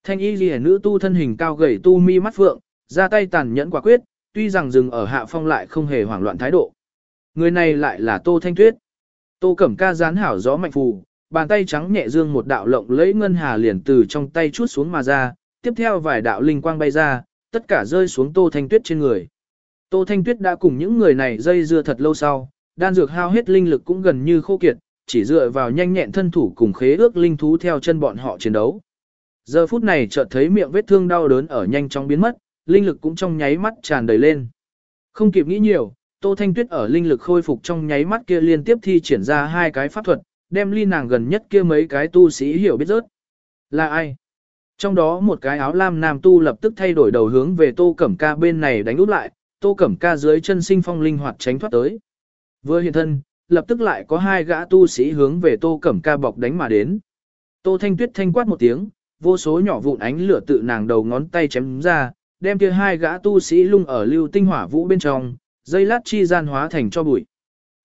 Thanh y rìa nữ tu thân hình cao gầy tu mi mắt phượng, ra tay tàn nhẫn quả quyết, tuy rằng dừng ở hạ phong lại không hề hoảng loạn thái độ. Người này lại là Tô Thanh Tuyết. Tô Cẩm Ca gián hảo gió mạnh phù, bàn tay trắng nhẹ dương một đạo lộng lấy ngân hà liền từ trong tay chuốt xuống mà ra, tiếp theo vài đạo linh quang bay ra, tất cả rơi xuống Tô Thanh Tuyết trên người. Tô Thanh Tuyết đã cùng những người này dây dưa thật lâu sau, đan dược hao hết linh lực cũng gần như khô kiệt, chỉ dựa vào nhanh nhẹn thân thủ cùng khế ước linh thú theo chân bọn họ chiến đấu. Giờ phút này chợt thấy miệng vết thương đau đớn ở nhanh chóng biến mất, linh lực cũng trong nháy mắt tràn đầy lên. Không kịp nghĩ nhiều, Tô Thanh Tuyết ở linh lực khôi phục trong nháy mắt kia liên tiếp thi triển ra hai cái pháp thuật, đem ly nàng gần nhất kia mấy cái tu sĩ hiểu biết rớt. Là ai? Trong đó một cái áo lam nam tu lập tức thay đổi đầu hướng về Tô Cẩm Ca bên này đánh úp lại, Tô Cẩm Ca dưới chân sinh phong linh hoạt tránh thoát tới. Vừa hiện thân, lập tức lại có hai gã tu sĩ hướng về Tô Cẩm Ca bọc đánh mà đến. Tô Thanh Tuyết thanh quát một tiếng, vô số nhỏ vụn ánh lửa tự nàng đầu ngón tay chém ra, đem kia hai gã tu sĩ lung ở lưu tinh hỏa vũ bên trong, dây lát chi gian hóa thành cho bụi.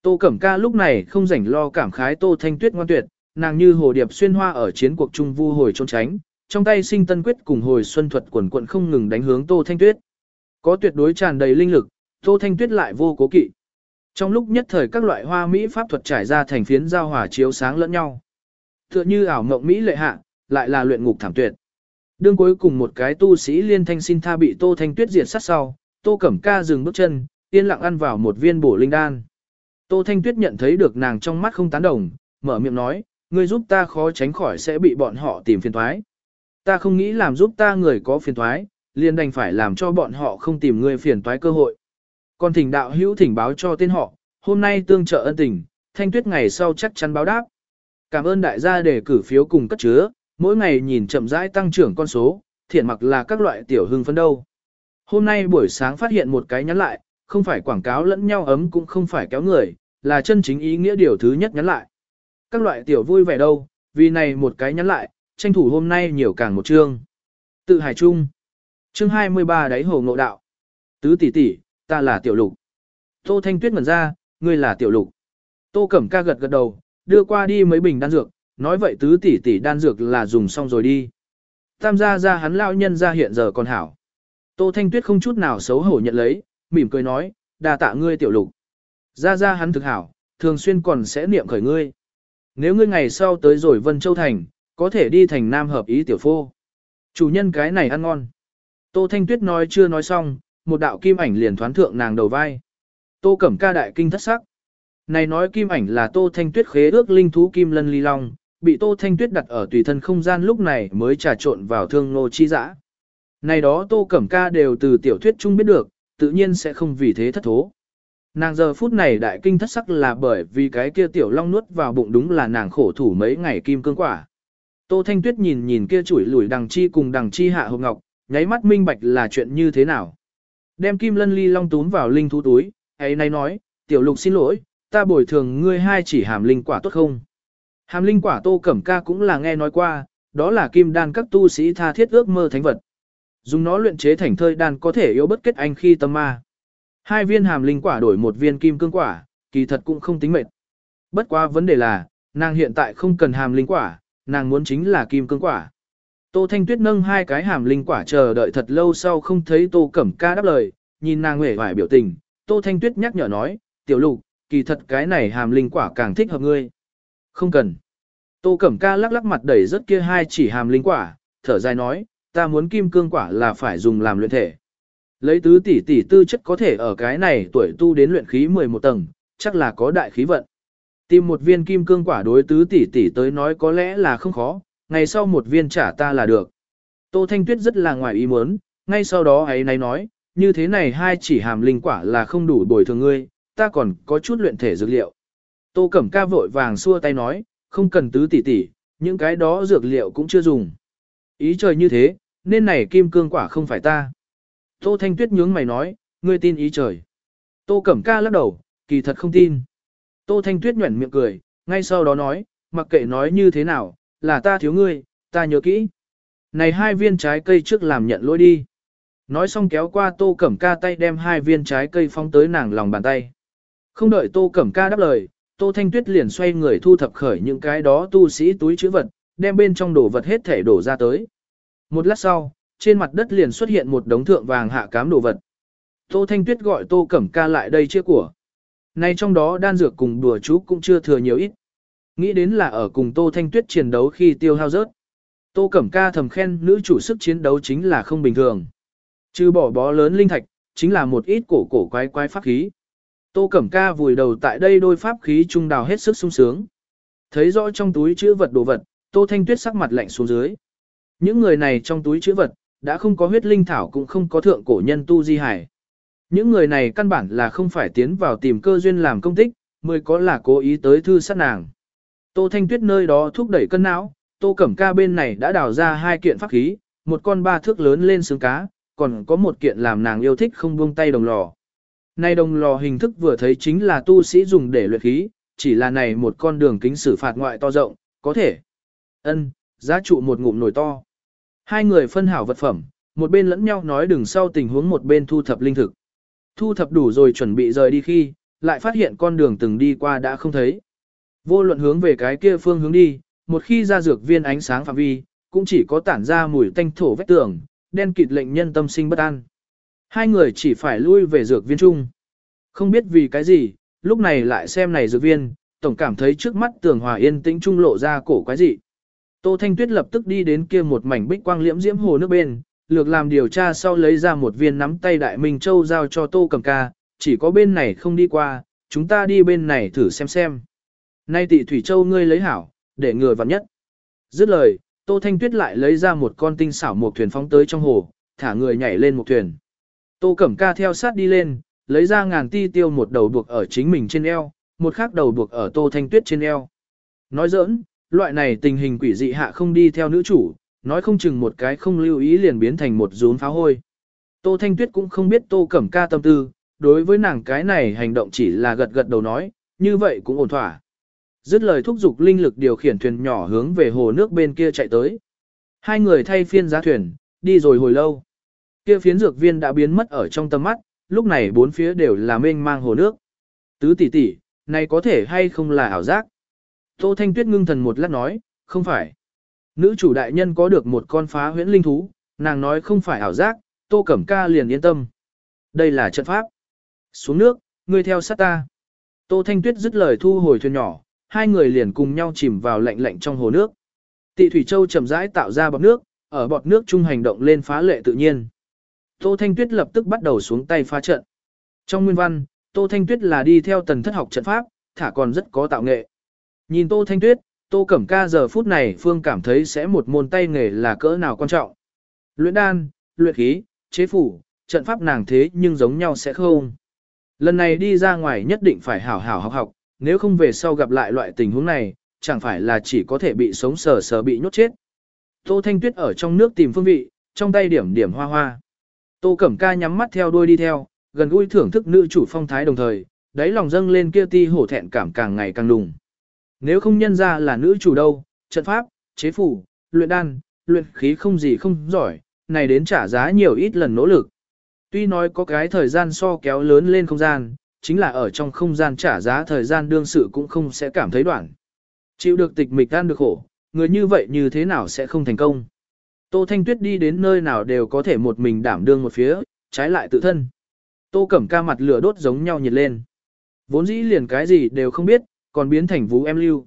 Tô Cẩm Ca lúc này không rảnh lo cảm khái Tô Thanh Tuyết ngoan tuyệt, nàng như hồ điệp xuyên hoa ở chiến cuộc trung vu hồi trốn tránh, trong tay sinh tân quyết cùng hồi xuân thuật quần quận không ngừng đánh hướng Tô Thanh Tuyết. Có tuyệt đối tràn đầy linh lực, Tô Thanh Tuyết lại vô cố kỵ. Trong lúc nhất thời các loại hoa mỹ pháp thuật trải ra thành phiến giao hỏa chiếu sáng lẫn nhau. Tựa như ảo mộng mỹ lệ hạ, lại là luyện ngục thảm tuyệt. Đương cuối cùng một cái tu sĩ liên thanh xin tha bị Tô Thanh Tuyết diệt sát sau, Tô Cẩm Ca dừng bước chân, yên lặng ăn vào một viên bổ linh đan. Tô Thanh Tuyết nhận thấy được nàng trong mắt không tán đồng, mở miệng nói, ngươi giúp ta khó tránh khỏi sẽ bị bọn họ tìm phiền toái. Ta không nghĩ làm giúp ta người có phiền toái, liền đành phải làm cho bọn họ không tìm ngươi phiền toái cơ hội. Còn thỉnh đạo hữu thỉnh báo cho tên họ, hôm nay tương trợ ân tình, Thanh Tuyết ngày sau chắc chắn báo đáp. Cảm ơn đại gia để cử phiếu cùng cất chứa, mỗi ngày nhìn chậm rãi tăng trưởng con số, thiện mặc là các loại tiểu hưng phấn đâu. Hôm nay buổi sáng phát hiện một cái nhắn lại, không phải quảng cáo lẫn nhau ấm cũng không phải kéo người, là chân chính ý nghĩa điều thứ nhất nhắn lại. Các loại tiểu vui vẻ đâu, vì này một cái nhắn lại, tranh thủ hôm nay nhiều càng một chương. Tự hải trung. Chương 23 đáy hồ ngộ đạo. Tứ tỷ tỷ, ta là tiểu lục. Tô Thanh Tuyết ngẩn ra, ngươi là tiểu lục. Tô Cẩm Ca gật gật đầu, đưa qua đi mấy bình đan dược, nói vậy tứ tỷ tỷ đan dược là dùng xong rồi đi. Tam gia gia hắn lão nhân gia hiện giờ còn hảo. Tô Thanh Tuyết không chút nào xấu hổ nhận lấy, mỉm cười nói, đa tạ ngươi tiểu lục. gia gia hắn thực hảo, thường xuyên còn sẽ niệm khởi ngươi. Nếu ngươi ngày sau tới rồi Vân Châu Thành, có thể đi thành Nam hợp ý tiểu phô. Chủ nhân cái này ăn ngon. Tô Thanh Tuyết nói chưa nói xong, một đạo kim ảnh liền thoán thượng nàng đầu vai. Tô Cẩm Ca đại kinh thất sắc. Này nói kim ảnh là Tô Thanh Tuyết khế ước linh thú kim lân ly long, bị Tô Thanh Tuyết đặt ở tùy thân không gian lúc này mới trà trộn vào thương nô chi dã. Này đó Tô Cẩm Ca đều từ tiểu thuyết chung biết được, tự nhiên sẽ không vì thế thất thố. Nàng giờ phút này đại kinh thất sắc là bởi vì cái kia tiểu long nuốt vào bụng đúng là nàng khổ thủ mấy ngày kim cương quả. Tô Thanh Tuyết nhìn nhìn kia chuỗi lùi đằng chi cùng đằng chi hạ hộp ngọc, nháy mắt minh bạch là chuyện như thế nào. Đem kim lân ly long túm vào linh thú túi, ấy nay nói, tiểu lục xin lỗi, ta bồi thường ngươi hai chỉ hàm linh quả tốt không? Hàm linh quả tô cẩm ca cũng là nghe nói qua, đó là kim đan các tu sĩ tha thiết ước mơ thánh vật. Dùng nó luyện chế thành thơi đan có thể yếu bất kết anh khi tâm ma. Hai viên hàm linh quả đổi một viên kim cương quả, kỳ thật cũng không tính mệt. Bất quá vấn đề là, nàng hiện tại không cần hàm linh quả, nàng muốn chính là kim cương quả. Tô Thanh Tuyết nâng hai cái hàm linh quả chờ đợi thật lâu sau không thấy Tô Cẩm Ca đáp lời, nhìn nàng hề vải biểu tình, Tô Thanh Tuyết nhắc nhở nói, tiểu lục, kỳ thật cái này hàm linh quả càng thích hợp ngươi. Không cần. Tô Cẩm Ca lắc lắc mặt đẩy rất kia hai chỉ hàm linh quả, thở dài nói, ta muốn kim cương quả là phải dùng làm luyện thể. Lấy tứ tỷ tỷ tư chất có thể ở cái này tuổi tu đến luyện khí 11 tầng, chắc là có đại khí vận. Tìm một viên kim cương quả đối tứ tỷ tỷ tới nói có lẽ là không khó, ngày sau một viên trả ta là được. Tô Thanh Tuyết rất là ngoài ý muốn, ngay sau đó ấy này nói, như thế này hai chỉ hàm linh quả là không đủ bồi thường ngươi, ta còn có chút luyện thể dược liệu. Tô Cẩm Ca vội vàng xua tay nói, không cần tứ tỷ tỷ, những cái đó dược liệu cũng chưa dùng. Ý trời như thế, nên này kim cương quả không phải ta. Tô Thanh Tuyết nhướng mày nói, ngươi tin ý trời. Tô Cẩm Ca lắc đầu, kỳ thật không tin. Tô Thanh Tuyết nhuẩn miệng cười, ngay sau đó nói, mặc kệ nói như thế nào, là ta thiếu ngươi, ta nhớ kỹ. Này hai viên trái cây trước làm nhận lỗi đi. Nói xong kéo qua Tô Cẩm Ca tay đem hai viên trái cây phóng tới nàng lòng bàn tay. Không đợi Tô Cẩm Ca đáp lời, Tô Thanh Tuyết liền xoay người thu thập khởi những cái đó tu sĩ túi chữ vật, đem bên trong đồ vật hết thể đổ ra tới. Một lát sau, trên mặt đất liền xuất hiện một đống thượng vàng hạ cám đồ vật. Tô Thanh Tuyết gọi Tô Cẩm Ca lại đây chia của. Này trong đó đan dược cùng đùa chú cũng chưa thừa nhiều ít. Nghĩ đến là ở cùng Tô Thanh Tuyết chiến đấu khi tiêu hao rớt. Tô Cẩm Ca thầm khen nữ chủ sức chiến đấu chính là không bình thường. Trừ bỏ bó lớn linh thạch, chính là một ít cổ cổ quái quái pháp khí. Tô Cẩm Ca vùi đầu tại đây đôi pháp khí trung đào hết sức sung sướng. Thấy rõ trong túi chữ vật đồ vật, Tô Thanh Tuyết sắc mặt lạnh xuống dưới. Những người này trong túi chữ vật, đã không có huyết linh thảo cũng không có thượng cổ nhân tu di hải. Những người này căn bản là không phải tiến vào tìm cơ duyên làm công tích, mới có là cố ý tới thư sát nàng. Tô Thanh Tuyết nơi đó thúc đẩy cân não, Tô Cẩm Ca bên này đã đào ra hai kiện pháp khí, một con ba thước lớn lên xương cá, còn có một kiện làm nàng yêu thích không buông tay đồng lò. Này đồng lò hình thức vừa thấy chính là tu sĩ dùng để luyện khí, chỉ là này một con đường kính xử phạt ngoại to rộng, có thể. Ân, giá trụ một ngụm nồi to. Hai người phân hảo vật phẩm, một bên lẫn nhau nói đừng sau tình huống một bên thu thập linh thực. Thu thập đủ rồi chuẩn bị rời đi khi, lại phát hiện con đường từng đi qua đã không thấy. Vô luận hướng về cái kia phương hướng đi, một khi ra dược viên ánh sáng phạm vi, cũng chỉ có tản ra mùi tanh thổ vách tường, đen kịt lệnh nhân tâm sinh bất an. Hai người chỉ phải lui về dược viên chung. Không biết vì cái gì, lúc này lại xem này dược viên, tổng cảm thấy trước mắt tường hòa yên tĩnh trung lộ ra cổ quái dị. Tô Thanh Tuyết lập tức đi đến kia một mảnh bích quang liễm diễm hồ nước bên, lược làm điều tra sau lấy ra một viên nắm tay đại minh châu giao cho Tô Cầm Ca, chỉ có bên này không đi qua, chúng ta đi bên này thử xem xem. Nay tị Thủy Châu ngươi lấy hảo, để ngừa vặn nhất. Dứt lời, Tô Thanh Tuyết lại lấy ra một con tinh xảo một thuyền phóng tới trong hồ, thả người nhảy lên một thuyền. Tô Cẩm Ca theo sát đi lên, lấy ra ngàn ti tiêu một đầu buộc ở chính mình trên eo, một khác đầu buộc ở Tô Thanh Tuyết trên eo. Nói giỡn, loại này tình hình quỷ dị hạ không đi theo nữ chủ, nói không chừng một cái không lưu ý liền biến thành một rốn pháo hôi. Tô Thanh Tuyết cũng không biết Tô Cẩm Ca tâm tư, đối với nàng cái này hành động chỉ là gật gật đầu nói, như vậy cũng ổn thỏa. Dứt lời thúc giục linh lực điều khiển thuyền nhỏ hướng về hồ nước bên kia chạy tới. Hai người thay phiên giá thuyền, đi rồi hồi lâu. Kia phiến dược viên đã biến mất ở trong tầm mắt, lúc này bốn phía đều là mênh mang hồ nước. Tứ tỷ tỷ, này có thể hay không là ảo giác? Tô Thanh Tuyết ngưng thần một lát nói, không phải. Nữ chủ đại nhân có được một con phá huyễn linh thú, nàng nói không phải ảo giác, Tô Cẩm Ca liền yên tâm. Đây là trận pháp. Xuống nước, ngươi theo sát ta. Tô Thanh Tuyết dứt lời thu hồi thuyền nhỏ, hai người liền cùng nhau chìm vào lạnh lạnh trong hồ nước. Tị Thủy Châu chậm rãi tạo ra bọt nước, ở bọt nước chung hành động lên phá lệ tự nhiên. Tô Thanh Tuyết lập tức bắt đầu xuống tay phá trận. Trong nguyên văn, Tô Thanh Tuyết là đi theo tần thất học trận pháp, thả còn rất có tạo nghệ. Nhìn Tô Thanh Tuyết, Tô Cẩm Ca giờ phút này Phương cảm thấy sẽ một môn tay nghề là cỡ nào quan trọng. Luyện đan, luyện khí, chế phủ, trận pháp nàng thế nhưng giống nhau sẽ không. Lần này đi ra ngoài nhất định phải hảo hảo học học, nếu không về sau gặp lại loại tình huống này, chẳng phải là chỉ có thể bị sống sờ sờ bị nhốt chết. Tô Thanh Tuyết ở trong nước tìm phương vị, trong tay điểm điểm hoa hoa. Tô Cẩm Ca nhắm mắt theo đuôi đi theo, gần gũi thưởng thức nữ chủ phong thái đồng thời, đáy lòng dâng lên kia ti hổ thẹn cảm càng ngày càng đùng. Nếu không nhân ra là nữ chủ đâu, trận pháp, chế phủ, luyện đan, luyện khí không gì không giỏi, này đến trả giá nhiều ít lần nỗ lực. Tuy nói có cái thời gian so kéo lớn lên không gian, chính là ở trong không gian trả giá thời gian đương sự cũng không sẽ cảm thấy đoạn. Chịu được tịch mịch gan được khổ, người như vậy như thế nào sẽ không thành công. Tô Thanh Tuyết đi đến nơi nào đều có thể một mình đảm đương một phía, trái lại tự thân. Tô Cẩm ca mặt lửa đốt giống nhau nhiệt lên. Vốn dĩ liền cái gì đều không biết, còn biến thành vũ em lưu.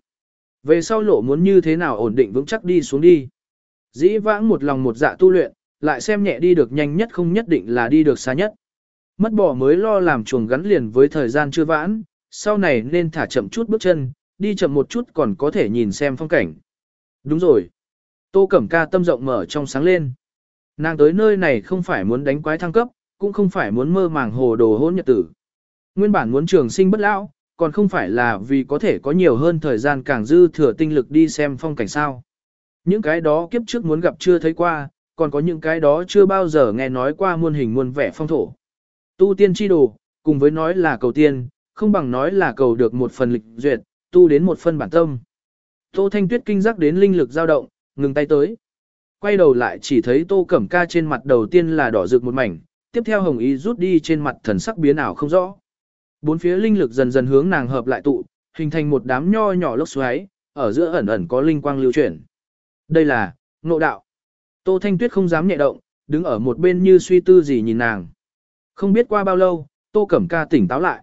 Về sau lộ muốn như thế nào ổn định vững chắc đi xuống đi. Dĩ vãng một lòng một dạ tu luyện, lại xem nhẹ đi được nhanh nhất không nhất định là đi được xa nhất. Mất bỏ mới lo làm chuồng gắn liền với thời gian chưa vãn, sau này nên thả chậm chút bước chân, đi chậm một chút còn có thể nhìn xem phong cảnh. Đúng rồi. Tô Cẩm Ca tâm rộng mở trong sáng lên. Nàng tới nơi này không phải muốn đánh quái thăng cấp, cũng không phải muốn mơ màng hồ đồ hôn nhật tử. Nguyên bản muốn trường sinh bất lão, còn không phải là vì có thể có nhiều hơn thời gian càng dư thừa tinh lực đi xem phong cảnh sao. Những cái đó kiếp trước muốn gặp chưa thấy qua, còn có những cái đó chưa bao giờ nghe nói qua muôn hình muôn vẻ phong thổ. Tu tiên chi đồ, cùng với nói là cầu tiên, không bằng nói là cầu được một phần lịch duyệt, tu đến một phần bản tâm. Tô Thanh Tuyết kinh giác đến linh lực dao động, ngừng tay tới. Quay đầu lại chỉ thấy Tô Cẩm Ca trên mặt đầu tiên là đỏ rực một mảnh, tiếp theo hồng y rút đi trên mặt thần sắc biến ảo không rõ. Bốn phía linh lực dần dần hướng nàng hợp lại tụ, hình thành một đám nho nhỏ lốc xoáy, ở giữa ẩn ẩn có linh quang lưu chuyển. Đây là, ngộ đạo. Tô Thanh Tuyết không dám nhẹ động, đứng ở một bên như suy tư gì nhìn nàng. Không biết qua bao lâu, Tô Cẩm Ca tỉnh táo lại.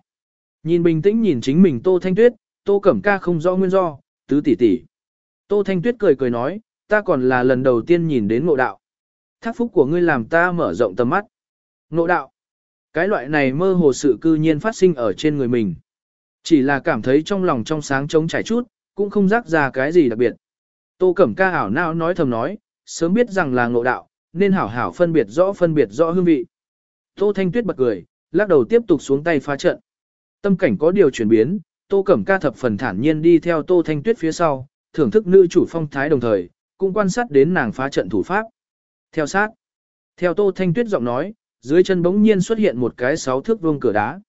Nhìn bình tĩnh nhìn chính mình Tô Thanh Tuyết, Tô Cẩm Ca không rõ nguyên do, tứ tỷ tỷ. Tô Thanh Tuyết cười cười nói, ta còn là lần đầu tiên nhìn đến ngộ đạo. Thác phúc của ngươi làm ta mở rộng tầm mắt. Ngộ đạo. Cái loại này mơ hồ sự cư nhiên phát sinh ở trên người mình. Chỉ là cảm thấy trong lòng trong sáng trống trải chút, cũng không rắc ra cái gì đặc biệt. Tô Cẩm Ca hảo não nói thầm nói, sớm biết rằng là ngộ đạo, nên hảo hảo phân biệt rõ phân biệt rõ hương vị. Tô Thanh Tuyết bật cười, lắc đầu tiếp tục xuống tay phá trận. Tâm cảnh có điều chuyển biến, Tô Cẩm Ca thập phần thản nhiên đi theo Tô Thanh Tuyết phía sau, thưởng thức nữ chủ phong thái đồng thời, cũng quan sát đến nàng phá trận thủ pháp. Theo sát, theo Tô Thanh Tuyết giọng nói, dưới chân bỗng nhiên xuất hiện một cái sáu thước vuông cửa đá.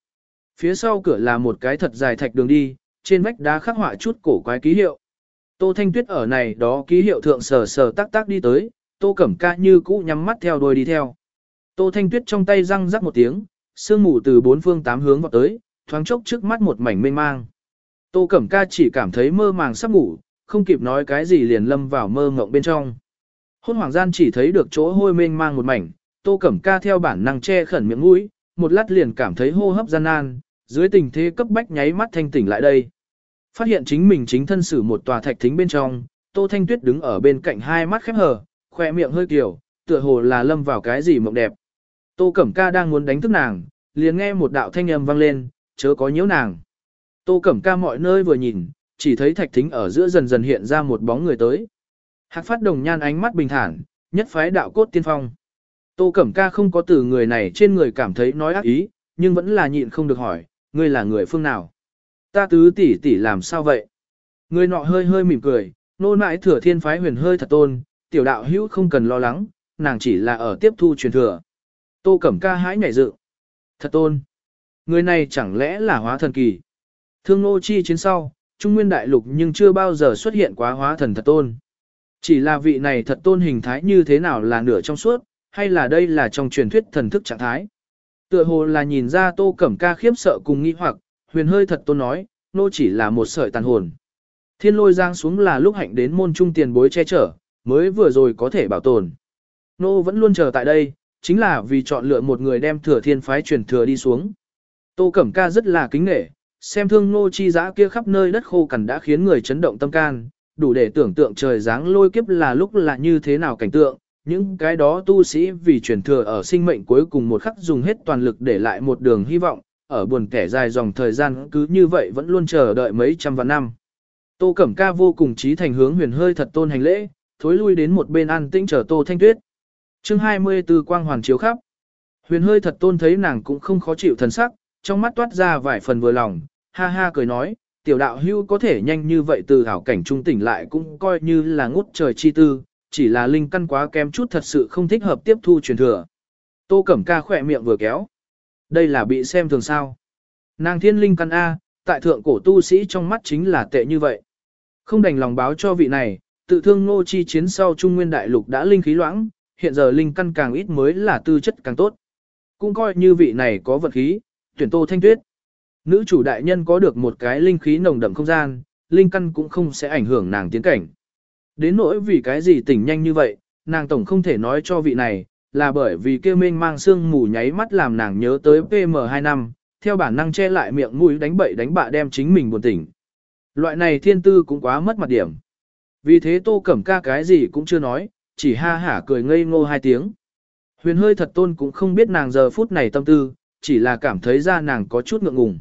Phía sau cửa là một cái thật dài thạch đường đi, trên vách đá khắc họa chút cổ quái ký hiệu. Tô Thanh Tuyết ở này đó ký hiệu thượng sờ sờ tác tác đi tới, Tô Cẩm Ca như cũ nhắm mắt theo đuôi đi theo. Tô Thanh Tuyết trong tay răng rắc một tiếng, sương mù từ bốn phương tám hướng vào tới, thoáng chốc trước mắt một mảnh mênh mang. Tô Cẩm Ca chỉ cảm thấy mơ màng sắp ngủ, không kịp nói cái gì liền lâm vào mơ ngộng bên trong. Hôn hoàng gian chỉ thấy được chỗ hôi mênh mang một mảnh, Tô Cẩm Ca theo bản năng che khẩn miệng mũi, một lát liền cảm thấy hô hấp gian nan, dưới tình thế cấp bách nháy mắt thanh tỉnh lại đây. Phát hiện chính mình chính thân xử một tòa thạch thính bên trong, Tô Thanh Tuyết đứng ở bên cạnh hai mắt khép hờ, khoe miệng hơi kiểu, tựa hồ là lâm vào cái gì mộng đẹp. Tô Cẩm Ca đang muốn đánh thức nàng, liền nghe một đạo thanh âm vang lên, chớ có nhiễu nàng. Tô Cẩm Ca mọi nơi vừa nhìn, chỉ thấy thạch thính ở giữa dần dần hiện ra một bóng người tới. Hạc phát đồng nhan ánh mắt bình thản, nhất phái đạo cốt tiên phong. Tô Cẩm Ca không có từ người này trên người cảm thấy nói ác ý, nhưng vẫn là nhịn không được hỏi, ngươi là người phương nào? Ta tứ tỷ tỷ làm sao vậy? Người nọ hơi hơi mỉm cười, nô nãi thừa thiên phái huyền hơi thật tôn, tiểu đạo hữu không cần lo lắng, nàng chỉ là ở tiếp thu truyền thừa. Tô Cẩm Ca hãi nhảy dựng. Thật tôn. Người này chẳng lẽ là hóa thần kỳ? Thương nô chi chiến sau, Trung Nguyên Đại Lục nhưng chưa bao giờ xuất hiện quá hóa thần thật tôn. Chỉ là vị này thật tôn hình thái như thế nào là nửa trong suốt, hay là đây là trong truyền thuyết thần thức trạng thái. Tựa hồ là nhìn ra tô cẩm ca khiếp sợ cùng nghi hoặc, huyền hơi thật tôn nói, nô chỉ là một sợi tàn hồn. Thiên lôi giang xuống là lúc hạnh đến môn trung tiền bối che chở, mới vừa rồi có thể bảo tồn. Nô vẫn luôn chờ tại đây, chính là vì chọn lựa một người đem thừa thiên phái truyền thừa đi xuống. Tô Cẩm Ca rất là kính nghệ, xem thương nô chi giã kia khắp nơi đất khô cằn đã khiến người chấn động tâm can, đủ để tưởng tượng trời giáng lôi kiếp là lúc là như thế nào cảnh tượng, những cái đó tu sĩ vì truyền thừa ở sinh mệnh cuối cùng một khắc dùng hết toàn lực để lại một đường hy vọng, ở buồn kẻ dài dòng thời gian cứ như vậy vẫn luôn chờ đợi mấy trăm vạn năm. Tô Cẩm Ca vô cùng trí thành hướng huyền hơi thật tôn hành lễ, thối lui đến một bên an tĩnh chờ Tô Thanh Tuyết. chương 24 quang hoàn chiếu khắp. Huyền hơi thật tôn thấy nàng cũng không khó chịu thần sắc, trong mắt toát ra vài phần vừa lòng, ha ha cười nói, tiểu đạo hưu có thể nhanh như vậy từ hảo cảnh trung tỉnh lại cũng coi như là ngút trời chi tư, chỉ là linh căn quá kém chút thật sự không thích hợp tiếp thu truyền thừa. Tô Cẩm Ca khỏe miệng vừa kéo. Đây là bị xem thường sao. Nàng thiên linh căn A, tại thượng cổ tu sĩ trong mắt chính là tệ như vậy. Không đành lòng báo cho vị này, tự thương ngô chi chiến sau Trung Nguyên Đại Lục đã linh khí loãng, hiện giờ linh căn càng ít mới là tư chất càng tốt. Cũng coi như vị này có vật khí, tuyển tô thanh tuyết. Nữ chủ đại nhân có được một cái linh khí nồng đậm không gian, linh căn cũng không sẽ ảnh hưởng nàng tiến cảnh. Đến nỗi vì cái gì tỉnh nhanh như vậy, nàng tổng không thể nói cho vị này, là bởi vì kêu mênh mang sương mù nháy mắt làm nàng nhớ tới PM2 năm, theo bản năng che lại miệng mũi đánh bậy đánh bạ đem chính mình buồn tỉnh. Loại này thiên tư cũng quá mất mặt điểm. Vì thế tô cẩm ca cái gì cũng chưa nói, chỉ ha hả cười ngây ngô hai tiếng. Huyền hơi thật tôn cũng không biết nàng giờ phút này tâm tư, chỉ là cảm thấy ra nàng có chút ngượng ngùng.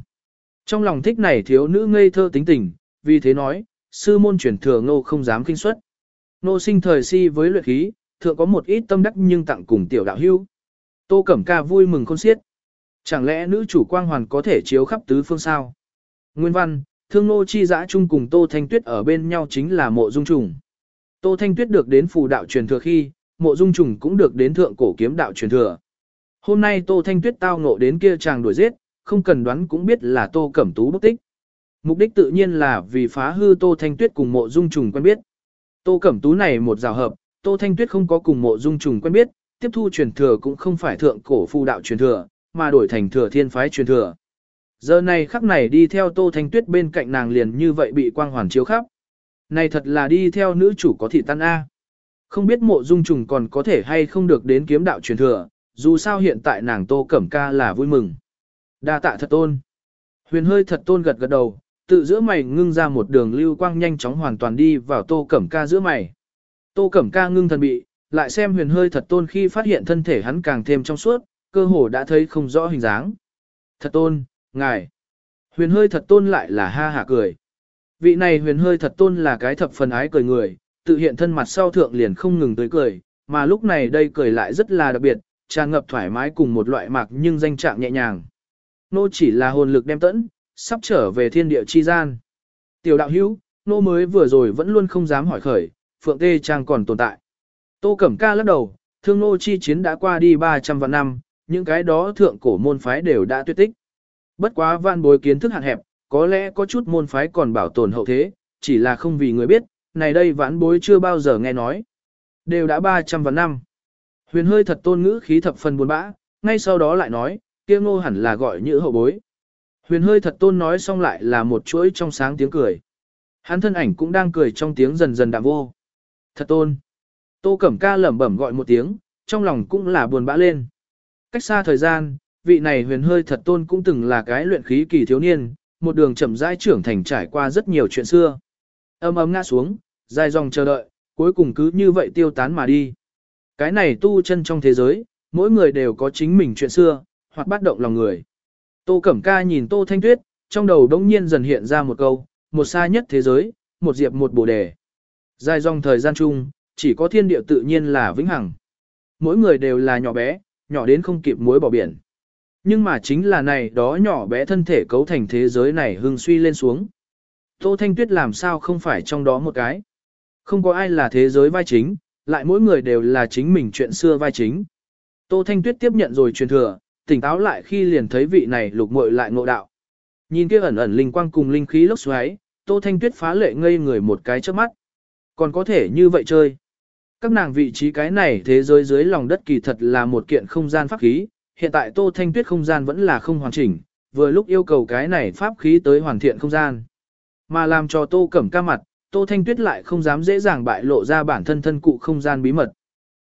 Trong lòng thích này thiếu nữ ngây thơ tính tình, vì thế nói, sư môn truyền thừa ngô không dám kinh suất. Nô sinh thời si với luyện khí, thượng có một ít tâm đắc nhưng tặng cùng tiểu đạo hưu. Tô Cẩm Ca vui mừng khôn xiết. Chẳng lẽ nữ chủ quang hoàn có thể chiếu khắp tứ phương sao? Nguyên văn, thương nô chi giã chung cùng Tô Thanh Tuyết ở bên nhau chính là mộ dung trùng. Tô Thanh Tuyết được đến phù đạo truyền thừa khi, mộ dung trùng cũng được đến thượng cổ kiếm đạo truyền thừa. Hôm nay Tô Thanh Tuyết tao ngộ đến kia chàng đuổi giết, không cần đoán cũng biết là Tô Cẩm Tú bất tích. Mục đích tự nhiên là vì phá hư Tô Thanh Tuyết cùng mộ dung trùng quen biết. Tô Cẩm Tú này một rào hợp, Tô Thanh Tuyết không có cùng mộ dung trùng quen biết, tiếp thu truyền thừa cũng không phải thượng cổ phù đạo truyền thừa, mà đổi thành thừa thiên phái truyền thừa. Giờ này khắc này đi theo Tô Thanh Tuyết bên cạnh nàng liền như vậy bị quang hoàn chiếu khắp. Này thật là đi theo nữ chủ có thị tan A. Không biết mộ dung trùng còn có thể hay không được đến kiếm đạo truyền thừa, dù sao hiện tại nàng Tô Cẩm Ca là vui mừng. đa tạ thật tôn. Huyền hơi thật tôn gật gật đầu, tự giữa mày ngưng ra một đường lưu quang nhanh chóng hoàn toàn đi vào Tô Cẩm Ca giữa mày. Tô Cẩm Ca ngưng thần bị, lại xem huyền hơi thật tôn khi phát hiện thân thể hắn càng thêm trong suốt, cơ hồ đã thấy không rõ hình dáng. Thật tôn, ngài. Huyền hơi thật tôn lại là ha hả cười. Vị này huyền hơi thật tôn là cái thập phần ái cười người, tự hiện thân mặt sau thượng liền không ngừng tới cười, mà lúc này đây cười lại rất là đặc biệt, tràn ngập thoải mái cùng một loại mạc nhưng danh trạng nhẹ nhàng. Nô chỉ là hồn lực đem tẫn, sắp trở về thiên địa chi gian. Tiểu đạo hữu, nô mới vừa rồi vẫn luôn không dám hỏi khởi, phượng tê trang còn tồn tại. Tô Cẩm Ca lắc đầu, thương nô chi chiến đã qua đi 300 vạn năm, những cái đó thượng cổ môn phái đều đã tuyệt tích. Bất quá van bối kiến thức hạn hẹp, có lẽ có chút môn phái còn bảo tồn hậu thế, chỉ là không vì người biết, này đây vãn bối chưa bao giờ nghe nói. Đều đã 300 vạn năm. Huyền hơi thật tôn ngữ khí thập phần buồn bã, ngay sau đó lại nói, kia ngô hẳn là gọi như hậu bối. Huyền hơi thật tôn nói xong lại là một chuỗi trong sáng tiếng cười. Hắn thân ảnh cũng đang cười trong tiếng dần dần đạm vô. Thật tôn. Tô Cẩm Ca lẩm bẩm gọi một tiếng, trong lòng cũng là buồn bã lên. Cách xa thời gian, vị này huyền hơi thật tôn cũng từng là cái luyện khí kỳ thiếu niên, một đường chậm rãi trưởng thành trải qua rất nhiều chuyện xưa. Âm ấm ngã xuống, dài dòng chờ đợi, cuối cùng cứ như vậy tiêu tán mà đi. Cái này tu chân trong thế giới, mỗi người đều có chính mình chuyện xưa, hoặc bắt động lòng người. Tô Cẩm Ca nhìn Tô Thanh Tuyết, trong đầu đống nhiên dần hiện ra một câu, một xa nhất thế giới, một diệp một bồ đề. Dài dòng thời gian chung, chỉ có thiên địa tự nhiên là vĩnh hằng. Mỗi người đều là nhỏ bé, nhỏ đến không kịp muối bỏ biển. Nhưng mà chính là này đó nhỏ bé thân thể cấu thành thế giới này hưng suy lên xuống. Tô Thanh Tuyết làm sao không phải trong đó một cái. Không có ai là thế giới vai chính, lại mỗi người đều là chính mình chuyện xưa vai chính. Tô Thanh Tuyết tiếp nhận rồi truyền thừa, tỉnh táo lại khi liền thấy vị này lục muội lại ngộ đạo. Nhìn kia ẩn ẩn linh quang cùng linh khí lốc xoáy, Tô Thanh Tuyết phá lệ ngây người một cái trước mắt. Còn có thể như vậy chơi. Các nàng vị trí cái này thế giới dưới lòng đất kỳ thật là một kiện không gian pháp khí, hiện tại Tô Thanh Tuyết không gian vẫn là không hoàn chỉnh, vừa lúc yêu cầu cái này pháp khí tới hoàn thiện không gian. Mà làm cho Tô Cẩm ca mặt, Tô Thanh Tuyết lại không dám dễ dàng bại lộ ra bản thân thân cụ không gian bí mật.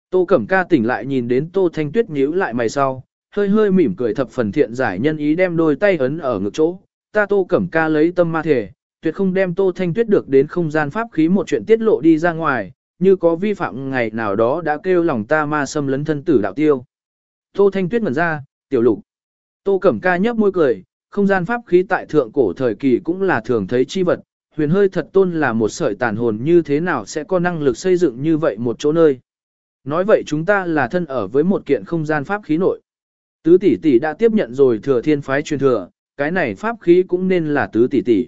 Tô Cẩm ca tỉnh lại nhìn đến Tô Thanh Tuyết nhíu lại mày sau, hơi hơi mỉm cười thập phần thiện giải nhân ý đem đôi tay ấn ở ngực chỗ. Ta Tô Cẩm ca lấy tâm ma thể, tuyệt không đem Tô Thanh Tuyết được đến không gian pháp khí một chuyện tiết lộ đi ra ngoài, như có vi phạm ngày nào đó đã kêu lòng ta ma xâm lấn thân tử đạo tiêu. Tô Thanh Tuyết mẩn ra, tiểu lục. Tô Cẩm ca nhấp môi cười, không gian pháp khí tại thượng cổ thời kỳ cũng là thường thấy chi vật, huyền hơi thật tôn là một sợi tàn hồn như thế nào sẽ có năng lực xây dựng như vậy một chỗ nơi. Nói vậy chúng ta là thân ở với một kiện không gian pháp khí nội. Tứ tỷ tỷ đã tiếp nhận rồi thừa thiên phái truyền thừa, cái này pháp khí cũng nên là tứ tỷ tỷ.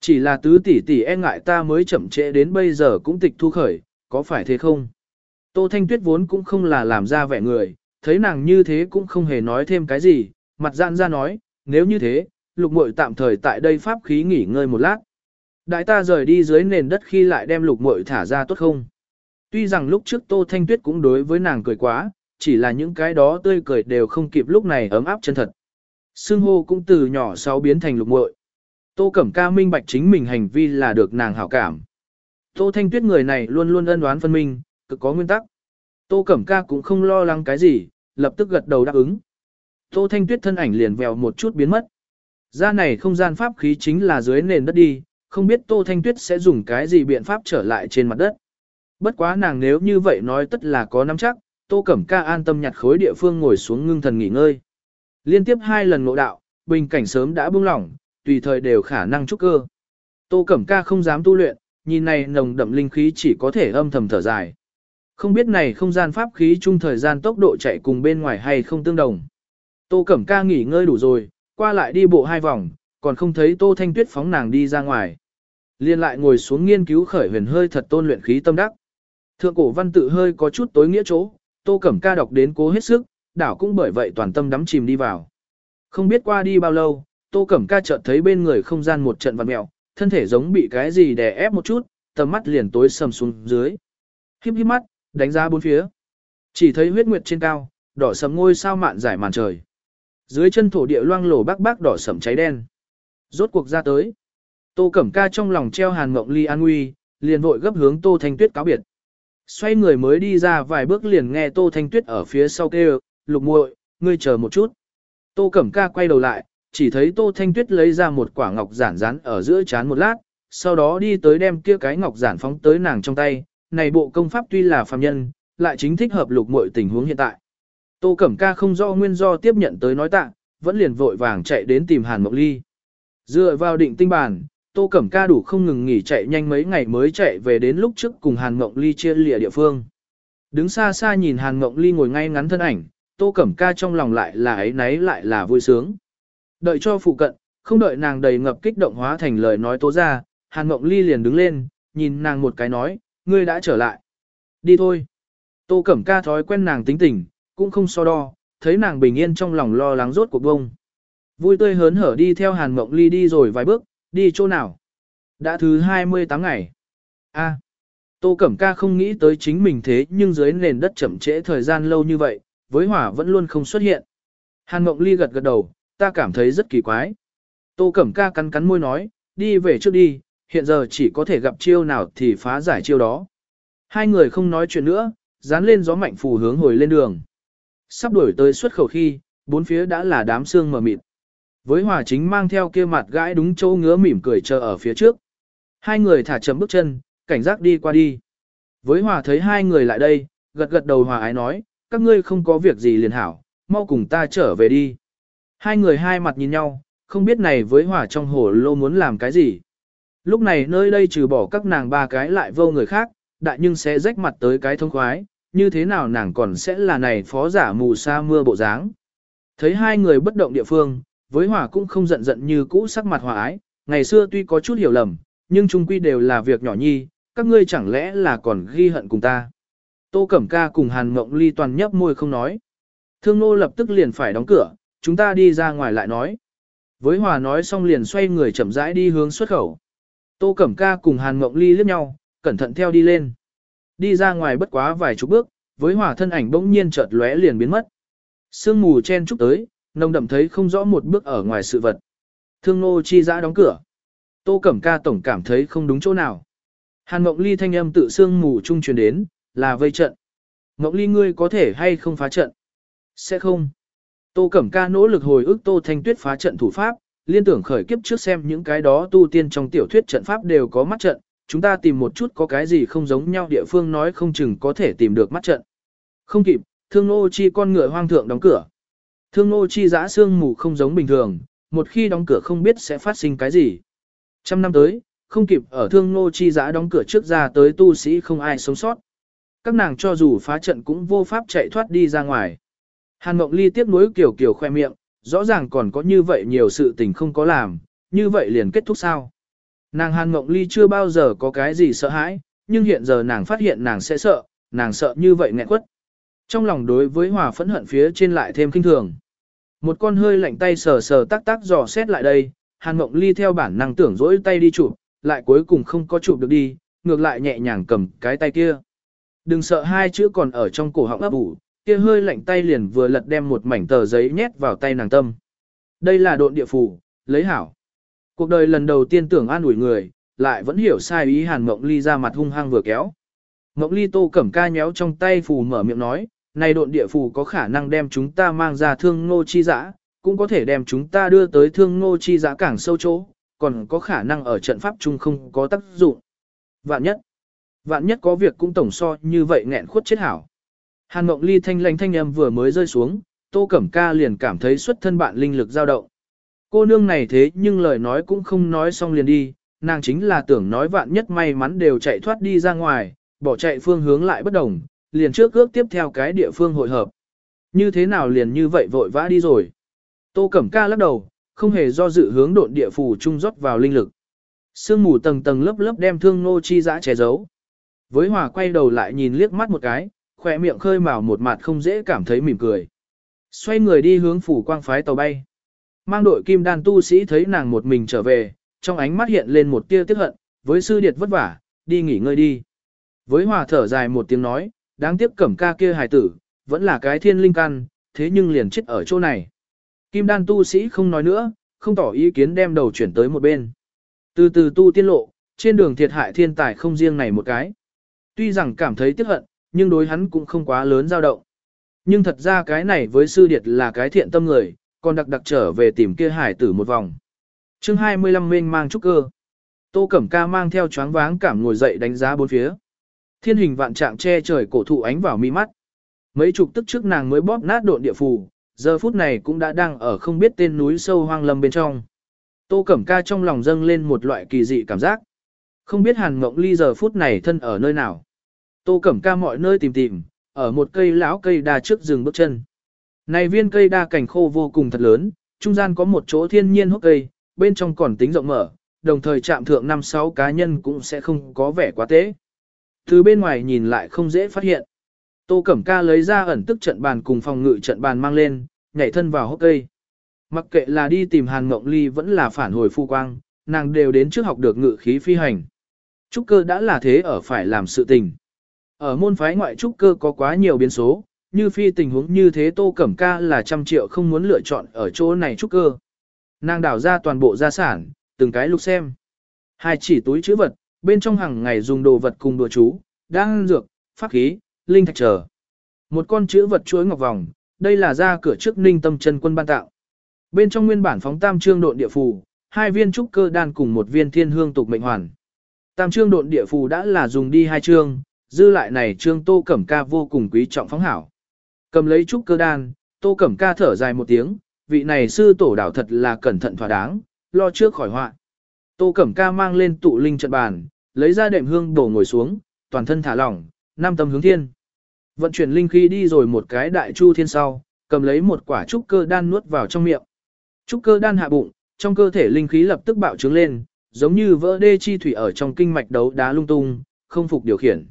Chỉ là tứ tỷ tỷ e ngại ta mới chậm trễ đến bây giờ cũng tịch thu khởi, có phải thế không? Tô Thanh Tuyết vốn cũng không là làm ra vẻ người, thấy nàng như thế cũng không hề nói thêm cái gì, mặt dạn ra nói, nếu như thế, lục muội tạm thời tại đây pháp khí nghỉ ngơi một lát. Đại ta rời đi dưới nền đất khi lại đem lục muội thả ra tốt không? Tuy rằng lúc trước Tô Thanh Tuyết cũng đối với nàng cười quá, chỉ là những cái đó tươi cười đều không kịp lúc này ấm áp chân thật. Sương hô cũng từ nhỏ sau biến thành lục muội. Tô Cẩm Ca minh bạch chính mình hành vi là được nàng hảo cảm. Tô Thanh Tuyết người này luôn luôn ân đoán phân minh, cực có nguyên tắc. Tô Cẩm Ca cũng không lo lắng cái gì, lập tức gật đầu đáp ứng. Tô Thanh Tuyết thân ảnh liền vèo một chút biến mất. Ra này không gian pháp khí chính là dưới nền đất đi, không biết Tô Thanh Tuyết sẽ dùng cái gì biện pháp trở lại trên mặt đất. Bất quá nàng nếu như vậy nói tất là có nắm chắc, Tô Cẩm Ca an tâm nhặt khối địa phương ngồi xuống ngưng thần nghỉ ngơi. Liên tiếp hai lần ngộ đạo, bình cảnh sớm đã buông lỏng, tùy thời đều khả năng trúc cơ. Tô Cẩm Ca không dám tu luyện, nhìn này nồng đậm linh khí chỉ có thể âm thầm thở dài. Không biết này không gian pháp khí chung thời gian tốc độ chạy cùng bên ngoài hay không tương đồng. Tô Cẩm Ca nghỉ ngơi đủ rồi, qua lại đi bộ hai vòng, còn không thấy Tô Thanh Tuyết phóng nàng đi ra ngoài. Liên lại ngồi xuống nghiên cứu khởi huyền hơi thật tôn luyện khí tâm đắc. Thượng cổ văn tự hơi có chút tối nghĩa chỗ, Tô Cẩm Ca đọc đến cố hết sức, đảo cũng bởi vậy toàn tâm đắm chìm đi vào. Không biết qua đi bao lâu, Tô Cẩm Ca chợt thấy bên người không gian một trận vặn mèo, thân thể giống bị cái gì đè ép một chút, tầm mắt liền tối sầm xuống dưới. Híp híp mắt, đánh ra bốn phía. Chỉ thấy huyết nguyệt trên cao, đỏ sầm ngôi sao mạn giải màn trời. Dưới chân thổ địa loang lổ bác bác đỏ sầm cháy đen. Rốt cuộc ra tới. Tô Cẩm Ca trong lòng treo hàn mộng ly an nguy, liền vội gấp hướng Tô Thanh Tuyết cáo biệt. Xoay người mới đi ra vài bước liền nghe Tô Thanh Tuyết ở phía sau kêu, lục muội, ngươi chờ một chút. Tô Cẩm Ca quay đầu lại, chỉ thấy Tô Thanh Tuyết lấy ra một quả ngọc giản rán ở giữa chán một lát, sau đó đi tới đem kia cái ngọc giản phóng tới nàng trong tay, này bộ công pháp tuy là phàm nhân, lại chính thích hợp lục muội tình huống hiện tại. Tô Cẩm Ca không do nguyên do tiếp nhận tới nói tạ, vẫn liền vội vàng chạy đến tìm Hàn Mộc Ly. Dựa vào định tinh bản, Tô Cẩm Ca đủ không ngừng nghỉ chạy nhanh mấy ngày mới chạy về đến lúc trước cùng Hàn Ngộng Ly chia lìa địa phương. Đứng xa xa nhìn Hàn Ngộng Ly ngồi ngay ngắn thân ảnh, Tô Cẩm Ca trong lòng lại là ấy nấy lại là vui sướng. Đợi cho phụ cận, không đợi nàng đầy ngập kích động hóa thành lời nói tố ra, Hàn Ngộng Ly liền đứng lên, nhìn nàng một cái nói, ngươi đã trở lại. Đi thôi. Tô Cẩm Ca thói quen nàng tính tình, cũng không so đo, thấy nàng bình yên trong lòng lo lắng rốt cuộc bông. Vui tươi hớn hở đi theo Hàn Ngộng Ly đi rồi vài bước, đi chỗ nào? Đã thứ 28 ngày. A. Tô Cẩm Ca không nghĩ tới chính mình thế nhưng dưới nền đất chậm trễ thời gian lâu như vậy, với hỏa vẫn luôn không xuất hiện. Hàn Mộng Ly gật gật đầu, ta cảm thấy rất kỳ quái. Tô Cẩm Ca cắn cắn môi nói, đi về trước đi, hiện giờ chỉ có thể gặp chiêu nào thì phá giải chiêu đó. Hai người không nói chuyện nữa, dán lên gió mạnh phù hướng hồi lên đường. Sắp đuổi tới xuất khẩu khi, bốn phía đã là đám xương mờ mịt. Với hòa chính mang theo kia mặt gãi đúng chỗ ngứa mỉm cười chờ ở phía trước. Hai người thả chậm bước chân, cảnh giác đi qua đi. Với hòa thấy hai người lại đây, gật gật đầu hòa ái nói, các ngươi không có việc gì liền hảo, mau cùng ta trở về đi. Hai người hai mặt nhìn nhau, không biết này với hòa trong hồ lô muốn làm cái gì. Lúc này nơi đây trừ bỏ các nàng ba cái lại vô người khác, đại nhưng sẽ rách mặt tới cái thông khoái, như thế nào nàng còn sẽ là này phó giả mù sa mưa bộ dáng. Thấy hai người bất động địa phương, với hòa cũng không giận giận như cũ sắc mặt hòa ái, ngày xưa tuy có chút hiểu lầm, nhưng chung quy đều là việc nhỏ nhi, các ngươi chẳng lẽ là còn ghi hận cùng ta. Tô Cẩm Ca cùng Hàn Ngộng Ly toàn nhấp môi không nói. Thương nô lập tức liền phải đóng cửa, chúng ta đi ra ngoài lại nói. Với hòa nói xong liền xoay người chậm rãi đi hướng xuất khẩu. Tô Cẩm Ca cùng Hàn Mộng Ly liếc nhau, cẩn thận theo đi lên. Đi ra ngoài bất quá vài chục bước, với hòa thân ảnh bỗng nhiên chợt lóe liền biến mất. Sương mù chen chúc tới, nồng đậm thấy không rõ một bước ở ngoài sự vật. Thương nô chi giã đóng cửa. Tô Cẩm Ca tổng cảm thấy không đúng chỗ nào. Hàn Mộng Ly thanh âm tự sương mù trung truyền đến, là vây trận. Mộng Ly ngươi có thể hay không phá trận? Sẽ không. Tô Cẩm Ca nỗ lực hồi ức Tô Thanh Tuyết phá trận thủ pháp, liên tưởng khởi kiếp trước xem những cái đó tu tiên trong tiểu thuyết trận pháp đều có mắt trận, chúng ta tìm một chút có cái gì không giống nhau địa phương nói không chừng có thể tìm được mắt trận. Không kịp, thương nô chi con ngựa hoang thượng đóng cửa. Thương nô chi giã xương mù không giống bình thường, một khi đóng cửa không biết sẽ phát sinh cái gì. Trăm năm tới, không kịp ở thương nô chi giã đóng cửa trước ra tới tu sĩ không ai sống sót. Các nàng cho dù phá trận cũng vô pháp chạy thoát đi ra ngoài. Hàn Mộng Ly tiếp nối kiểu kiểu khoe miệng, rõ ràng còn có như vậy nhiều sự tình không có làm, như vậy liền kết thúc sao. Nàng Hàn Mộng Ly chưa bao giờ có cái gì sợ hãi, nhưng hiện giờ nàng phát hiện nàng sẽ sợ, nàng sợ như vậy nghẹn quất. Trong lòng đối với hòa phẫn hận phía trên lại thêm kinh thường. Một con hơi lạnh tay sờ sờ tác tác dò xét lại đây, Hàn Mộng Ly theo bản năng tưởng dỗi tay đi chụp, lại cuối cùng không có chụp được đi, ngược lại nhẹ nhàng cầm cái tay kia. Đừng sợ hai chữ còn ở trong cổ họng ấp ủ, kia hơi lạnh tay liền vừa lật đem một mảnh tờ giấy nhét vào tay nàng tâm. Đây là độn địa phủ, lấy hảo. Cuộc đời lần đầu tiên tưởng an ủi người, lại vẫn hiểu sai ý Hàn Mộng Ly ra mặt hung hăng vừa kéo. Mộng Ly tô cẩm ca nhéo trong tay phù mở miệng nói, này độn địa phù có khả năng đem chúng ta mang ra thương ngô chi giã, cũng có thể đem chúng ta đưa tới thương ngô chi giã cảng sâu chỗ, còn có khả năng ở trận pháp chung không có tác dụng. Vạn nhất, vạn nhất có việc cũng tổng so như vậy nghẹn khuất chết hảo. Hàn Mộng Ly thanh lãnh thanh âm vừa mới rơi xuống, Tô Cẩm Ca liền cảm thấy xuất thân bạn linh lực dao động. Cô nương này thế nhưng lời nói cũng không nói xong liền đi, nàng chính là tưởng nói vạn nhất may mắn đều chạy thoát đi ra ngoài, bỏ chạy phương hướng lại bất đồng, liền trước ước tiếp theo cái địa phương hội hợp. Như thế nào liền như vậy vội vã đi rồi. Tô Cẩm Ca lắc đầu, không hề do dự hướng độn địa phủ trung rót vào linh lực. Sương mù tầng tầng lớp lớp đem thương nô chi dã che giấu. Với hòa quay đầu lại nhìn liếc mắt một cái, khỏe miệng khơi mào một mặt không dễ cảm thấy mỉm cười. Xoay người đi hướng phủ quang phái tàu bay. Mang đội kim đan tu sĩ thấy nàng một mình trở về, trong ánh mắt hiện lên một tia tiếc hận, với sư điệt vất vả, đi nghỉ ngơi đi. Với hòa thở dài một tiếng nói, đáng tiếc cẩm ca kia hài tử, vẫn là cái thiên linh căn, thế nhưng liền chết ở chỗ này. Kim đan tu sĩ không nói nữa, không tỏ ý kiến đem đầu chuyển tới một bên. Từ từ tu tiên lộ, trên đường thiệt hại thiên tài không riêng này một cái. Tuy rằng cảm thấy tiếc hận, nhưng đối hắn cũng không quá lớn dao động. Nhưng thật ra cái này với sư điệt là cái thiện tâm người, còn đặc đặc trở về tìm kia hải tử một vòng. chương 25 mênh mang trúc cơ. Tô Cẩm Ca mang theo choáng váng cảm ngồi dậy đánh giá bốn phía. Thiên hình vạn trạng che trời cổ thụ ánh vào mi mắt. Mấy chục tức trước nàng mới bóp nát độn địa phù, giờ phút này cũng đã đang ở không biết tên núi sâu hoang lâm bên trong. Tô Cẩm Ca trong lòng dâng lên một loại kỳ dị cảm giác. Không biết Hàn Ngộng Ly giờ phút này thân ở nơi nào. Tô Cẩm Ca mọi nơi tìm tìm, ở một cây lão cây đa trước rừng bước chân. Này viên cây đa cảnh khô vô cùng thật lớn, trung gian có một chỗ thiên nhiên hốc cây, bên trong còn tính rộng mở, đồng thời chạm thượng 5-6 cá nhân cũng sẽ không có vẻ quá tế. Từ bên ngoài nhìn lại không dễ phát hiện. Tô Cẩm Ca lấy ra ẩn tức trận bàn cùng phòng ngự trận bàn mang lên, nhảy thân vào hốc cây. Mặc kệ là đi tìm Hàn Ngộng Ly vẫn là phản hồi phu quang, nàng đều đến trước học được ngự khí phi hành. Trúc cơ đã là thế ở phải làm sự tình. Ở môn phái ngoại trúc cơ có quá nhiều biến số, như phi tình huống như thế Tô Cẩm Ca là trăm triệu không muốn lựa chọn ở chỗ này trúc cơ. Nàng đảo ra toàn bộ gia sản, từng cái lục xem. Hai chỉ túi chữ vật, bên trong hàng ngày dùng đồ vật cùng đồ chú, đang dược, pháp khí, linh thạch trở. Một con chữ vật chuối ngọc vòng, đây là ra cửa trước ninh tâm chân quân ban tạo. Bên trong nguyên bản phóng tam trương độn địa phù, hai viên trúc cơ đan cùng một viên thiên hương tục mệnh hoàn. Tam trương độn địa phù đã là dùng đi hai trương, dư lại này trương tô cẩm ca vô cùng quý trọng phóng hảo. Cầm lấy trúc cơ đan, tô cẩm ca thở dài một tiếng, vị này sư tổ đảo thật là cẩn thận thỏa đáng, lo trước khỏi họa. Tô cẩm ca mang lên tụ linh trận bàn, lấy ra đệm hương đổ ngồi xuống, toàn thân thả lỏng, năm tâm hướng thiên. Vận chuyển linh khí đi rồi một cái đại chu thiên sau, cầm lấy một quả trúc cơ đan nuốt vào trong miệng. Trúc cơ đan hạ bụng, trong cơ thể linh khí lập tức bạo trướng lên, giống như vỡ đê chi thủy ở trong kinh mạch đấu đá lung tung, không phục điều khiển.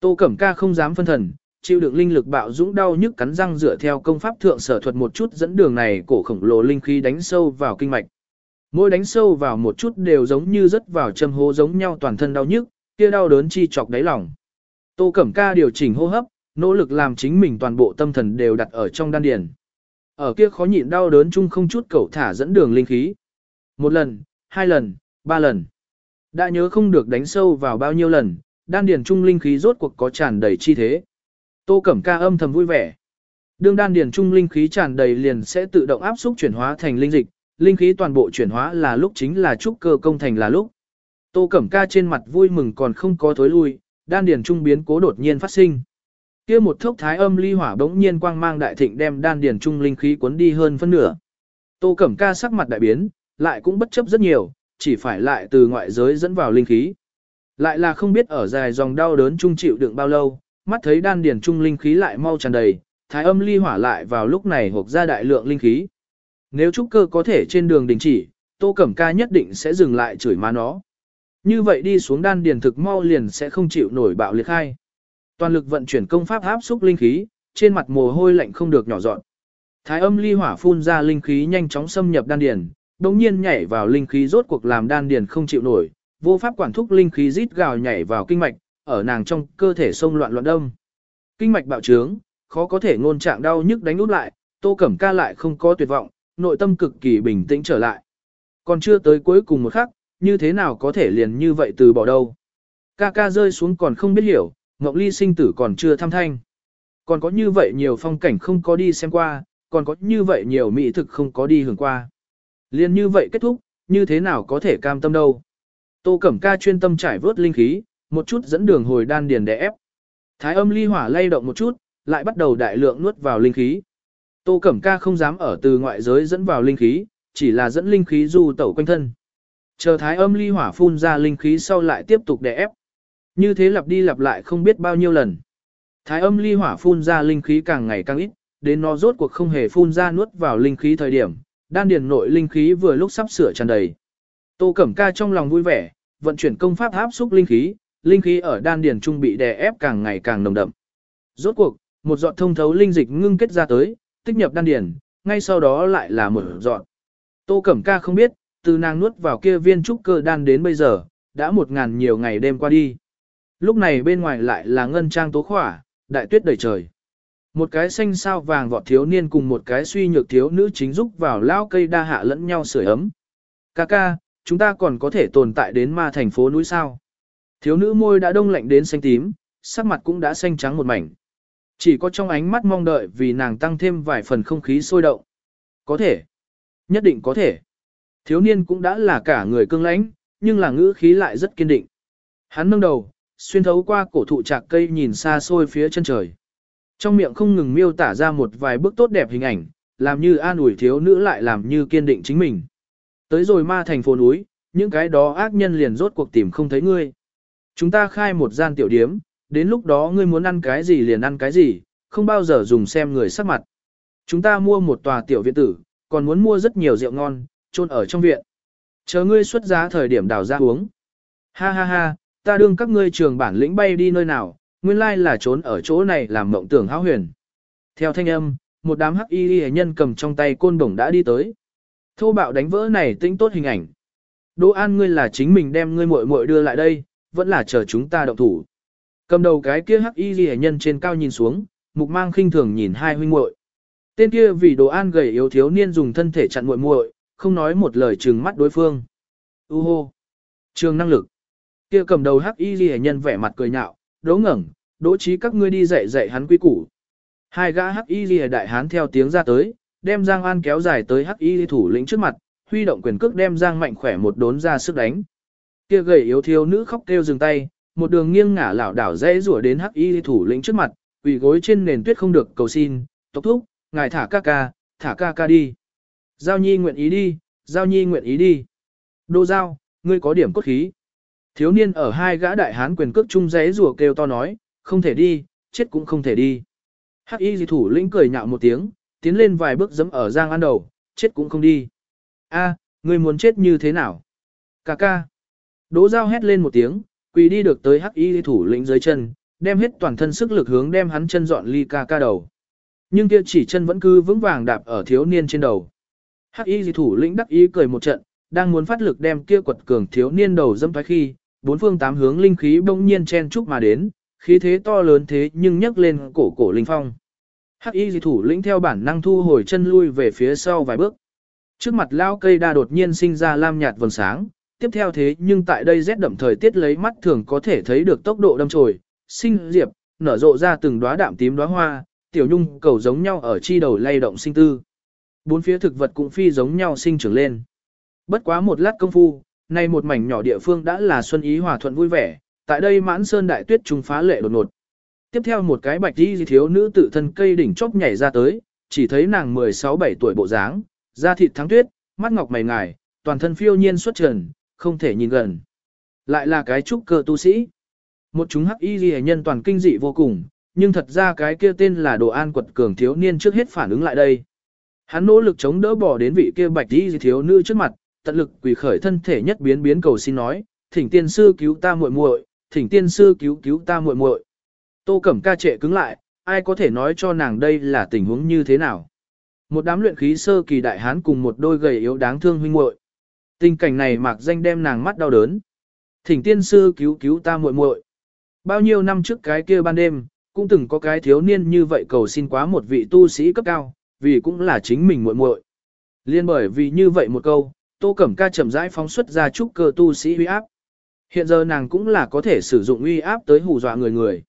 Tô Cẩm Ca không dám phân thần, chịu đựng linh lực bạo dũng đau nhức cắn răng dựa theo công pháp thượng sở thuật một chút dẫn đường này cổ khổng lồ linh khí đánh sâu vào kinh mạch. Mỗi đánh sâu vào một chút đều giống như rớt vào châm hố giống nhau toàn thân đau nhức, kia đau đớn chi chọc đáy lòng. Tô Cẩm Ca điều chỉnh hô hấp, nỗ lực làm chính mình toàn bộ tâm thần đều đặt ở trong đan điền. Ở kia khó nhịn đau đớn chung không chút cẩu thả dẫn đường linh khí. Một lần, hai lần, ba lần. Đã nhớ không được đánh sâu vào bao nhiêu lần, đan điền trung linh khí rốt cuộc có tràn đầy chi thế. Tô Cẩm Ca âm thầm vui vẻ. Đương đan điền trung linh khí tràn đầy liền sẽ tự động áp xúc chuyển hóa thành linh dịch, linh khí toàn bộ chuyển hóa là lúc chính là trúc cơ công thành là lúc. Tô Cẩm Ca trên mặt vui mừng còn không có thối lui, đan điền trung biến cố đột nhiên phát sinh. Kia một thốc thái âm ly hỏa bỗng nhiên quang mang đại thịnh đem đan điền trung linh khí cuốn đi hơn phân nửa. Tô Cẩm Ca sắc mặt đại biến, lại cũng bất chấp rất nhiều, chỉ phải lại từ ngoại giới dẫn vào linh khí. Lại là không biết ở dài dòng đau đớn trung chịu đựng bao lâu, mắt thấy đan điền trung linh khí lại mau tràn đầy, thái âm ly hỏa lại vào lúc này hộp ra đại lượng linh khí. Nếu trúc cơ có thể trên đường đình chỉ, Tô Cẩm Ca nhất định sẽ dừng lại chửi má nó. Như vậy đi xuống đan điền thực mau liền sẽ không chịu nổi bạo liệt khai. Toàn lực vận chuyển công pháp áp xúc linh khí, trên mặt mồ hôi lạnh không được nhỏ dọn. Thái âm ly hỏa phun ra linh khí nhanh chóng xâm nhập đan điền, đồng nhiên nhảy vào linh khí rốt cuộc làm đan điền không chịu nổi, vô pháp quản thúc linh khí rít gào nhảy vào kinh mạch, ở nàng trong cơ thể sông loạn loạn đông. Kinh mạch bạo trướng, khó có thể ngôn trạng đau nhức đánh nút lại, Tô Cẩm Ca lại không có tuyệt vọng, nội tâm cực kỳ bình tĩnh trở lại. Còn chưa tới cuối cùng một khắc, như thế nào có thể liền như vậy từ bỏ đâu. Ca ca rơi xuống còn không biết hiểu, Ngọc Ly sinh tử còn chưa tham thanh. Còn có như vậy nhiều phong cảnh không có đi xem qua, còn có như vậy nhiều mỹ thực không có đi hưởng qua. Liên như vậy kết thúc, như thế nào có thể cam tâm đâu. Tô Cẩm Ca chuyên tâm trải vớt linh khí, một chút dẫn đường hồi đan điền để ép. Thái âm ly hỏa lay động một chút, lại bắt đầu đại lượng nuốt vào linh khí. Tô Cẩm Ca không dám ở từ ngoại giới dẫn vào linh khí, chỉ là dẫn linh khí du tẩu quanh thân. Chờ thái âm ly hỏa phun ra linh khí sau lại tiếp tục đè ép. Như thế lặp đi lặp lại không biết bao nhiêu lần. Thái âm ly hỏa phun ra linh khí càng ngày càng ít, đến nó rốt cuộc không hề phun ra nuốt vào linh khí thời điểm, đan điền nội linh khí vừa lúc sắp sửa tràn đầy. Tô Cẩm Ca trong lòng vui vẻ, vận chuyển công pháp áp xúc linh khí, linh khí ở đan điền trung bị đè ép càng ngày càng nồng đậm. Rốt cuộc, một giọt thông thấu linh dịch ngưng kết ra tới, tích nhập đan điền, ngay sau đó lại là một dọn Tô Cẩm Ca không biết, từ nàng nuốt vào kia viên trúc cơ đan đến bây giờ, đã một ngàn nhiều ngày đêm qua đi. Lúc này bên ngoài lại là ngân trang tố khỏa, đại tuyết đầy trời. Một cái xanh sao vàng vọt thiếu niên cùng một cái suy nhược thiếu nữ chính giúp vào lao cây đa hạ lẫn nhau sưởi ấm. Ca ca, chúng ta còn có thể tồn tại đến ma thành phố núi sao. Thiếu nữ môi đã đông lạnh đến xanh tím, sắc mặt cũng đã xanh trắng một mảnh. Chỉ có trong ánh mắt mong đợi vì nàng tăng thêm vài phần không khí sôi động. Có thể. Nhất định có thể. Thiếu niên cũng đã là cả người cương lãnh, nhưng là ngữ khí lại rất kiên định. Hắn nâng đầu, xuyên thấu qua cổ thụ trạc cây nhìn xa xôi phía chân trời. Trong miệng không ngừng miêu tả ra một vài bước tốt đẹp hình ảnh, làm như an ủi thiếu nữ lại làm như kiên định chính mình. Tới rồi ma thành phố núi, những cái đó ác nhân liền rốt cuộc tìm không thấy ngươi. Chúng ta khai một gian tiểu điếm, đến lúc đó ngươi muốn ăn cái gì liền ăn cái gì, không bao giờ dùng xem người sắc mặt. Chúng ta mua một tòa tiểu viện tử, còn muốn mua rất nhiều rượu ngon, trôn ở trong viện. Chờ ngươi xuất giá thời điểm đào ra uống. Ha ha ha, ta đương các ngươi trường bản lĩnh bay đi nơi nào, nguyên lai là trốn ở chỗ này làm mộng tưởng hão huyền. Theo thanh âm, một đám hắc y hệ nhân cầm trong tay côn bổng đã đi tới. Thô bạo đánh vỡ này tính tốt hình ảnh. Đỗ An ngươi là chính mình đem ngươi muội muội đưa lại đây, vẫn là chờ chúng ta động thủ. Cầm đầu cái kia hắc y ghi nhân trên cao nhìn xuống, mục mang khinh thường nhìn hai huynh muội. Tên kia vì đồ An gầy yếu thiếu niên dùng thân thể chặn muội muội, không nói một lời trừng mắt đối phương. U hô. Trường năng lực. Kia cầm đầu hắc y ghi nhân vẻ mặt cười nhạo, đố ngẩng, đố trí các ngươi đi dạy dạy hắn quy củ. Hai gã hắc y lìa đại hán theo tiếng ra tới, đem Giang An kéo dài tới hắc y thủ lĩnh trước mặt, huy động quyền cước đem Giang mạnh khỏe một đốn ra sức đánh. Kia gầy yếu thiếu nữ khóc kêu dừng tay, một đường nghiêng ngả lảo đảo dễ rủa đến hắc y thủ lĩnh trước mặt, quỳ gối trên nền tuyết không được cầu xin, tốc thúc, ngài thả ca ca, thả ca ca đi. Giao nhi nguyện ý đi, giao nhi nguyện ý đi. Đô giao, ngươi có điểm cốt khí. Thiếu niên ở hai gã đại hán quyền cước chung dễ rủa kêu to nói, không thể đi, chết cũng không thể đi. Hắc y thủ lĩnh cười nhạo một tiếng, tiến lên vài bước giẫm ở Giang An đầu, chết cũng không đi. A, ngươi muốn chết như thế nào? Cà ca. Đỗ Giao hét lên một tiếng, quỳ đi được tới Hắc y thủ lĩnh dưới chân, đem hết toàn thân sức lực hướng đem hắn chân dọn ly ca ca đầu. Nhưng kia chỉ chân vẫn cứ vững vàng đạp ở thiếu niên trên đầu. Hắc y thủ lĩnh đắc ý cười một trận, đang muốn phát lực đem kia quật cường thiếu niên đầu dâm thoái khi, bốn phương tám hướng linh khí bỗng nhiên chen chúc mà đến, khí thế to lớn thế nhưng nhấc lên cổ cổ linh phong. Hắc y thủ lĩnh theo bản năng thu hồi chân lui về phía sau vài bước. Trước mặt lao cây đa đột nhiên sinh ra lam nhạt vầng sáng, tiếp theo thế nhưng tại đây rét đậm thời tiết lấy mắt thường có thể thấy được tốc độ đâm trồi, sinh diệp, nở rộ ra từng đóa đạm tím đóa hoa, tiểu nhung cầu giống nhau ở chi đầu lay động sinh tư. Bốn phía thực vật cũng phi giống nhau sinh trưởng lên. Bất quá một lát công phu, nay một mảnh nhỏ địa phương đã là xuân ý hòa thuận vui vẻ, tại đây mãn sơn đại tuyết trùng phá lệ đột ngột. Tiếp theo một cái bạch đi thiếu nữ tự thân cây đỉnh chốc nhảy ra tới, chỉ thấy nàng 16-17 tuổi bộ dáng, da thịt thắng tuyết, mắt ngọc mày ngài, toàn thân phiêu nhiên xuất trần, không thể nhìn gần. Lại là cái trúc cơ tu sĩ. Một chúng hắc y ghi nhân toàn kinh dị vô cùng, nhưng thật ra cái kia tên là đồ an quật cường thiếu niên trước hết phản ứng lại đây. Hắn nỗ lực chống đỡ bỏ đến vị kia bạch y thiếu nữ trước mặt, tận lực quỳ khởi thân thể nhất biến biến cầu xin nói, thỉnh tiên sư cứu ta muội muội, thỉnh tiên sư cứu cứu ta muội muội. Tô Cẩm Ca trệ cứng lại, ai có thể nói cho nàng đây là tình huống như thế nào? Một đám luyện khí sơ kỳ đại hán cùng một đôi gầy yếu đáng thương huynh muội. Tình cảnh này mạc danh đem nàng mắt đau đớn. Thỉnh tiên sư cứu cứu ta muội muội. Bao nhiêu năm trước cái kia ban đêm, cũng từng có cái thiếu niên như vậy cầu xin quá một vị tu sĩ cấp cao, vì cũng là chính mình muội muội. Liên bởi vì như vậy một câu, Tô Cẩm Ca chậm rãi phóng xuất ra chút cơ tu sĩ uy áp. Hiện giờ nàng cũng là có thể sử dụng uy áp tới hù dọa người người.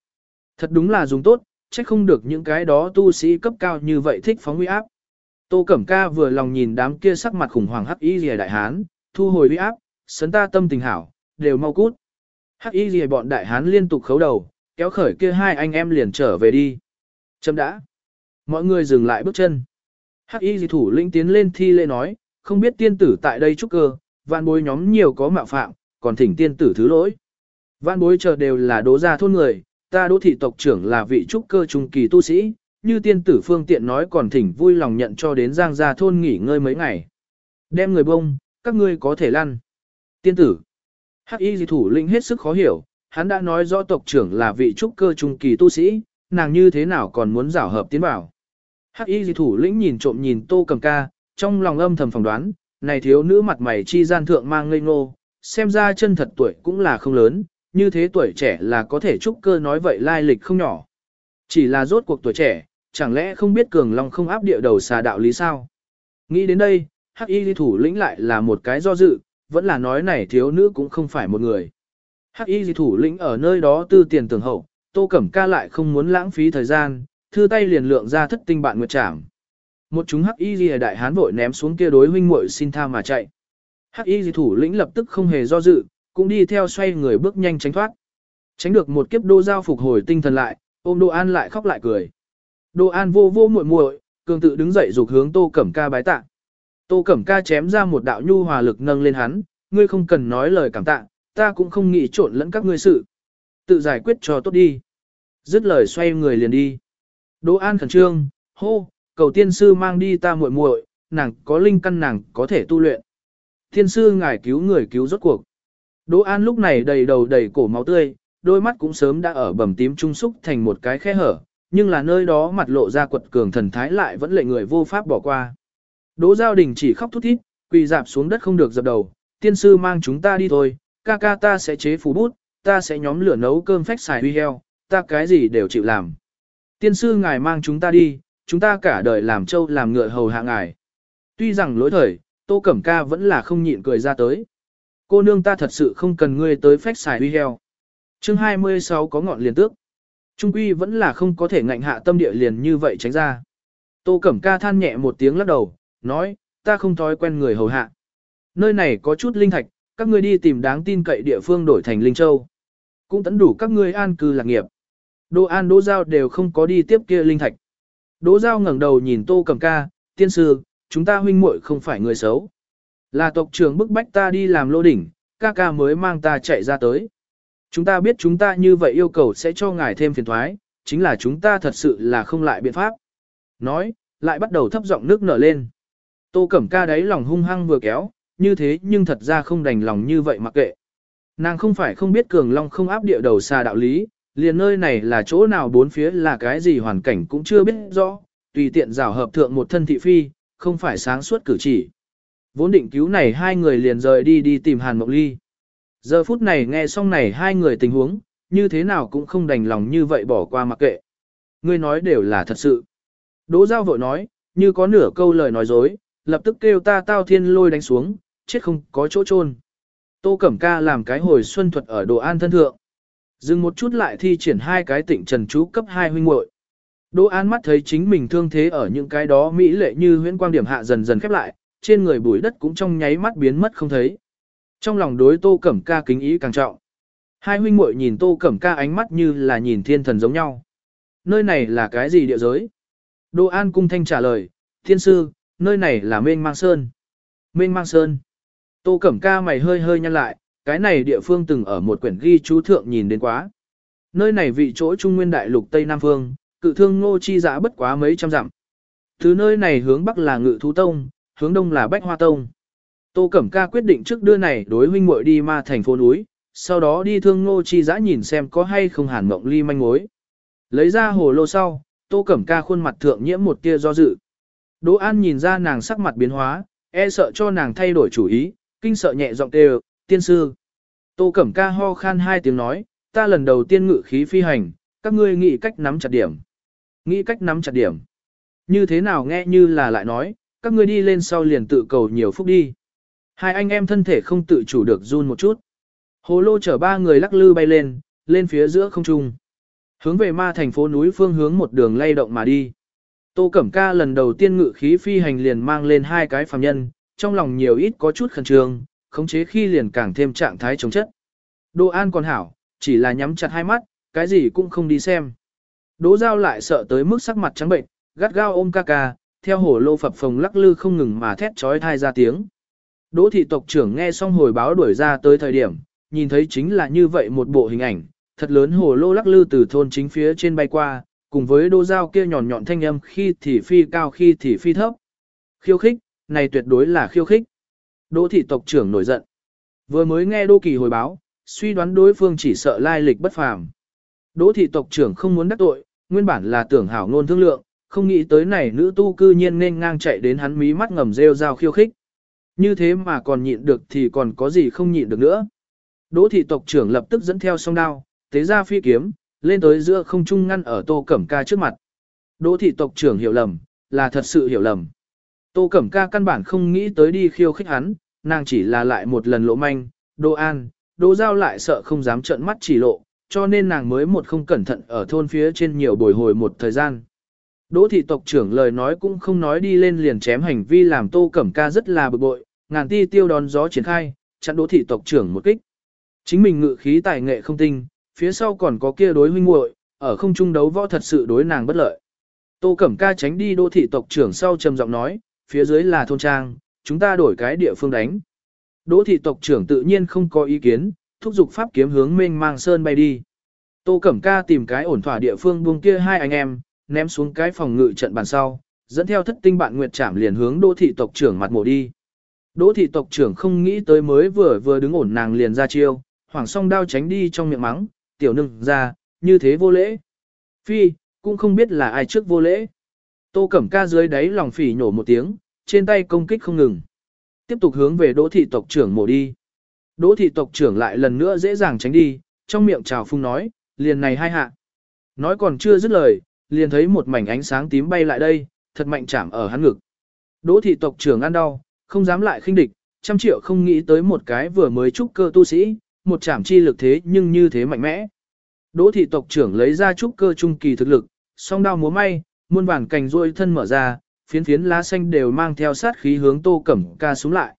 Thật đúng là dùng tốt, chắc không được những cái đó tu sĩ cấp cao như vậy thích phóng uy áp. Tô Cẩm Ca vừa lòng nhìn đám kia sắc mặt khủng hoảng hắc y rìa đại hán, thu hồi uy áp, sấn ta tâm tình hảo, đều mau cút. Hắc y gì bọn đại hán liên tục khấu đầu, kéo khởi kia hai anh em liền trở về đi. Chấm đã. Mọi người dừng lại bước chân. Hắc y dị thủ lĩnh tiến lên thi lễ nói, không biết tiên tử tại đây trúc cơ, vạn bối nhóm nhiều có mạo phạm, còn thỉnh tiên tử thứ lỗi. Vạn bối chờ đều là đố gia thôn người, ta đỗ thị tộc trưởng là vị trúc cơ trung kỳ tu sĩ, như tiên tử phương tiện nói còn thỉnh vui lòng nhận cho đến giang gia thôn nghỉ ngơi mấy ngày. Đem người bông, các ngươi có thể lăn. Tiên tử. Hắc y dị thủ lĩnh hết sức khó hiểu, hắn đã nói rõ tộc trưởng là vị trúc cơ trung kỳ tu sĩ, nàng như thế nào còn muốn giảo hợp tiến bảo. Hắc y dị thủ lĩnh nhìn trộm nhìn tô cầm ca, trong lòng âm thầm phỏng đoán, này thiếu nữ mặt mày chi gian thượng mang ngây ngô, xem ra chân thật tuổi cũng là không lớn, như thế tuổi trẻ là có thể trúc cơ nói vậy lai lịch không nhỏ. Chỉ là rốt cuộc tuổi trẻ, chẳng lẽ không biết cường long không áp địa đầu xà đạo lý sao? Nghĩ đến đây, hắc y thủ lĩnh lại là một cái do dự, vẫn là nói này thiếu nữ cũng không phải một người. Hắc y thủ lĩnh ở nơi đó tư tiền tưởng hậu, tô cẩm ca lại không muốn lãng phí thời gian, thư tay liền lượng ra thất tinh bạn nguyệt trảm. Một chúng hắc y ghi đại hán vội ném xuống kia đối huynh muội xin tha mà chạy. Hắc y thủ lĩnh lập tức không hề do dự, cũng đi theo xoay người bước nhanh tránh thoát. Tránh được một kiếp đô giao phục hồi tinh thần lại, ôm Đô An lại khóc lại cười. Đô An vô vô muội muội, cường tự đứng dậy dục hướng Tô Cẩm Ca bái tạ. Tô Cẩm Ca chém ra một đạo nhu hòa lực nâng lên hắn, ngươi không cần nói lời cảm tạ, ta cũng không nghĩ trộn lẫn các ngươi sự. Tự giải quyết cho tốt đi. Dứt lời xoay người liền đi. Đỗ An khẩn trương, hô, cầu tiên sư mang đi ta muội muội, nàng có linh căn nàng có thể tu luyện. Tiên sư ngài cứu người cứu rốt cuộc. Đỗ An lúc này đầy đầu đầy cổ máu tươi, đôi mắt cũng sớm đã ở bầm tím trung xúc thành một cái khe hở, nhưng là nơi đó mặt lộ ra quật cường thần thái lại vẫn lệ người vô pháp bỏ qua. Đỗ Giao Đình chỉ khóc thút thít, quỳ dạp xuống đất không được dập đầu, tiên sư mang chúng ta đi thôi, ca ca ta sẽ chế phù bút, ta sẽ nhóm lửa nấu cơm phách xài huy heo, ta cái gì đều chịu làm. Tiên sư ngài mang chúng ta đi, chúng ta cả đời làm trâu làm ngựa hầu hạ ngài. Tuy rằng lỗi thời, Tô Cẩm Ca vẫn là không nhịn cười ra tới. Cô nương ta thật sự không cần ngươi tới phách xài huy heo. chương 26 có ngọn liền tước. Trung quy vẫn là không có thể ngạnh hạ tâm địa liền như vậy tránh ra. Tô Cẩm Ca than nhẹ một tiếng lắc đầu, nói, ta không thói quen người hầu hạ. Nơi này có chút linh thạch, các ngươi đi tìm đáng tin cậy địa phương đổi thành Linh Châu. Cũng tấn đủ các ngươi an cư lạc nghiệp. Đỗ An Đỗ Giao đều không có đi tiếp kia linh thạch. Đỗ Giao ngẩng đầu nhìn Tô Cẩm Ca, tiên sư, chúng ta huynh muội không phải người xấu. Là tộc trưởng bức bách ta đi làm lô đỉnh, ca ca mới mang ta chạy ra tới. Chúng ta biết chúng ta như vậy yêu cầu sẽ cho ngài thêm phiền thoái, chính là chúng ta thật sự là không lại biện pháp. Nói, lại bắt đầu thấp giọng nước nở lên. Tô Cẩm Ca đáy lòng hung hăng vừa kéo, như thế nhưng thật ra không đành lòng như vậy mặc kệ. Nàng không phải không biết cường long không áp địa đầu xa đạo lý, liền nơi này là chỗ nào bốn phía là cái gì hoàn cảnh cũng chưa biết rõ, tùy tiện rào hợp thượng một thân thị phi, không phải sáng suốt cử chỉ. Vốn định cứu này hai người liền rời đi đi tìm Hàn Mộng Ly. Giờ phút này nghe xong này hai người tình huống, như thế nào cũng không đành lòng như vậy bỏ qua mặc kệ. Ngươi nói đều là thật sự. Đỗ Giao vội nói, như có nửa câu lời nói dối, lập tức kêu ta tao thiên lôi đánh xuống, chết không có chỗ chôn. Tô Cẩm Ca làm cái hồi xuân thuật ở đồ an thân thượng. Dừng một chút lại thi triển hai cái tịnh trần chú cấp hai huynh muội. Đỗ An mắt thấy chính mình thương thế ở những cái đó mỹ lệ như huyễn quang điểm hạ dần dần khép lại, trên người bụi đất cũng trong nháy mắt biến mất không thấy. Trong lòng đối Tô Cẩm Ca kính ý càng trọng. Hai huynh muội nhìn Tô Cẩm Ca ánh mắt như là nhìn thiên thần giống nhau. Nơi này là cái gì địa giới? Đỗ An cung thanh trả lời, thiên sư, nơi này là Mênh Mang Sơn. Mênh Mang Sơn. Tô Cẩm Ca mày hơi hơi nhăn lại, cái này địa phương từng ở một quyển ghi chú thượng nhìn đến quá. Nơi này vị chỗ Trung Nguyên Đại Lục Tây Nam Phương, cự thương ngô chi giã bất quá mấy trăm dặm. Thứ nơi này hướng bắc là ngự thú tông, hướng đông là bách hoa tông. Tô Cẩm Ca quyết định trước đưa này đối huynh muội đi ma thành phố núi, sau đó đi thương ngô chi giã nhìn xem có hay không hàn mộng ly manh mối. Lấy ra hồ lô sau, Tô Cẩm Ca khuôn mặt thượng nhiễm một tia do dự. Đỗ An nhìn ra nàng sắc mặt biến hóa, e sợ cho nàng thay đổi chủ ý, kinh sợ nhẹ giọng kêu, tiên sư. Tô Cẩm Ca ho khan hai tiếng nói, ta lần đầu tiên ngự khí phi hành, các ngươi nghĩ cách nắm chặt điểm. Nghĩ cách nắm chặt điểm. Như thế nào nghe như là lại nói, các ngươi đi lên sau liền tự cầu nhiều phúc đi. Hai anh em thân thể không tự chủ được run một chút. Hồ lô chở ba người lắc lư bay lên, lên phía giữa không trung. Hướng về ma thành phố núi phương hướng một đường lay động mà đi. Tô Cẩm Ca lần đầu tiên ngự khí phi hành liền mang lên hai cái phàm nhân, trong lòng nhiều ít có chút khẩn trương, khống chế khi liền càng thêm trạng thái chống chất. Đỗ An còn hảo, chỉ là nhắm chặt hai mắt, cái gì cũng không đi xem. Đỗ Giao lại sợ tới mức sắc mặt trắng bệnh, gắt gao ôm ca ca, theo hổ lô phập phồng lắc lư không ngừng mà thét trói thai ra tiếng. Đỗ thị tộc trưởng nghe xong hồi báo đuổi ra tới thời điểm, nhìn thấy chính là như vậy một bộ hình ảnh, thật lớn hồ lô lắc lư từ thôn chính phía trên bay qua, cùng với đô dao kia nhọn nhọn thanh âm khi thì phi cao khi thì phi thấp. Khiêu khích, này tuyệt đối là khiêu khích. Đỗ thị tộc trưởng nổi giận. Vừa mới nghe Đỗ Kỳ hồi báo, suy đoán đối phương chỉ sợ lai lịch bất phàm. Đỗ thị tộc trưởng không muốn đắc tội, nguyên bản là tưởng hảo ngôn thương lượng, không nghĩ tới này nữ tu cư nhiên nên ngang chạy đến hắn mí mắt ngầm rêu rao khiêu khích. Như thế mà còn nhịn được thì còn có gì không nhịn được nữa. Đỗ thị tộc trưởng lập tức dẫn theo song đao, tế ra phi kiếm, lên tới giữa không trung ngăn ở Tô Cẩm Ca trước mặt. Đỗ thị tộc trưởng hiểu lầm, là thật sự hiểu lầm. Tô Cẩm Ca căn bản không nghĩ tới đi khiêu khích hắn, nàng chỉ là lại một lần lộ manh, Đỗ An, Đỗ Giao lại sợ không dám trợn mắt chỉ lộ, cho nên nàng mới một không cẩn thận ở thôn phía trên nhiều bồi hồi một thời gian. Đỗ thị tộc trưởng lời nói cũng không nói đi lên liền chém hành vi làm Tô Cẩm Ca rất là bực bội, ngàn ti tiêu đón gió triển khai, chặn Đỗ thị tộc trưởng một kích. Chính mình ngự khí tài nghệ không tinh, phía sau còn có kia đối huynh muội, ở không trung đấu võ thật sự đối nàng bất lợi. Tô Cẩm Ca tránh đi Đỗ thị tộc trưởng sau trầm giọng nói, phía dưới là thôn trang, chúng ta đổi cái địa phương đánh. Đỗ thị tộc trưởng tự nhiên không có ý kiến, thúc giục pháp kiếm hướng mênh mang sơn bay đi. Tô Cẩm Ca tìm cái ổn thỏa địa phương buông kia hai anh em, ném xuống cái phòng ngự trận bàn sau, dẫn theo thất tinh bạn nguyệt trảm liền hướng đỗ thị tộc trưởng mặt mổ đi. Đỗ thị tộc trưởng không nghĩ tới mới vừa vừa đứng ổn nàng liền ra chiêu, hoảng song đao tránh đi trong miệng mắng, tiểu nương ra, như thế vô lễ. Phi, cũng không biết là ai trước vô lễ. Tô Cẩm Ca dưới đáy lòng phỉ nhổ một tiếng, trên tay công kích không ngừng. Tiếp tục hướng về đỗ thị tộc trưởng mổ đi. Đỗ thị tộc trưởng lại lần nữa dễ dàng tránh đi, trong miệng trào phung nói, liền này hai hạ. Nói còn chưa dứt lời, liền thấy một mảnh ánh sáng tím bay lại đây, thật mạnh chạm ở hắn ngực. Đỗ thị tộc trưởng ăn đau, không dám lại khinh địch, trăm triệu không nghĩ tới một cái vừa mới trúc cơ tu sĩ, một chạm chi lực thế nhưng như thế mạnh mẽ. Đỗ thị tộc trưởng lấy ra trúc cơ trung kỳ thực lực, song đao múa may, muôn vàng cành ruôi thân mở ra, phiến phiến lá xanh đều mang theo sát khí hướng tô cẩm ca xuống lại.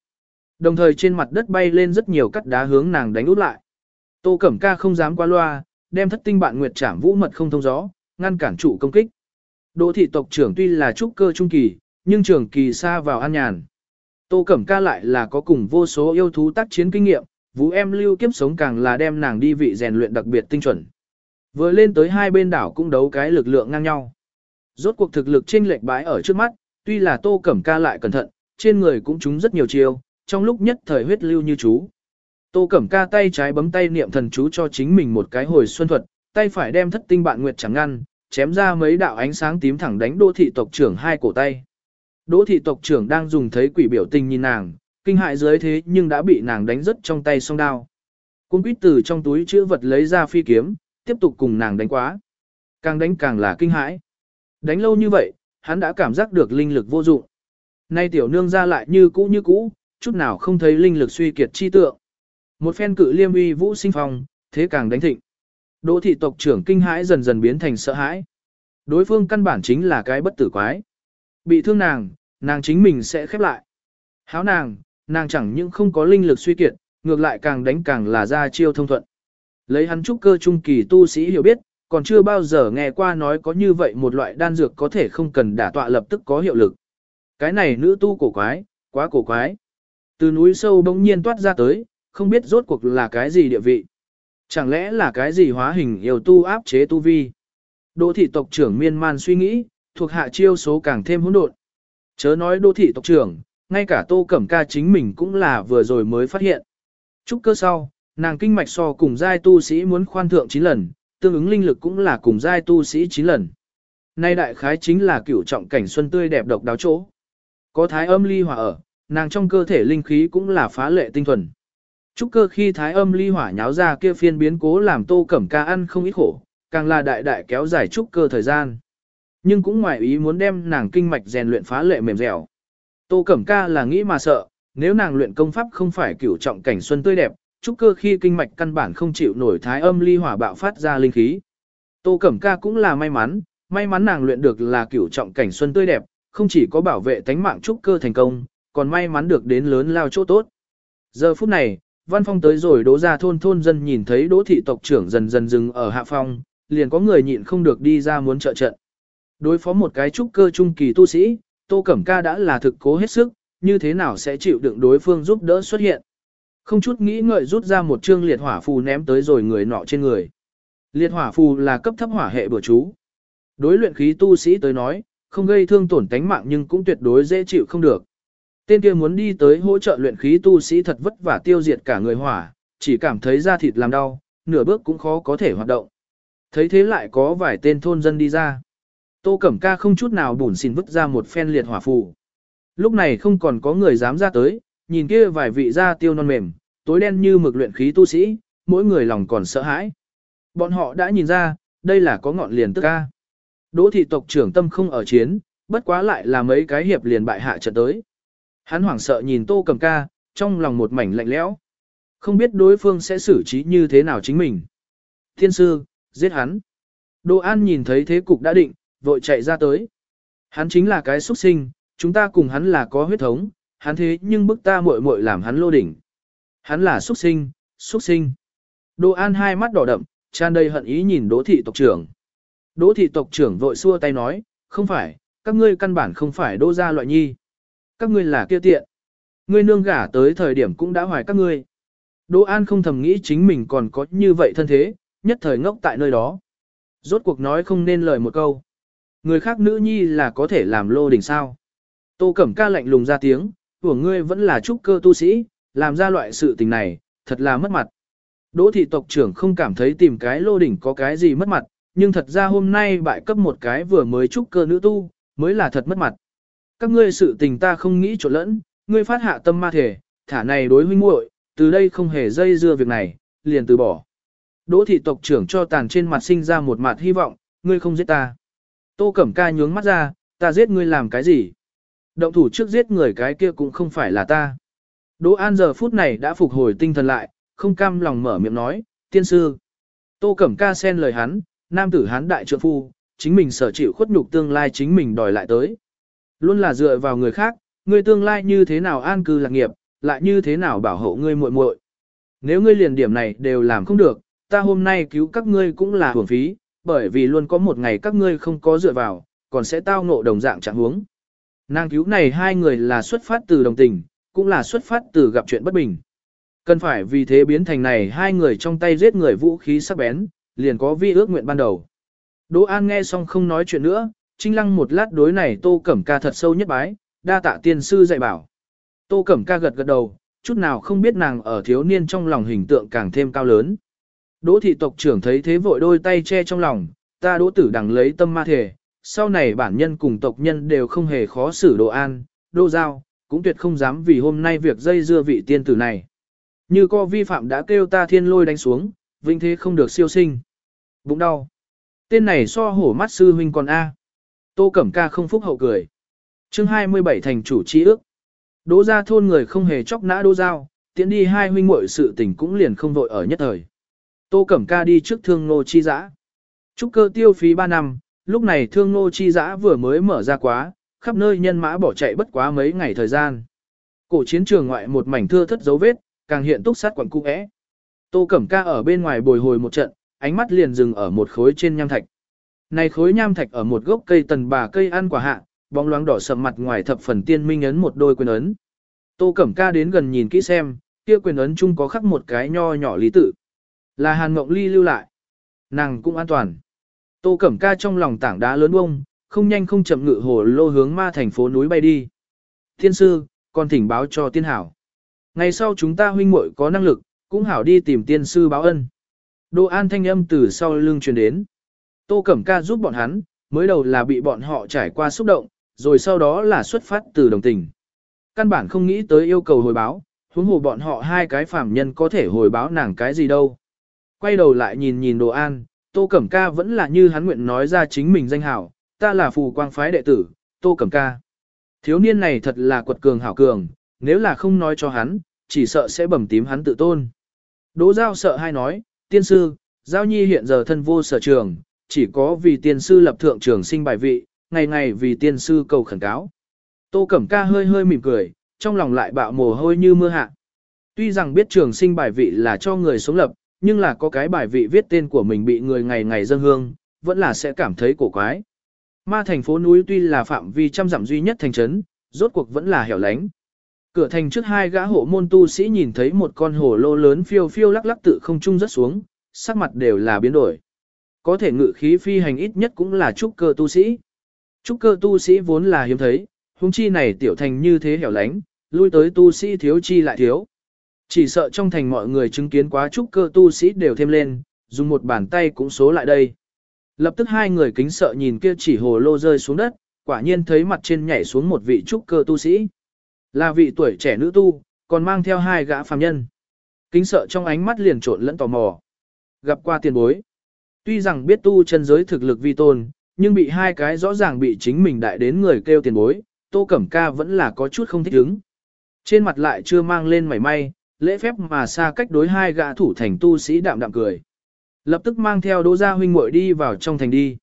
Đồng thời trên mặt đất bay lên rất nhiều cắt đá hướng nàng đánh út lại. Tô cẩm ca không dám qua loa, đem thất tinh bạn nguyệt trảm vũ mật không thông gió, ngăn cản chủ công kích. Đỗ thị tộc trưởng tuy là trúc cơ trung kỳ, nhưng trường kỳ xa vào an nhàn. Tô Cẩm Ca lại là có cùng vô số yêu thú tác chiến kinh nghiệm, vũ em lưu kiếp sống càng là đem nàng đi vị rèn luyện đặc biệt tinh chuẩn. Vừa lên tới hai bên đảo cũng đấu cái lực lượng ngang nhau. Rốt cuộc thực lực chênh lệch bãi ở trước mắt, tuy là Tô Cẩm Ca lại cẩn thận, trên người cũng trúng rất nhiều chiêu, trong lúc nhất thời huyết lưu như chú. Tô Cẩm Ca tay trái bấm tay niệm thần chú cho chính mình một cái hồi xuân thuật, tay phải đem thất tinh bạn nguyệt chẳng ngăn, chém ra mấy đạo ánh sáng tím thẳng đánh đỗ thị tộc trưởng hai cổ tay. Đỗ thị tộc trưởng đang dùng thấy quỷ biểu tình nhìn nàng, kinh hại dưới thế nhưng đã bị nàng đánh rất trong tay song đao. Cung quýt từ trong túi chữ vật lấy ra phi kiếm, tiếp tục cùng nàng đánh quá. Càng đánh càng là kinh hãi. Đánh lâu như vậy, hắn đã cảm giác được linh lực vô dụng. Nay tiểu nương ra lại như cũ như cũ, chút nào không thấy linh lực suy kiệt chi tượng. Một phen cự liêm uy vũ sinh phong, thế càng đánh thịnh. Đỗ thị tộc trưởng kinh hãi dần dần biến thành sợ hãi. Đối phương căn bản chính là cái bất tử quái. Bị thương nàng, nàng chính mình sẽ khép lại. Háo nàng, nàng chẳng những không có linh lực suy kiệt, ngược lại càng đánh càng là ra chiêu thông thuận. Lấy hắn trúc cơ trung kỳ tu sĩ hiểu biết, còn chưa bao giờ nghe qua nói có như vậy một loại đan dược có thể không cần đả tọa lập tức có hiệu lực. Cái này nữ tu cổ quái, quá cổ quái. Từ núi sâu bỗng nhiên toát ra tới, không biết rốt cuộc là cái gì địa vị. Chẳng lẽ là cái gì hóa hình yêu tu áp chế tu vi. Đỗ thị tộc trưởng miên man suy nghĩ, thuộc hạ chiêu số càng thêm hỗn độn. Chớ nói đỗ thị tộc trưởng, ngay cả tô cẩm ca chính mình cũng là vừa rồi mới phát hiện. Trúc cơ sau, nàng kinh mạch so cùng giai tu sĩ muốn khoan thượng 9 lần, tương ứng linh lực cũng là cùng giai tu sĩ 9 lần. Nay đại khái chính là cửu trọng cảnh xuân tươi đẹp độc đáo chỗ. Có thái âm ly hỏa ở, nàng trong cơ thể linh khí cũng là phá lệ tinh thuần. Trúc cơ khi thái âm ly hỏa nháo ra kia phiên biến cố làm tô cẩm ca ăn không ít khổ, càng là đại đại kéo dài trúc cơ thời gian. Nhưng cũng ngoài ý muốn đem nàng kinh mạch rèn luyện phá lệ mềm dẻo. Tô cẩm ca là nghĩ mà sợ, nếu nàng luyện công pháp không phải cửu trọng cảnh xuân tươi đẹp, trúc cơ khi kinh mạch căn bản không chịu nổi thái âm ly hỏa bạo phát ra linh khí. Tô Cẩm Ca cũng là may mắn, may mắn nàng luyện được là cửu trọng cảnh xuân tươi đẹp, không chỉ có bảo vệ tánh mạng trúc cơ thành công, còn may mắn được đến lớn lao chỗ tốt. Giờ phút này, văn phong tới rồi đỗ ra thôn thôn dân nhìn thấy đỗ thị tộc trưởng dần dần dừng ở hạ phong, liền có người nhịn không được đi ra muốn trợ trận. Đối phó một cái trúc cơ trung kỳ tu sĩ, Tô Cẩm Ca đã là thực cố hết sức, như thế nào sẽ chịu đựng đối phương giúp đỡ xuất hiện. Không chút nghĩ ngợi rút ra một chương liệt hỏa phù ném tới rồi người nọ trên người. Liệt hỏa phù là cấp thấp hỏa hệ bừa chú. Đối luyện khí tu sĩ tới nói, không gây thương tổn tánh mạng nhưng cũng tuyệt đối dễ chịu không được. Tên kia muốn đi tới hỗ trợ luyện khí tu sĩ thật vất vả tiêu diệt cả người hỏa, chỉ cảm thấy da thịt làm đau, nửa bước cũng khó có thể hoạt động. Thấy thế lại có vài tên thôn dân đi ra. Tô Cẩm Ca không chút nào bùn xin vứt ra một phen liệt hỏa phù. Lúc này không còn có người dám ra tới, nhìn kia vài vị da tiêu non mềm, tối đen như mực luyện khí tu sĩ, mỗi người lòng còn sợ hãi. Bọn họ đã nhìn ra, đây là có ngọn liền tức ca. Đỗ thị tộc trưởng tâm không ở chiến, bất quá lại là mấy cái hiệp liền bại hạ trận tới. Hắn hoảng sợ nhìn tô Cẩm ca, trong lòng một mảnh lạnh lẽo. Không biết đối phương sẽ xử trí như thế nào chính mình. Thiên sư, giết hắn. Đỗ An nhìn thấy thế cục đã định, vội chạy ra tới. Hắn chính là cái xuất sinh, chúng ta cùng hắn là có huyết thống, hắn thế nhưng bức ta muội muội làm hắn lô đỉnh. Hắn là xuất sinh, xuất sinh. Đỗ An hai mắt đỏ đậm, tràn đầy hận ý nhìn Đỗ thị tộc trưởng. Đỗ thị tộc trưởng vội xua tay nói, không phải, các ngươi căn bản không phải đỗ gia loại nhi. Các ngươi là kia tiện. Ngươi nương gả tới thời điểm cũng đã hoài các ngươi. Đỗ An không thầm nghĩ chính mình còn có như vậy thân thế, nhất thời ngốc tại nơi đó. Rốt cuộc nói không nên lời một câu. Người khác nữ nhi là có thể làm lô đỉnh sao. Tô Cẩm ca lạnh lùng ra tiếng, của ngươi vẫn là trúc cơ tu sĩ, làm ra loại sự tình này, thật là mất mặt. Đỗ thị tộc trưởng không cảm thấy tìm cái lô đỉnh có cái gì mất mặt, nhưng thật ra hôm nay bại cấp một cái vừa mới trúc cơ nữ tu, mới là thật mất mặt. Các ngươi sự tình ta không nghĩ trộn lẫn, ngươi phát hạ tâm ma thể, thả này đối huynh muội, từ đây không hề dây dưa việc này, liền từ bỏ. Đỗ thị tộc trưởng cho tàn trên mặt sinh ra một mặt hy vọng, ngươi không giết ta. Tô Cẩm Ca nhướng mắt ra, ta giết ngươi làm cái gì? Động thủ trước giết người cái kia cũng không phải là ta. Đỗ An giờ phút này đã phục hồi tinh thần lại, không cam lòng mở miệng nói, tiên sư. Tô Cẩm Ca xen lời hắn, nam tử hán đại trượng phu, chính mình sở chịu khuất nhục tương lai chính mình đòi lại tới. Luôn là dựa vào người khác, người tương lai như thế nào an cư lạc nghiệp, lại như thế nào bảo hộ ngươi muội muội. Nếu ngươi liền điểm này đều làm không được, ta hôm nay cứu các ngươi cũng là hưởng phí, bởi vì luôn có một ngày các ngươi không có dựa vào, còn sẽ tao ngộ đồng dạng trạng huống. Nàng cứu này hai người là xuất phát từ đồng tình, cũng là xuất phát từ gặp chuyện bất bình. Cần phải vì thế biến thành này hai người trong tay giết người vũ khí sắc bén, liền có vi ước nguyện ban đầu. Đỗ An nghe xong không nói chuyện nữa, trinh lăng một lát đối này Tô Cẩm Ca thật sâu nhất bái, đa tạ tiên sư dạy bảo. Tô Cẩm Ca gật gật đầu, chút nào không biết nàng ở thiếu niên trong lòng hình tượng càng thêm cao lớn. Đỗ thị tộc trưởng thấy thế vội đôi tay che trong lòng, ta đỗ tử đằng lấy tâm ma thể, sau này bản nhân cùng tộc nhân đều không hề khó xử Đỗ An, Đỗ Giao, cũng tuyệt không dám vì hôm nay việc dây dưa vị tiên tử này. Như co vi phạm đã kêu ta thiên lôi đánh xuống, vinh thế không được siêu sinh. Bụng đau. Tên này so hổ mắt sư huynh còn A. Tô Cẩm Ca không phúc hậu cười. chương 27 thành chủ chi ước. Đỗ ra thôn người không hề chóc nã đỗ giao, tiễn đi hai huynh muội sự tình cũng liền không vội ở nhất thời. Tô Cẩm Ca đi trước thương nô chi giã. Trúc cơ tiêu phí 3 năm, lúc này thương nô chi giã vừa mới mở ra quá, khắp nơi nhân mã bỏ chạy bất quá mấy ngày thời gian. Cổ chiến trường ngoại một mảnh thưa thất dấu vết, càng hiện túc sát quẩn cung ẽ. Tô Cẩm Ca ở bên ngoài bồi hồi một trận, ánh mắt liền dừng ở một khối trên nham thạch. Này khối nham thạch ở một gốc cây tần bà cây ăn quả hạ, bóng loáng đỏ sầm mặt ngoài thập phần tiên minh ấn một đôi quyền ấn. Tô Cẩm Ca đến gần nhìn kỹ xem, kia quyền ấn chung có khắc một cái nho nhỏ lý tự. Là Hàn Mộng Ly lưu lại. Nàng cũng an toàn. Tô Cẩm Ca trong lòng tảng đá lớn bông, không nhanh không chậm ngự hồ lô hướng ma thành phố núi bay đi. Thiên sư, còn thỉnh báo cho tiên hảo. Ngày sau chúng ta huynh muội có năng lực, cũng hảo đi tìm tiên sư báo ân. Đô an thanh âm từ sau lưng truyền đến. Tô Cẩm Ca giúp bọn hắn, mới đầu là bị bọn họ trải qua xúc động, rồi sau đó là xuất phát từ đồng tình. Căn bản không nghĩ tới yêu cầu hồi báo, huống hồ bọn họ hai cái phàm nhân có thể hồi báo nàng cái gì đâu. Quay đầu lại nhìn nhìn đồ an, Tô Cẩm Ca vẫn là như hắn nguyện nói ra chính mình danh hảo, ta là phù quang phái đệ tử, Tô Cẩm Ca. Thiếu niên này thật là quật cường hảo cường, nếu là không nói cho hắn, chỉ sợ sẽ bầm tím hắn tự tôn. Đỗ Giao sợ hai nói, tiên sư, Giao Nhi hiện giờ thân vô sở trường, chỉ có vì tiên sư lập thượng trường sinh bài vị, ngày ngày vì tiên sư cầu khẩn cáo. Tô Cẩm Ca hơi hơi mỉm cười, trong lòng lại bạo mồ hôi như mưa hạ. Tuy rằng biết trường sinh bài vị là cho người sống lập, nhưng là có cái bài vị viết tên của mình bị người ngày ngày dâng hương, vẫn là sẽ cảm thấy cổ quái. Ma thành phố núi tuy là phạm vi trăm dặm duy nhất thành trấn, rốt cuộc vẫn là hẻo lánh. Cửa thành trước hai gã hộ môn tu sĩ nhìn thấy một con hổ lô lớn phiêu phiêu lắc lắc tự không trung rất xuống, sắc mặt đều là biến đổi. Có thể ngự khí phi hành ít nhất cũng là trúc cơ tu sĩ. Trúc cơ tu sĩ vốn là hiếm thấy, huống chi này tiểu thành như thế hẻo lánh, lui tới tu sĩ thiếu chi lại thiếu. Chỉ sợ trong thành mọi người chứng kiến quá trúc cơ tu sĩ đều thêm lên, dùng một bàn tay cũng số lại đây. Lập tức hai người kính sợ nhìn kia chỉ hồ lô rơi xuống đất, quả nhiên thấy mặt trên nhảy xuống một vị trúc cơ tu sĩ. Là vị tuổi trẻ nữ tu, còn mang theo hai gã phàm nhân. Kính sợ trong ánh mắt liền trộn lẫn tò mò. Gặp qua tiền bối. Tuy rằng biết tu chân giới thực lực vi tôn, nhưng bị hai cái rõ ràng bị chính mình đại đến người kêu tiền bối, Tô Cẩm Ca vẫn là có chút không thích ứng. Trên mặt lại chưa mang lên mảy may, lễ phép mà xa cách đối hai gã thủ thành tu sĩ đạm đạm cười. Lập tức mang theo Đỗ Gia huynh muội đi vào trong thành đi.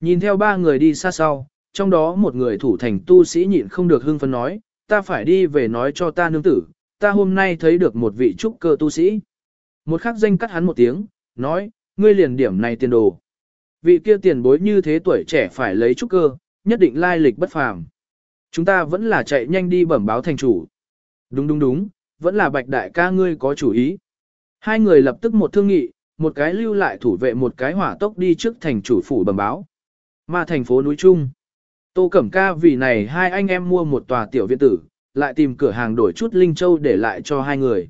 Nhìn theo ba người đi xa sau, trong đó một người thủ thành tu sĩ nhịn không được hưng phấn nói, ta phải đi về nói cho ta nương tử, ta hôm nay thấy được một vị trúc cơ tu sĩ. Một khắc danh cắt hắn một tiếng, nói, ngươi liền điểm này tiền đồ. Vị kia tiền bối như thế tuổi trẻ phải lấy trúc cơ, nhất định lai lịch bất phàm. Chúng ta vẫn là chạy nhanh đi bẩm báo thành chủ. Đúng đúng đúng, vẫn là bạch đại ca ngươi có chủ ý. Hai người lập tức một thương nghị, một cái lưu lại thủ vệ một cái hỏa tốc đi trước thành chủ phủ bẩm báo. Mà thành phố núi Trung. Tô Cẩm Ca vì này hai anh em mua một tòa tiểu viện tử, lại tìm cửa hàng đổi chút linh châu để lại cho hai người.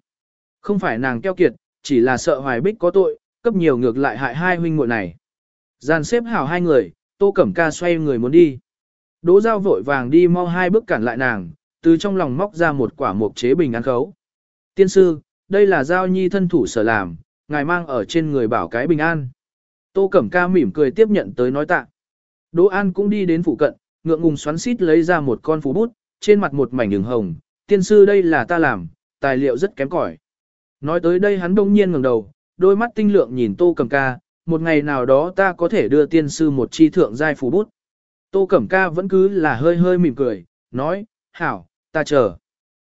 Không phải nàng keo kiệt, chỉ là sợ Hoài Bích có tội, cấp nhiều ngược lại hại hai huynh muội này. Gian xếp hảo hai người, Tô Cẩm Ca xoay người muốn đi. Đỗ Giao vội vàng đi mau hai bước cản lại nàng, từ trong lòng móc ra một quả mộc chế bình ăn khấu. Tiên sư, đây là Giao Nhi thân thủ sở làm, ngài mang ở trên người bảo cái bình an. Tô Cẩm Ca mỉm cười tiếp nhận tới nói tạ. Đỗ An cũng đi đến phụ cận, ngượng ngùng xoắn xít lấy ra một con phú bút, trên mặt một mảnh đường hồng, tiên sư đây là ta làm, tài liệu rất kém cỏi. Nói tới đây hắn đông nhiên ngẩng đầu, đôi mắt tinh lượng nhìn Tô Cẩm Ca, một ngày nào đó ta có thể đưa tiên sư một chi thượng giai phú bút. Tô Cẩm Ca vẫn cứ là hơi hơi mỉm cười, nói, hảo, ta chờ.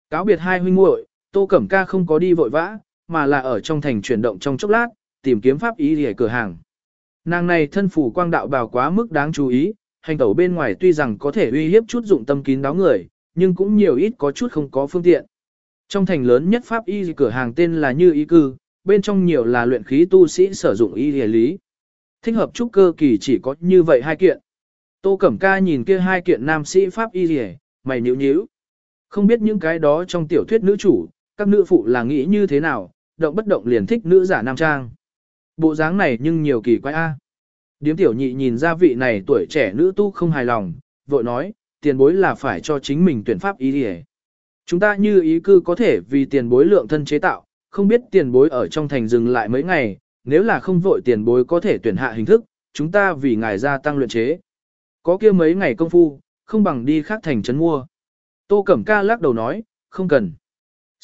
Cáo biệt hai huynh muội, Tô Cẩm Ca không có đi vội vã, mà là ở trong thành chuyển động trong chốc lát, tìm kiếm pháp ý để cửa hàng. Nàng này thân phủ quang đạo bào quá mức đáng chú ý, hành tẩu bên ngoài tuy rằng có thể uy hiếp chút dụng tâm kín đáo người, nhưng cũng nhiều ít có chút không có phương tiện. Trong thành lớn nhất pháp y cửa hàng tên là Như Y Cư, bên trong nhiều là luyện khí tu sĩ sử dụng y địa lý. Thích hợp trúc cơ kỳ chỉ có như vậy hai kiện. Tô Cẩm Ca nhìn kia hai kiện nam sĩ pháp y địa, mày nhíu nhíu. Không biết những cái đó trong tiểu thuyết nữ chủ, các nữ phụ là nghĩ như thế nào, động bất động liền thích nữ giả nam trang. Bộ dáng này nhưng nhiều kỳ quái a. Điếm tiểu nhị nhìn ra vị này tuổi trẻ nữ tu không hài lòng, vội nói, tiền bối là phải cho chính mình tuyển pháp ý đi Chúng ta như ý cư có thể vì tiền bối lượng thân chế tạo, không biết tiền bối ở trong thành dừng lại mấy ngày, nếu là không vội tiền bối có thể tuyển hạ hình thức, chúng ta vì ngài gia tăng luyện chế. Có kia mấy ngày công phu, không bằng đi khác thành trấn mua. Tô Cẩm Ca lắc đầu nói, không cần.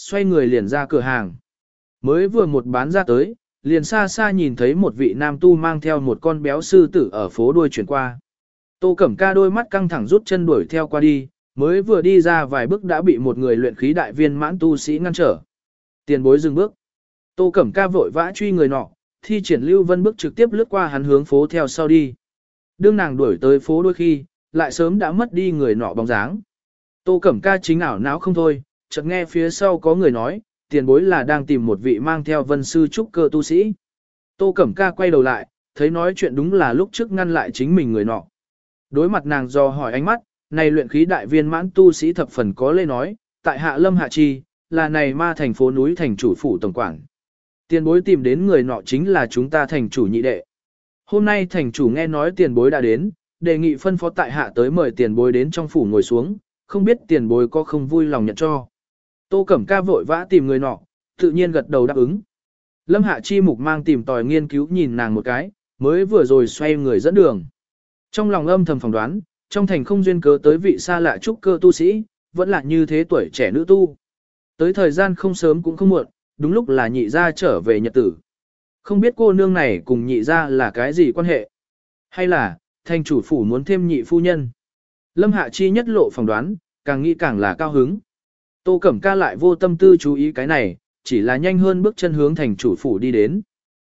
Xoay người liền ra cửa hàng. Mới vừa một bán ra tới, liền xa xa nhìn thấy một vị nam tu mang theo một con béo sư tử ở phố đuôi chuyển qua. Tô Cẩm Ca đôi mắt căng thẳng rút chân đuổi theo qua đi, mới vừa đi ra vài bước đã bị một người luyện khí đại viên mãn tu sĩ ngăn trở. Tiền bối dừng bước. Tô Cẩm Ca vội vã truy người nọ, thi triển Lưu Vân bước trực tiếp lướt qua hắn hướng phố theo sau đi. Đương nàng đuổi tới phố đôi khi, lại sớm đã mất đi người nọ bóng dáng. Tô Cẩm Ca chính ảo não không thôi, chợt nghe phía sau có người nói, tiền bối là đang tìm một vị mang theo vân sư trúc cơ tu sĩ. Tô Cẩm Ca quay đầu lại, thấy nói chuyện đúng là lúc trước ngăn lại chính mình người nọ. Đối mặt nàng do hỏi ánh mắt, này luyện khí đại viên mãn tu sĩ thập phần có lê nói, tại hạ lâm hạ chi, là này ma thành phố núi thành chủ phủ tổng quản. Tiền bối tìm đến người nọ chính là chúng ta thành chủ nhị đệ. Hôm nay thành chủ nghe nói tiền bối đã đến, đề nghị phân phó tại hạ tới mời tiền bối đến trong phủ ngồi xuống, không biết tiền bối có không vui lòng nhận cho. Tô Cẩm Ca vội vã tìm người nọ, tự nhiên gật đầu đáp ứng. Lâm Hạ Chi Mục mang tìm tòi nghiên cứu nhìn nàng một cái, mới vừa rồi xoay người dẫn đường. Trong lòng âm thầm phỏng đoán, trong thành không duyên cớ tới vị xa lạ trúc cơ tu sĩ, vẫn là như thế tuổi trẻ nữ tu. Tới thời gian không sớm cũng không muộn, đúng lúc là nhị gia trở về nhật tử. Không biết cô nương này cùng nhị gia là cái gì quan hệ? Hay là, thành chủ phủ muốn thêm nhị phu nhân? Lâm Hạ Chi nhất lộ phỏng đoán, càng nghĩ càng là cao hứng. Tô Cẩm Ca lại vô tâm tư chú ý cái này, chỉ là nhanh hơn bước chân hướng thành chủ phủ đi đến.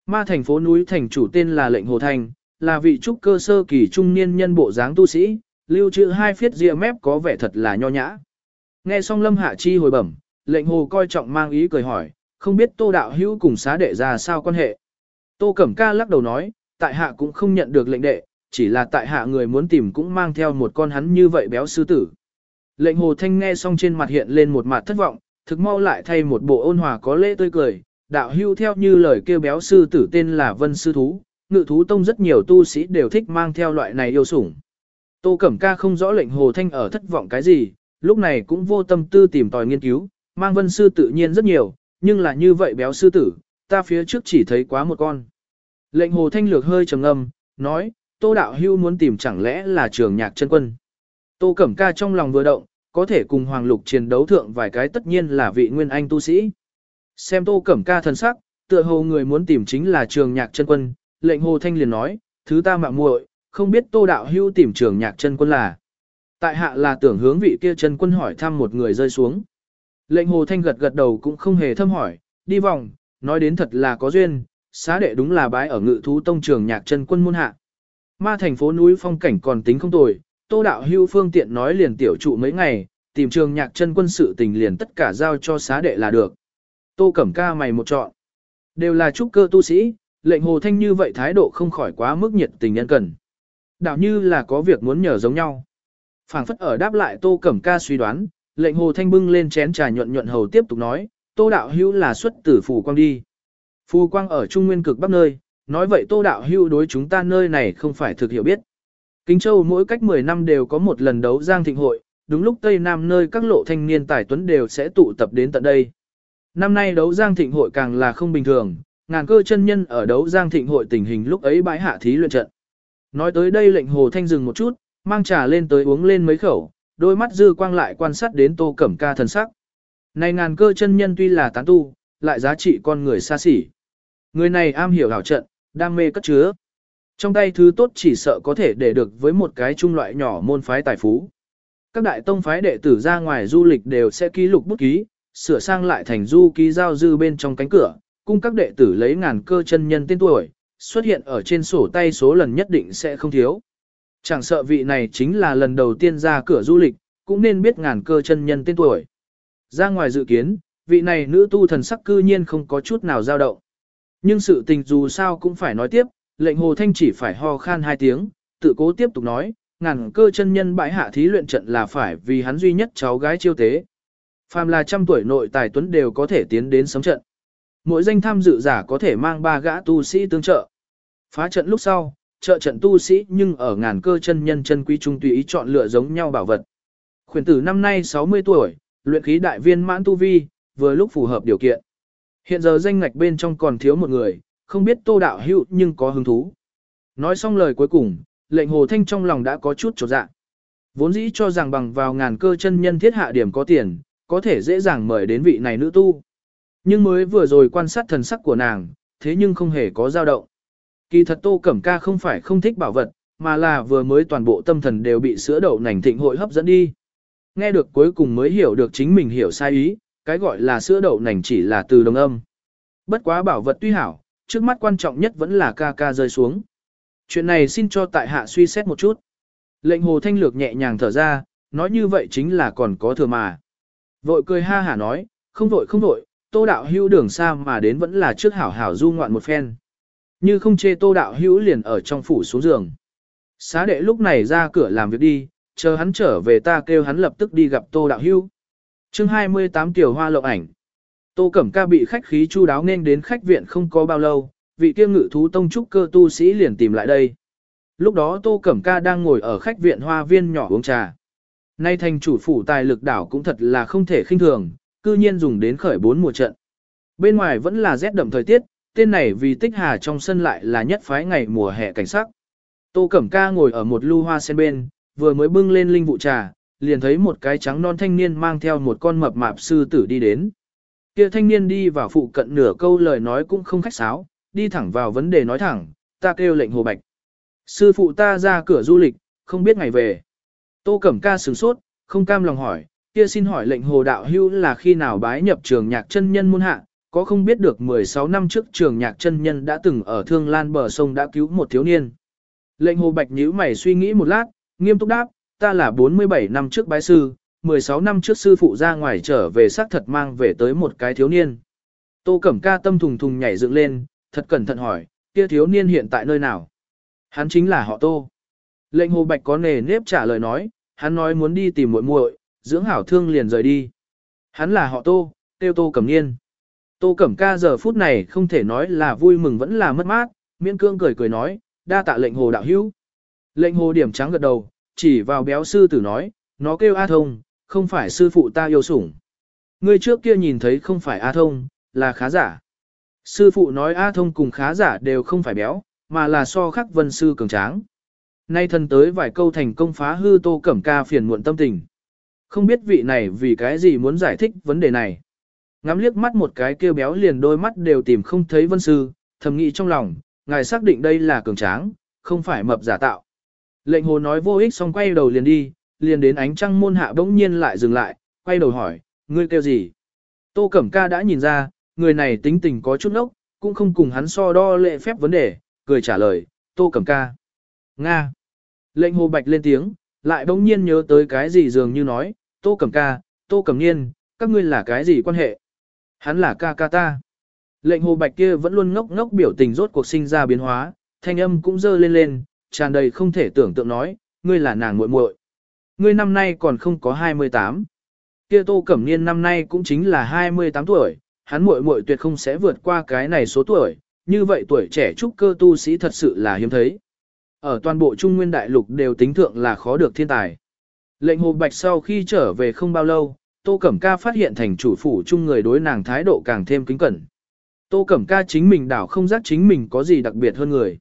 Ma thành phố núi thành chủ tên là lệnh Hồ Thành, là vị trúc cơ sơ kỳ trung niên nhân bộ dáng tu sĩ, lưu trữ hai phiết ria mép có vẻ thật là nho nhã. Nghe xong Lâm Hạ Chi hồi bẩm, lệnh hồ coi trọng mang ý cười hỏi, không biết tô đạo hữu cùng xá đệ ra sao quan hệ. Tô Cẩm Ca lắc đầu nói, tại hạ cũng không nhận được lệnh đệ, chỉ là tại hạ người muốn tìm cũng mang theo một con hắn như vậy béo sư tử. Lệnh hồ thanh nghe xong trên mặt hiện lên một mặt thất vọng, thực mau lại thay một bộ ôn hòa có lễ tươi cười, đạo hưu theo như lời kêu béo sư tử tên là Vân Sư Thú, ngự thú tông rất nhiều tu sĩ đều thích mang theo loại này yêu sủng. Tô Cẩm Ca không rõ lệnh hồ thanh ở thất vọng cái gì, lúc này cũng vô tâm tư tìm tòi nghiên cứu, mang vân sư tự nhiên rất nhiều, nhưng là như vậy béo sư tử, ta phía trước chỉ thấy quá một con. Lệnh hồ thanh lược hơi trầm ngâm, nói, tô đạo hưu muốn tìm chẳng lẽ là trường nhạc chân quân. Tô Cẩm Ca trong lòng vừa động, có thể cùng Hoàng Lục chiến đấu thượng vài cái tất nhiên là vị nguyên anh tu sĩ. Xem Tô Cẩm Ca thần sắc, tựa hồ người muốn tìm chính là trường nhạc chân quân, lệnh hồ thanh liền nói, thứ ta mạo muội, không biết Tô đạo hưu tìm trường nhạc chân quân là. Tại hạ là tưởng hướng vị kia chân quân hỏi thăm một người rơi xuống. Lệnh hồ thanh gật gật đầu cũng không hề thâm hỏi, đi vòng, nói đến thật là có duyên, xá đệ đúng là bái ở ngự thú tông trường nhạc chân quân môn hạ. Ma thành phố núi phong cảnh còn tính không tồi, tô đạo hưu phương tiện nói liền tiểu trụ mấy ngày, tìm trường nhạc chân quân sự tình liền tất cả giao cho xá đệ là được. Tô cẩm ca mày một chọn. Đều là trúc cơ tu sĩ, lệnh hồ thanh như vậy thái độ không khỏi quá mức nhiệt tình nhân cần. Đạo như là có việc muốn nhờ giống nhau. phảng phất ở đáp lại tô cẩm ca suy đoán, lệnh hồ thanh bưng lên chén trà nhuận nhuận hầu tiếp tục nói, tô đạo hưu là xuất tử phù quang đi. Phù quang ở trung nguyên cực bắc nơi, nói vậy tô đạo hưu đối chúng ta nơi này không phải thực hiểu biết. Kính Châu mỗi cách 10 năm đều có một lần đấu giang thịnh hội, đúng lúc Tây Nam nơi các lộ thanh niên tài tuấn đều sẽ tụ tập đến tận đây. Năm nay đấu giang thịnh hội càng là không bình thường, ngàn cơ chân nhân ở đấu giang thịnh hội tình hình lúc ấy bãi hạ thí luyện trận. Nói tới đây lệnh hồ thanh dừng một chút, mang trà lên tới uống lên mấy khẩu, đôi mắt dư quang lại quan sát đến tô cẩm ca thần sắc. Này ngàn cơ chân nhân tuy là tán tu, lại giá trị con người xa xỉ. Người này am hiểu hảo trận, đam mê cất chứa. Trong tay thứ tốt chỉ sợ có thể để được với một cái trung loại nhỏ môn phái tài phú. Các đại tông phái đệ tử ra ngoài du lịch đều sẽ ký lục bút ký, sửa sang lại thành du ký giao dư bên trong cánh cửa, cung các đệ tử lấy ngàn cơ chân nhân tên tuổi, xuất hiện ở trên sổ tay số lần nhất định sẽ không thiếu. Chẳng sợ vị này chính là lần đầu tiên ra cửa du lịch, cũng nên biết ngàn cơ chân nhân tên tuổi. Ra ngoài dự kiến, vị này nữ tu thần sắc cư nhiên không có chút nào dao động. Nhưng sự tình dù sao cũng phải nói tiếp, lệnh hồ thanh chỉ phải ho khan hai tiếng, tự cố tiếp tục nói, ngàn cơ chân nhân bãi hạ thí luyện trận là phải vì hắn duy nhất cháu gái chiêu tế. Phàm là trăm tuổi nội tài tuấn đều có thể tiến đến sống trận. Mỗi danh tham dự giả có thể mang ba gã tu sĩ tương trợ. Phá trận lúc sau, trợ trận tu sĩ nhưng ở ngàn cơ chân nhân chân quý trung tùy ý chọn lựa giống nhau bảo vật. Khuyển tử năm nay 60 tuổi, luyện khí đại viên mãn tu vi, vừa lúc phù hợp điều kiện. Hiện giờ danh ngạch bên trong còn thiếu một người, không biết tô đạo hữu nhưng có hứng thú. Nói xong lời cuối cùng, lệnh hồ thanh trong lòng đã có chút trột dạ. Vốn dĩ cho rằng bằng vào ngàn cơ chân nhân thiết hạ điểm có tiền, có thể dễ dàng mời đến vị này nữ tu. Nhưng mới vừa rồi quan sát thần sắc của nàng, thế nhưng không hề có dao động. Kỳ thật Tô Cẩm Ca không phải không thích bảo vật, mà là vừa mới toàn bộ tâm thần đều bị sữa đậu nành thịnh hội hấp dẫn đi. Nghe được cuối cùng mới hiểu được chính mình hiểu sai ý, cái gọi là sữa đậu nành chỉ là từ đồng âm. Bất quá bảo vật tuy hảo, trước mắt quan trọng nhất vẫn là ca ca rơi xuống. Chuyện này xin cho tại hạ suy xét một chút. Lệnh hồ thanh lược nhẹ nhàng thở ra, nói như vậy chính là còn có thừa mà. Vội cười ha hả nói, không vội không vội, tô đạo hữu đường xa mà đến vẫn là trước hảo hảo du ngoạn một phen. Như không chê tô đạo hữu liền ở trong phủ xuống giường. Xá đệ lúc này ra cửa làm việc đi, chờ hắn trở về ta kêu hắn lập tức đi gặp tô đạo hữu. chương 28 tiểu hoa lộng ảnh. Tô Cẩm Ca bị khách khí chu đáo nên đến khách viện không có bao lâu, vị kia ngự thú tông trúc cơ tu sĩ liền tìm lại đây. Lúc đó Tô Cẩm Ca đang ngồi ở khách viện hoa viên nhỏ uống trà. Nay thành chủ phủ tài lực đảo cũng thật là không thể khinh thường, cư nhiên dùng đến khởi bốn mùa trận. Bên ngoài vẫn là rét đậm thời tiết, tên này vì tích hà trong sân lại là nhất phái ngày mùa hè cảnh sắc. Tô Cẩm Ca ngồi ở một lưu hoa sen bên, vừa mới bưng lên linh vụ trà, liền thấy một cái trắng non thanh niên mang theo một con mập mạp sư tử đi đến. Kia thanh niên đi vào phụ cận nửa câu lời nói cũng không khách sáo, đi thẳng vào vấn đề nói thẳng, ta kêu lệnh hồ bạch. Sư phụ ta ra cửa du lịch, không biết ngày về. Tô Cẩm Ca sửng sốt, không cam lòng hỏi, kia xin hỏi lệnh hồ đạo hưu là khi nào bái nhập trường nhạc chân nhân môn hạ, có không biết được 16 năm trước trường nhạc chân nhân đã từng ở thương lan bờ sông đã cứu một thiếu niên. Lệnh hồ bạch nhíu mày suy nghĩ một lát, nghiêm túc đáp, ta là 47 năm trước bái sư, 16 năm trước sư phụ ra ngoài trở về xác thật mang về tới một cái thiếu niên. Tô Cẩm Ca tâm thùng thùng nhảy dựng lên, thật cẩn thận hỏi, kia thiếu niên hiện tại nơi nào? Hắn chính là họ Tô. Lệnh Hồ Bạch có nề nếp trả lời nói, hắn nói muốn đi tìm muội muội, dưỡng hảo thương liền rời đi. Hắn là họ Tô, tiêu Tô Cẩm Niên. Tô Cẩm Ca giờ phút này không thể nói là vui mừng vẫn là mất mát, miễn cương cười cười nói, đa tạ lệnh Hồ đạo hữu. Lệnh Hồ điểm trắng gật đầu, chỉ vào béo sư tử nói, nó kêu A Thông, không phải sư phụ ta yêu sủng. Người trước kia nhìn thấy không phải A Thông, là khá giả. Sư phụ nói A Thông cùng khá giả đều không phải béo, mà là so khắc vân sư cường tráng. Nay thân tới vài câu thành công phá hư tô cẩm ca phiền muộn tâm tình. Không biết vị này vì cái gì muốn giải thích vấn đề này. Ngắm liếc mắt một cái kêu béo liền đôi mắt đều tìm không thấy vân sư, thầm nghĩ trong lòng, ngài xác định đây là cường tráng, không phải mập giả tạo. Lệnh hồ nói vô ích xong quay đầu liền đi, liền đến ánh trăng môn hạ bỗng nhiên lại dừng lại, quay đầu hỏi, ngươi kêu gì? Tô Cẩm Ca đã nhìn ra, người này tính tình có chút nốc, cũng không cùng hắn so đo lệ phép vấn đề, cười trả lời, Tô Cẩm Ca. Nga. Lệnh hồ bạch lên tiếng, lại bỗng nhiên nhớ tới cái gì dường như nói, Tô Cẩm Ca, Tô Cẩm Niên, các ngươi là cái gì quan hệ? Hắn là ca ca ta. Lệnh hồ bạch kia vẫn luôn ngốc ngốc biểu tình rốt cuộc sinh ra biến hóa, thanh âm cũng dơ lên lên, tràn đầy không thể tưởng tượng nói, ngươi là nàng muội muội. Ngươi năm nay còn không có 28. Kia Tô Cẩm Niên năm nay cũng chính là 28 tuổi, hắn muội muội tuyệt không sẽ vượt qua cái này số tuổi, như vậy tuổi trẻ trúc cơ tu sĩ thật sự là hiếm thấy. Ở toàn bộ Trung Nguyên Đại Lục đều tính thượng là khó được thiên tài. Lệnh Hồ Bạch sau khi trở về không bao lâu, Tô Cẩm Ca phát hiện thành chủ phủ chung người đối nàng thái độ càng thêm kính cẩn. Tô Cẩm Ca chính mình đảo không giác chính mình có gì đặc biệt hơn người.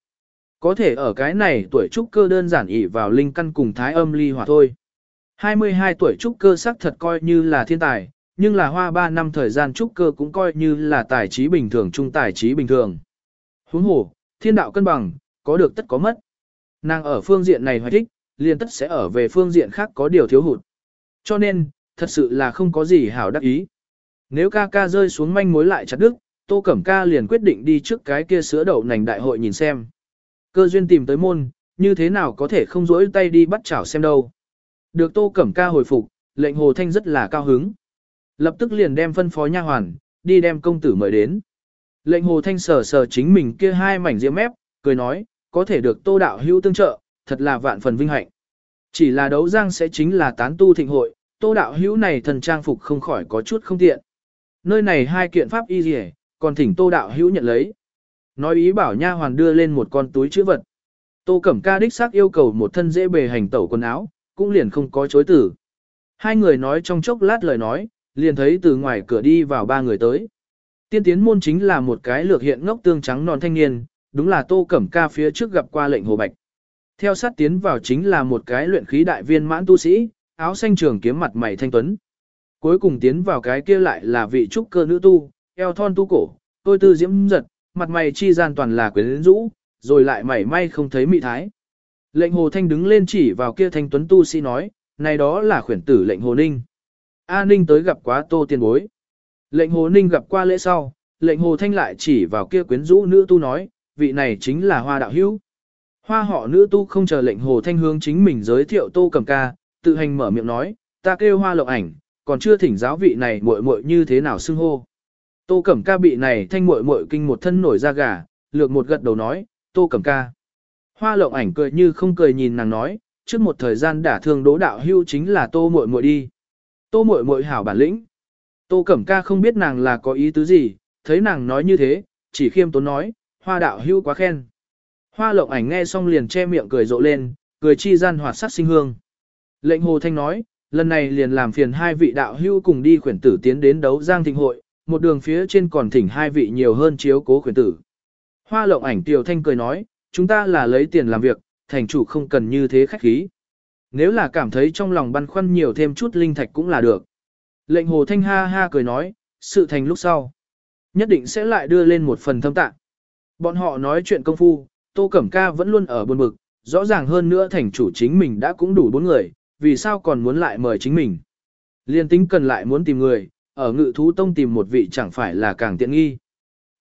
Có thể ở cái này tuổi trúc cơ đơn giản ỷ vào linh căn cùng thái âm ly hỏa thôi. 22 tuổi trúc cơ sắc thật coi như là thiên tài, nhưng là hoa 3 năm thời gian trúc cơ cũng coi như là tài trí bình thường trung tài trí bình thường. Huống hồ, thiên đạo cân bằng, có được tất có mất. Nàng ở phương diện này hoài thích, liền tất sẽ ở về phương diện khác có điều thiếu hụt. Cho nên, thật sự là không có gì hảo đắc ý. Nếu ca ca rơi xuống manh mối lại chặt đức, Tô Cẩm Ca liền quyết định đi trước cái kia sữa đậu nành đại hội nhìn xem. Cơ duyên tìm tới môn, như thế nào có thể không rỗi tay đi bắt chảo xem đâu. Được Tô Cẩm Ca hồi phục, lệnh Hồ Thanh rất là cao hứng. Lập tức liền đem phân phó nha hoàn, đi đem công tử mời đến. Lệnh Hồ Thanh sờ sờ chính mình kia hai mảnh diễm mép, cười nói, có thể được Tô Đạo Hữu tương trợ, thật là vạn phần vinh hạnh. Chỉ là đấu giang sẽ chính là tán tu thịnh hội, Tô Đạo Hữu này thần trang phục không khỏi có chút không tiện. Nơi này hai kiện pháp y rỉa, còn thỉnh Tô Đạo Hữu nhận lấy. Nói ý bảo nha hoàn đưa lên một con túi chữ vật. Tô Cẩm Ca đích xác yêu cầu một thân dễ bề hành tẩu quần áo, cũng liền không có chối tử. Hai người nói trong chốc lát lời nói, liền thấy từ ngoài cửa đi vào ba người tới. Tiên tiến môn chính là một cái lược hiện ngốc tương trắng non thanh niên, đúng là tô cẩm ca phía trước gặp qua lệnh hồ bạch. Theo sát tiến vào chính là một cái luyện khí đại viên mãn tu sĩ, áo xanh trường kiếm mặt mày thanh tuấn. Cuối cùng tiến vào cái kia lại là vị trúc cơ nữ tu, eo thon tu cổ, tôi tư diễm giật, mặt mày chi gian toàn là quyến rũ, rồi lại mảy may không thấy mị thái. Lệnh hồ thanh đứng lên chỉ vào kia thanh tuấn tu sĩ nói, này đó là khuyển tử lệnh hồ ninh. A ninh tới gặp quá tô tiền bối. Lệnh hồ ninh gặp qua lễ sau, lệnh hồ thanh lại chỉ vào kia quyến rũ nữ tu nói, vị này chính là hoa đạo hữu. Hoa họ nữ tu không chờ lệnh hồ thanh hướng chính mình giới thiệu tô cầm ca, tự hành mở miệng nói, ta kêu hoa lộng ảnh, còn chưa thỉnh giáo vị này muội muội như thế nào xưng hô. Tô Cẩm Ca bị này thanh muội muội kinh một thân nổi da gà, lược một gật đầu nói, Tô Cẩm Ca. Hoa lộng ảnh cười như không cười nhìn nàng nói, trước một thời gian đả thương đỗ đạo hưu chính là Tô muội muội đi. Tô muội muội hảo bản lĩnh. Tô Cẩm Ca không biết nàng là có ý tứ gì, thấy nàng nói như thế, chỉ khiêm tốn nói, hoa đạo hưu quá khen. Hoa lộng ảnh nghe xong liền che miệng cười rộ lên, cười chi gian hoạt sắc sinh hương. Lệnh Hồ Thanh nói, lần này liền làm phiền hai vị đạo hưu cùng đi khuyển tử tiến đến đấu giang thịnh hội, một đường phía trên còn thỉnh hai vị nhiều hơn chiếu cố khuyển tử. Hoa lộng ảnh Tiểu Thanh cười nói, chúng ta là lấy tiền làm việc, thành chủ không cần như thế khách khí. Nếu là cảm thấy trong lòng băn khoăn nhiều thêm chút linh thạch cũng là được. Lệnh hồ thanh ha ha cười nói, sự thành lúc sau. Nhất định sẽ lại đưa lên một phần thâm tạng. Bọn họ nói chuyện công phu, Tô Cẩm Ca vẫn luôn ở buồn bực, rõ ràng hơn nữa thành chủ chính mình đã cũng đủ bốn người, vì sao còn muốn lại mời chính mình. Liên tính cần lại muốn tìm người, ở ngự thú tông tìm một vị chẳng phải là càng tiện nghi.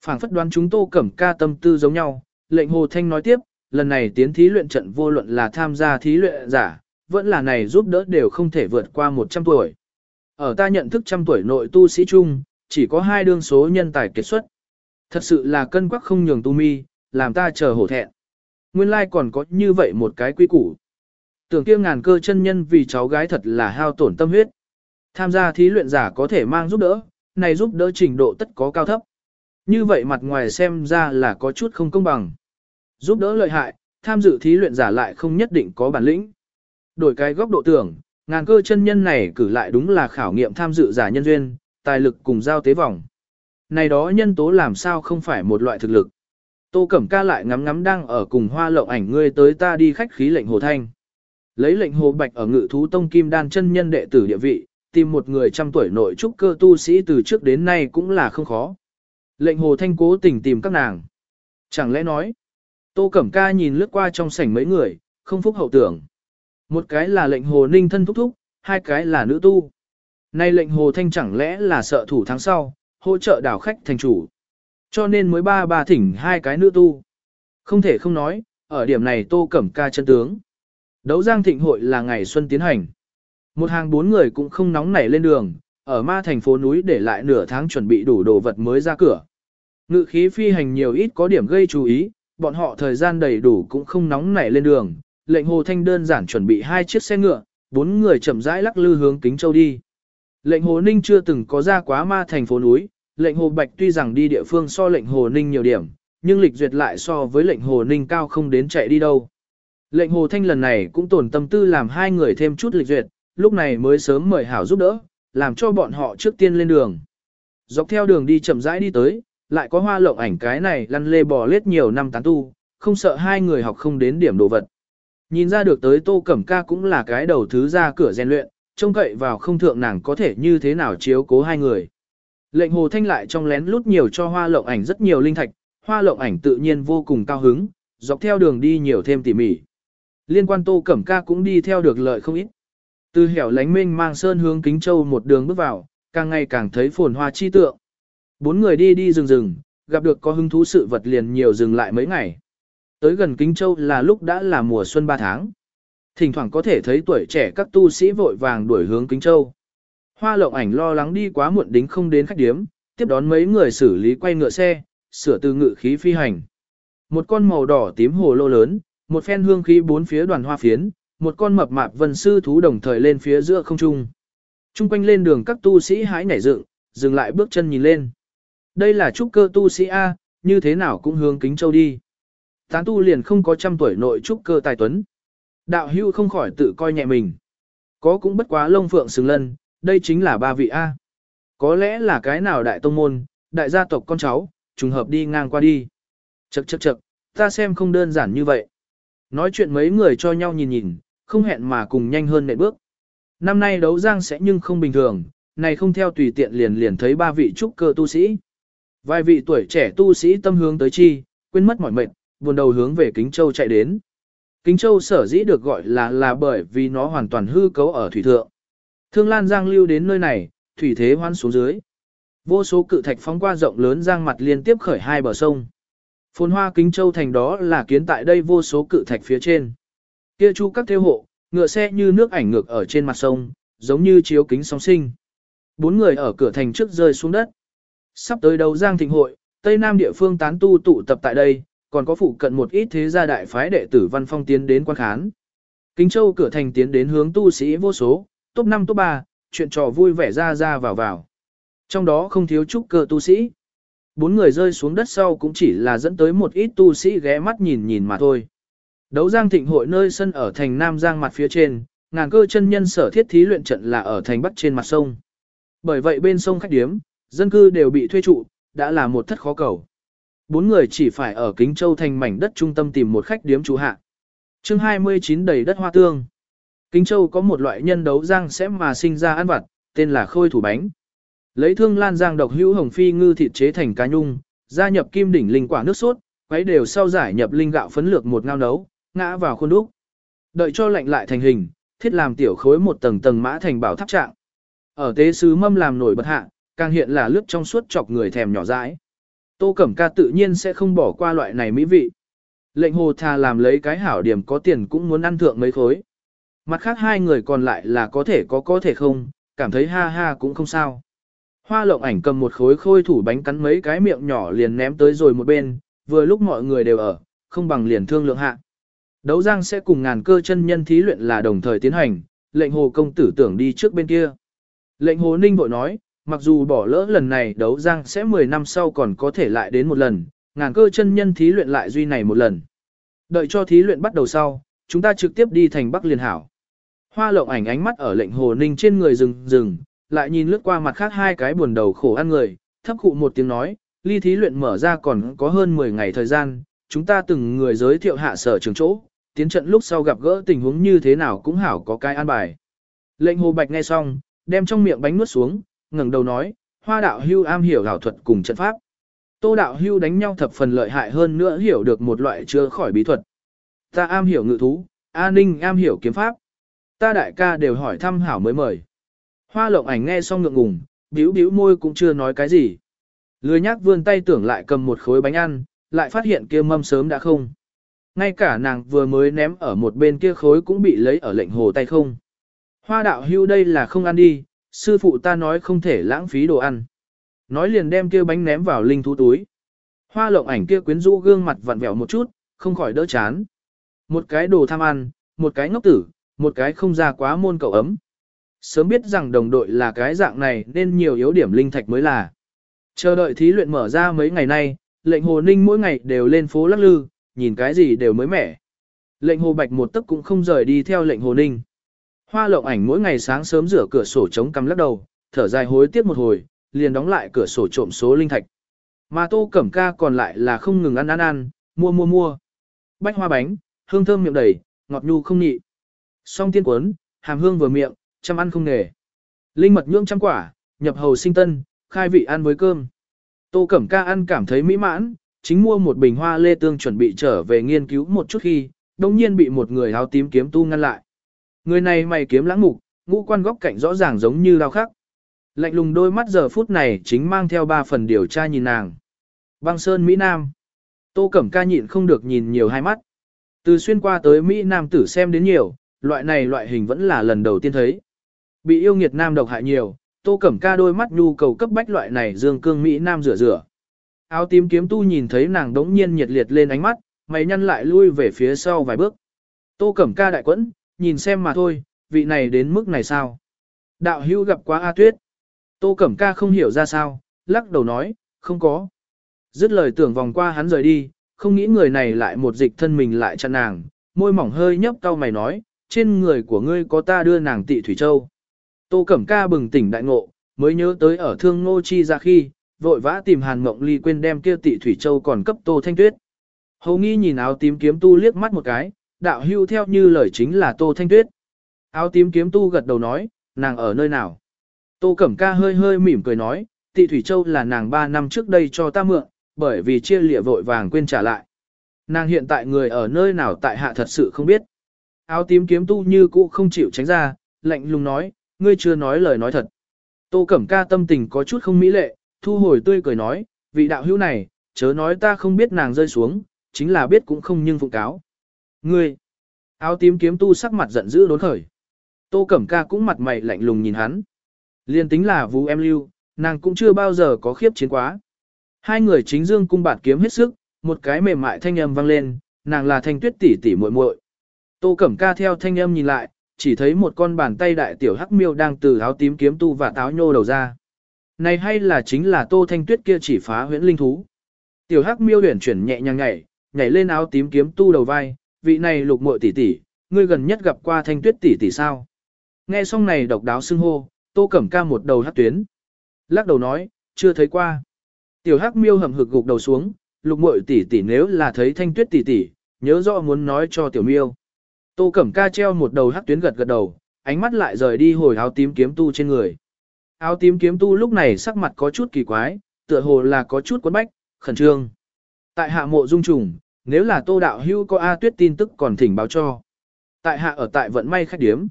Phảng phất đoán chúng Tô Cẩm Ca tâm tư giống nhau, lệnh Hồ Thanh nói tiếp, lần này tiến thí luyện trận vô luận là tham gia thí luyện giả, vẫn là này giúp đỡ đều không thể vượt qua 100 tuổi. Ở ta nhận thức trăm tuổi nội tu sĩ chung, chỉ có hai đương số nhân tài kết xuất. Thật sự là cân quắc không nhường tu mi, làm ta chờ hổ thẹn. Nguyên lai like còn có như vậy một cái quy củ. Tưởng kia ngàn cơ chân nhân vì cháu gái thật là hao tổn tâm huyết. Tham gia thí luyện giả có thể mang giúp đỡ, này giúp đỡ trình độ tất có cao thấp. Như vậy mặt ngoài xem ra là có chút không công bằng. Giúp đỡ lợi hại, tham dự thí luyện giả lại không nhất định có bản lĩnh. Đổi cái góc độ tưởng, ngàn cơ chân nhân này cử lại đúng là khảo nghiệm tham dự giả nhân duyên, tài lực cùng giao tế vòng. Này đó nhân tố làm sao không phải một loại thực lực. Tô Cẩm Ca lại ngắm ngắm đang ở cùng hoa lộng ảnh ngươi tới ta đi khách khí lệnh hồ thanh. Lấy lệnh hồ bạch ở ngự thú tông kim đan chân nhân đệ tử địa vị, tìm một người trăm tuổi nội trúc cơ tu sĩ từ trước đến nay cũng là không khó. Lệnh hồ thanh cố tình tìm các nàng. Chẳng lẽ nói, Tô Cẩm Ca nhìn lướt qua trong sảnh mấy người, không phúc hậu tưởng. Một cái là lệnh hồ ninh thân thúc thúc, hai cái là nữ tu. Nay lệnh hồ thanh chẳng lẽ là sợ thủ tháng sau, hỗ trợ đảo khách thành chủ. Cho nên mới ba bà thỉnh hai cái nữ tu. Không thể không nói, ở điểm này Tô Cẩm Ca chân tướng. Đấu giang thịnh hội là ngày xuân tiến hành. Một hàng bốn người cũng không nóng nảy lên đường, ở ma thành phố núi để lại nửa tháng chuẩn bị đủ đồ vật mới ra cửa. Ngự khí phi hành nhiều ít có điểm gây chú ý, bọn họ thời gian đầy đủ cũng không nóng nảy lên đường. Lệnh Hồ Thanh đơn giản chuẩn bị hai chiếc xe ngựa, bốn người chậm rãi lắc lư hướng Kính Châu đi. Lệnh Hồ Ninh chưa từng có ra quá ma thành phố núi, lệnh Hồ Bạch tuy rằng đi địa phương so lệnh Hồ Ninh nhiều điểm, nhưng lịch duyệt lại so với lệnh Hồ Ninh cao không đến chạy đi đâu. Lệnh Hồ Thanh lần này cũng tổn tâm tư làm hai người thêm chút lịch duyệt, lúc này mới sớm mời hảo giúp đỡ, làm cho bọn họ trước tiên lên đường. Dọc theo đường đi chậm rãi đi tới, lại có hoa lộng ảnh cái này lăn lê bò lết nhiều năm tán tu, không sợ hai người học không đến điểm đồ vật. Nhìn ra được tới tô cẩm ca cũng là cái đầu thứ ra cửa rèn luyện, trông cậy vào không thượng nàng có thể như thế nào chiếu cố hai người. Lệnh hồ thanh lại trong lén lút nhiều cho hoa lộng ảnh rất nhiều linh thạch, hoa lộng ảnh tự nhiên vô cùng cao hứng, dọc theo đường đi nhiều thêm tỉ mỉ. Liên quan tô cẩm ca cũng đi theo được lợi không ít. Từ hẻo lánh minh mang sơn hướng kính châu một đường bước vào, càng ngày càng thấy phồn hoa chi tượng. Bốn người đi đi rừng rừng, gặp được có hứng thú sự vật liền nhiều dừng lại mấy ngày. Tới gần Kính Châu là lúc đã là mùa xuân ba tháng. Thỉnh thoảng có thể thấy tuổi trẻ các tu sĩ vội vàng đuổi hướng Kính Châu. Hoa lộng ảnh lo lắng đi quá muộn đính không đến khách điếm, tiếp đón mấy người xử lý quay ngựa xe, sửa từ ngự khí phi hành. Một con màu đỏ tím hồ lô lớn, một phen hương khí bốn phía đoàn hoa phiến, một con mập mạp vân sư thú đồng thời lên phía giữa không trung. Trung quanh lên đường các tu sĩ hái nhảy dựng, dừng lại bước chân nhìn lên. Đây là trúc cơ tu sĩ A, như thế nào cũng hướng kính châu đi. Tán tu liền không có trăm tuổi nội trúc cơ tài tuấn. Đạo hưu không khỏi tự coi nhẹ mình. Có cũng bất quá lông phượng xứng lân, đây chính là ba vị A. Có lẽ là cái nào đại tông môn, đại gia tộc con cháu, trùng hợp đi ngang qua đi. Chậc chậc chậc, ta xem không đơn giản như vậy. Nói chuyện mấy người cho nhau nhìn nhìn, không hẹn mà cùng nhanh hơn nệm bước. Năm nay đấu giang sẽ nhưng không bình thường, này không theo tùy tiện liền liền thấy ba vị trúc cơ tu sĩ. Vài vị tuổi trẻ tu sĩ tâm hướng tới chi, quên mất mọi mệnh, buồn đầu hướng về Kính Châu chạy đến. Kính Châu sở dĩ được gọi là là bởi vì nó hoàn toàn hư cấu ở thủy thượng. Thương Lan Giang lưu đến nơi này, thủy thế hoan xuống dưới. Vô số cự thạch phóng qua rộng lớn giang mặt liên tiếp khởi hai bờ sông. Phồn hoa Kính Châu thành đó là kiến tại đây vô số cự thạch phía trên. Kia chu các theo hộ, ngựa xe như nước ảnh ngược ở trên mặt sông, giống như chiếu kính sóng sinh. Bốn người ở cửa thành trước rơi xuống đất. Sắp tới đầu giang thịnh hội, Tây Nam địa phương tán tu tụ tập tại đây, còn có phụ cận một ít thế gia đại phái đệ tử văn phong tiến đến quan khán. Kính Châu cửa thành tiến đến hướng tu sĩ vô số, top 5 top 3, chuyện trò vui vẻ ra ra vào vào. Trong đó không thiếu trúc cơ tu sĩ. Bốn người rơi xuống đất sau cũng chỉ là dẫn tới một ít tu sĩ ghé mắt nhìn nhìn mà thôi. Đấu Giang Thịnh hội nơi sân ở thành Nam Giang mặt phía trên, ngàn cơ chân nhân sở thiết thí luyện trận là ở thành Bắc trên mặt sông. Bởi vậy bên sông khách điếm, dân cư đều bị thuê trụ, đã là một thất khó cầu. Bốn người chỉ phải ở Kính Châu thành mảnh đất trung tâm tìm một khách điếm trú hạ. Chương 29 đầy đất hoa tương. Kính Châu có một loại nhân đấu giang sẽ mà sinh ra ăn vặt, tên là khôi thủ bánh. Lấy thương lan giang độc hữu hồng phi ngư thịt chế thành cá nhung, gia nhập kim đỉnh linh quả nước sốt, quấy đều sau giải nhập linh gạo phấn lược một ngao nấu, ngã vào khuôn đúc. Đợi cho lạnh lại thành hình, thiết làm tiểu khối một tầng tầng mã thành bảo tháp trạng. Ở tế sứ mâm làm nổi bật hạ, càng hiện là lướt trong suốt chọc người thèm nhỏ dãi. Tô Cẩm Ca tự nhiên sẽ không bỏ qua loại này mỹ vị. Lệnh hồ thà làm lấy cái hảo điểm có tiền cũng muốn ăn thượng mấy khối. Mặt khác hai người còn lại là có thể có có thể không, cảm thấy ha ha cũng không sao. Hoa lộng ảnh cầm một khối khôi thủ bánh cắn mấy cái miệng nhỏ liền ném tới rồi một bên, vừa lúc mọi người đều ở, không bằng liền thương lượng hạ. Đấu giang sẽ cùng ngàn cơ chân nhân thí luyện là đồng thời tiến hành, lệnh hồ công tử tưởng đi trước bên kia. Lệnh hồ ninh bội nói, mặc dù bỏ lỡ lần này đấu giang sẽ 10 năm sau còn có thể lại đến một lần, ngàn cơ chân nhân thí luyện lại duy này một lần. Đợi cho thí luyện bắt đầu sau, chúng ta trực tiếp đi thành Bắc Liên Hảo. Hoa lộng ảnh ánh mắt ở lệnh hồ ninh trên người rừng rừng, lại nhìn lướt qua mặt khác hai cái buồn đầu khổ ăn người, thấp cụ một tiếng nói, ly thí luyện mở ra còn có hơn 10 ngày thời gian, chúng ta từng người giới thiệu hạ sở trường chỗ, tiến trận lúc sau gặp gỡ tình huống như thế nào cũng hảo có cái an bài. Lệnh hồ bạch nghe xong, đem trong miệng bánh nuốt xuống, ngẩng đầu nói, hoa đạo hưu am hiểu ảo thuật cùng trận pháp. Tô đạo hưu đánh nhau thập phần lợi hại hơn nữa hiểu được một loại chưa khỏi bí thuật. Ta am hiểu ngự thú, A Ninh am hiểu kiếm pháp. Ta đại ca đều hỏi thăm hảo mới mời. Hoa lộng ảnh nghe xong ngượng ngùng, bĩu bĩu môi cũng chưa nói cái gì. Lười nhác vươn tay tưởng lại cầm một khối bánh ăn, lại phát hiện kia mâm sớm đã không. Ngay cả nàng vừa mới ném ở một bên kia khối cũng bị lấy ở lệnh hồ tay không. Hoa đạo hưu đây là không ăn đi, sư phụ ta nói không thể lãng phí đồ ăn. Nói liền đem kia bánh ném vào linh thú túi. Hoa lộng ảnh kia quyến rũ gương mặt vặn vẹo một chút, không khỏi đỡ chán. Một cái đồ tham ăn, một cái ngốc tử, một cái không ra quá môn cậu ấm. Sớm biết rằng đồng đội là cái dạng này nên nhiều yếu điểm linh thạch mới là. Chờ đợi thí luyện mở ra mấy ngày nay, lệnh hồ ninh mỗi ngày đều lên phố lắc lư, nhìn cái gì đều mới mẻ. Lệnh hồ bạch một tấc cũng không rời đi theo lệnh hồ ninh. Hoa lộng ảnh mỗi ngày sáng sớm rửa cửa sổ chống cằm lắc đầu, thở dài hối tiếc một hồi, liền đóng lại cửa sổ trộm số linh thạch. Mà tô cẩm ca còn lại là không ngừng ăn ăn ăn, mua mua mua. Bách hoa bánh, hương thơm miệng đầy, ngọt nhu không nhị. Song tiên cuốn, hàm hương vừa miệng, chăm ăn không nghề. Linh mật nhưỡng trăm quả, nhập hầu sinh tân, khai vị ăn với cơm. Tô Cẩm Ca ăn cảm thấy mỹ mãn, chính mua một bình hoa lê tương chuẩn bị trở về nghiên cứu một chút khi, đồng nhiên bị một người áo tím kiếm tu ngăn lại. Người này mày kiếm lãng mục, ngũ quan góc cạnh rõ ràng giống như lao khắc. Lạnh lùng đôi mắt giờ phút này chính mang theo ba phần điều tra nhìn nàng. Băng Sơn Mỹ Nam. Tô Cẩm Ca nhịn không được nhìn nhiều hai mắt. Từ xuyên qua tới Mỹ Nam tử xem đến nhiều, loại này loại hình vẫn là lần đầu tiên thấy. Bị yêu nghiệt nam độc hại nhiều, Tô Cẩm Ca đôi mắt nhu cầu cấp bách loại này dương cương Mỹ Nam rửa rửa. Áo tím kiếm tu nhìn thấy nàng đống nhiên nhiệt liệt lên ánh mắt, mày nhăn lại lui về phía sau vài bước. Tô Cẩm Ca đại quẫn, nhìn xem mà thôi, vị này đến mức này sao? Đạo hưu gặp quá A Tuyết. Tô Cẩm Ca không hiểu ra sao, lắc đầu nói, không có. Dứt lời tưởng vòng qua hắn rời đi, không nghĩ người này lại một dịch thân mình lại chặn nàng, môi mỏng hơi nhấp cau mày nói, trên người của ngươi có ta đưa nàng tị Thủy Châu. Tô Cẩm Ca bừng tỉnh đại ngộ, mới nhớ tới ở thương ngô chi ra khi, vội vã tìm Hàn Mộng Ly quên đem kia tị Thủy Châu còn cấp Tô Thanh Tuyết. Hầu nghi nhìn áo tím kiếm tu liếc mắt một cái, đạo hưu theo như lời chính là Tô Thanh Tuyết. Áo tím kiếm tu gật đầu nói, nàng ở nơi nào? Tô Cẩm Ca hơi hơi mỉm cười nói, tị Thủy Châu là nàng 3 năm trước đây cho ta mượn, bởi vì chia lịa vội vàng quên trả lại. Nàng hiện tại người ở nơi nào tại hạ thật sự không biết. Áo tím kiếm tu như cũ không chịu tránh ra, lạnh lùng nói, ngươi chưa nói lời nói thật. Tô Cẩm Ca tâm tình có chút không mỹ lệ, thu hồi tươi cười nói, vị đạo hữu này, chớ nói ta không biết nàng rơi xuống, chính là biết cũng không nhưng phụ cáo. Ngươi, áo tím kiếm tu sắc mặt giận dữ đốn khởi. Tô Cẩm Ca cũng mặt mày lạnh lùng nhìn hắn. Liên tính là vũ em lưu, nàng cũng chưa bao giờ có khiếp chiến quá. Hai người chính dương cung bạt kiếm hết sức, một cái mềm mại thanh âm vang lên, nàng là thanh tuyết tỷ tỷ muội muội. Tô Cẩm Ca theo thanh âm nhìn lại, chỉ thấy một con bàn tay đại tiểu hắc miêu đang từ áo tím kiếm tu và táo nhô đầu ra. Này hay là chính là Tô Thanh Tuyết kia chỉ phá huyễn linh thú. Tiểu hắc miêu huyền chuyển nhẹ nhàng nhảy, nhảy lên áo tím kiếm tu đầu vai, vị này lục muội tỷ tỷ, ngươi gần nhất gặp qua Thanh Tuyết tỷ tỷ sao? Nghe xong này độc đáo xưng hô, Tô Cẩm Ca một đầu hát tuyến. Lắc đầu nói, chưa thấy qua. Tiểu hắc miêu hầm hực gục đầu xuống, lục muội tỷ tỷ nếu là thấy Thanh Tuyết tỷ tỷ, nhớ rõ muốn nói cho tiểu miêu. Tô Cẩm Ca treo một đầu hắc tuyến gật gật đầu, ánh mắt lại rời đi hồi áo tím kiếm tu trên người. Áo tím kiếm tu lúc này sắc mặt có chút kỳ quái, tựa hồ là có chút quấn bách, khẩn trương. Tại hạ mộ dung trùng, nếu là tô đạo hưu có A tuyết tin tức còn thỉnh báo cho. Tại hạ ở tại vận may khách điếm.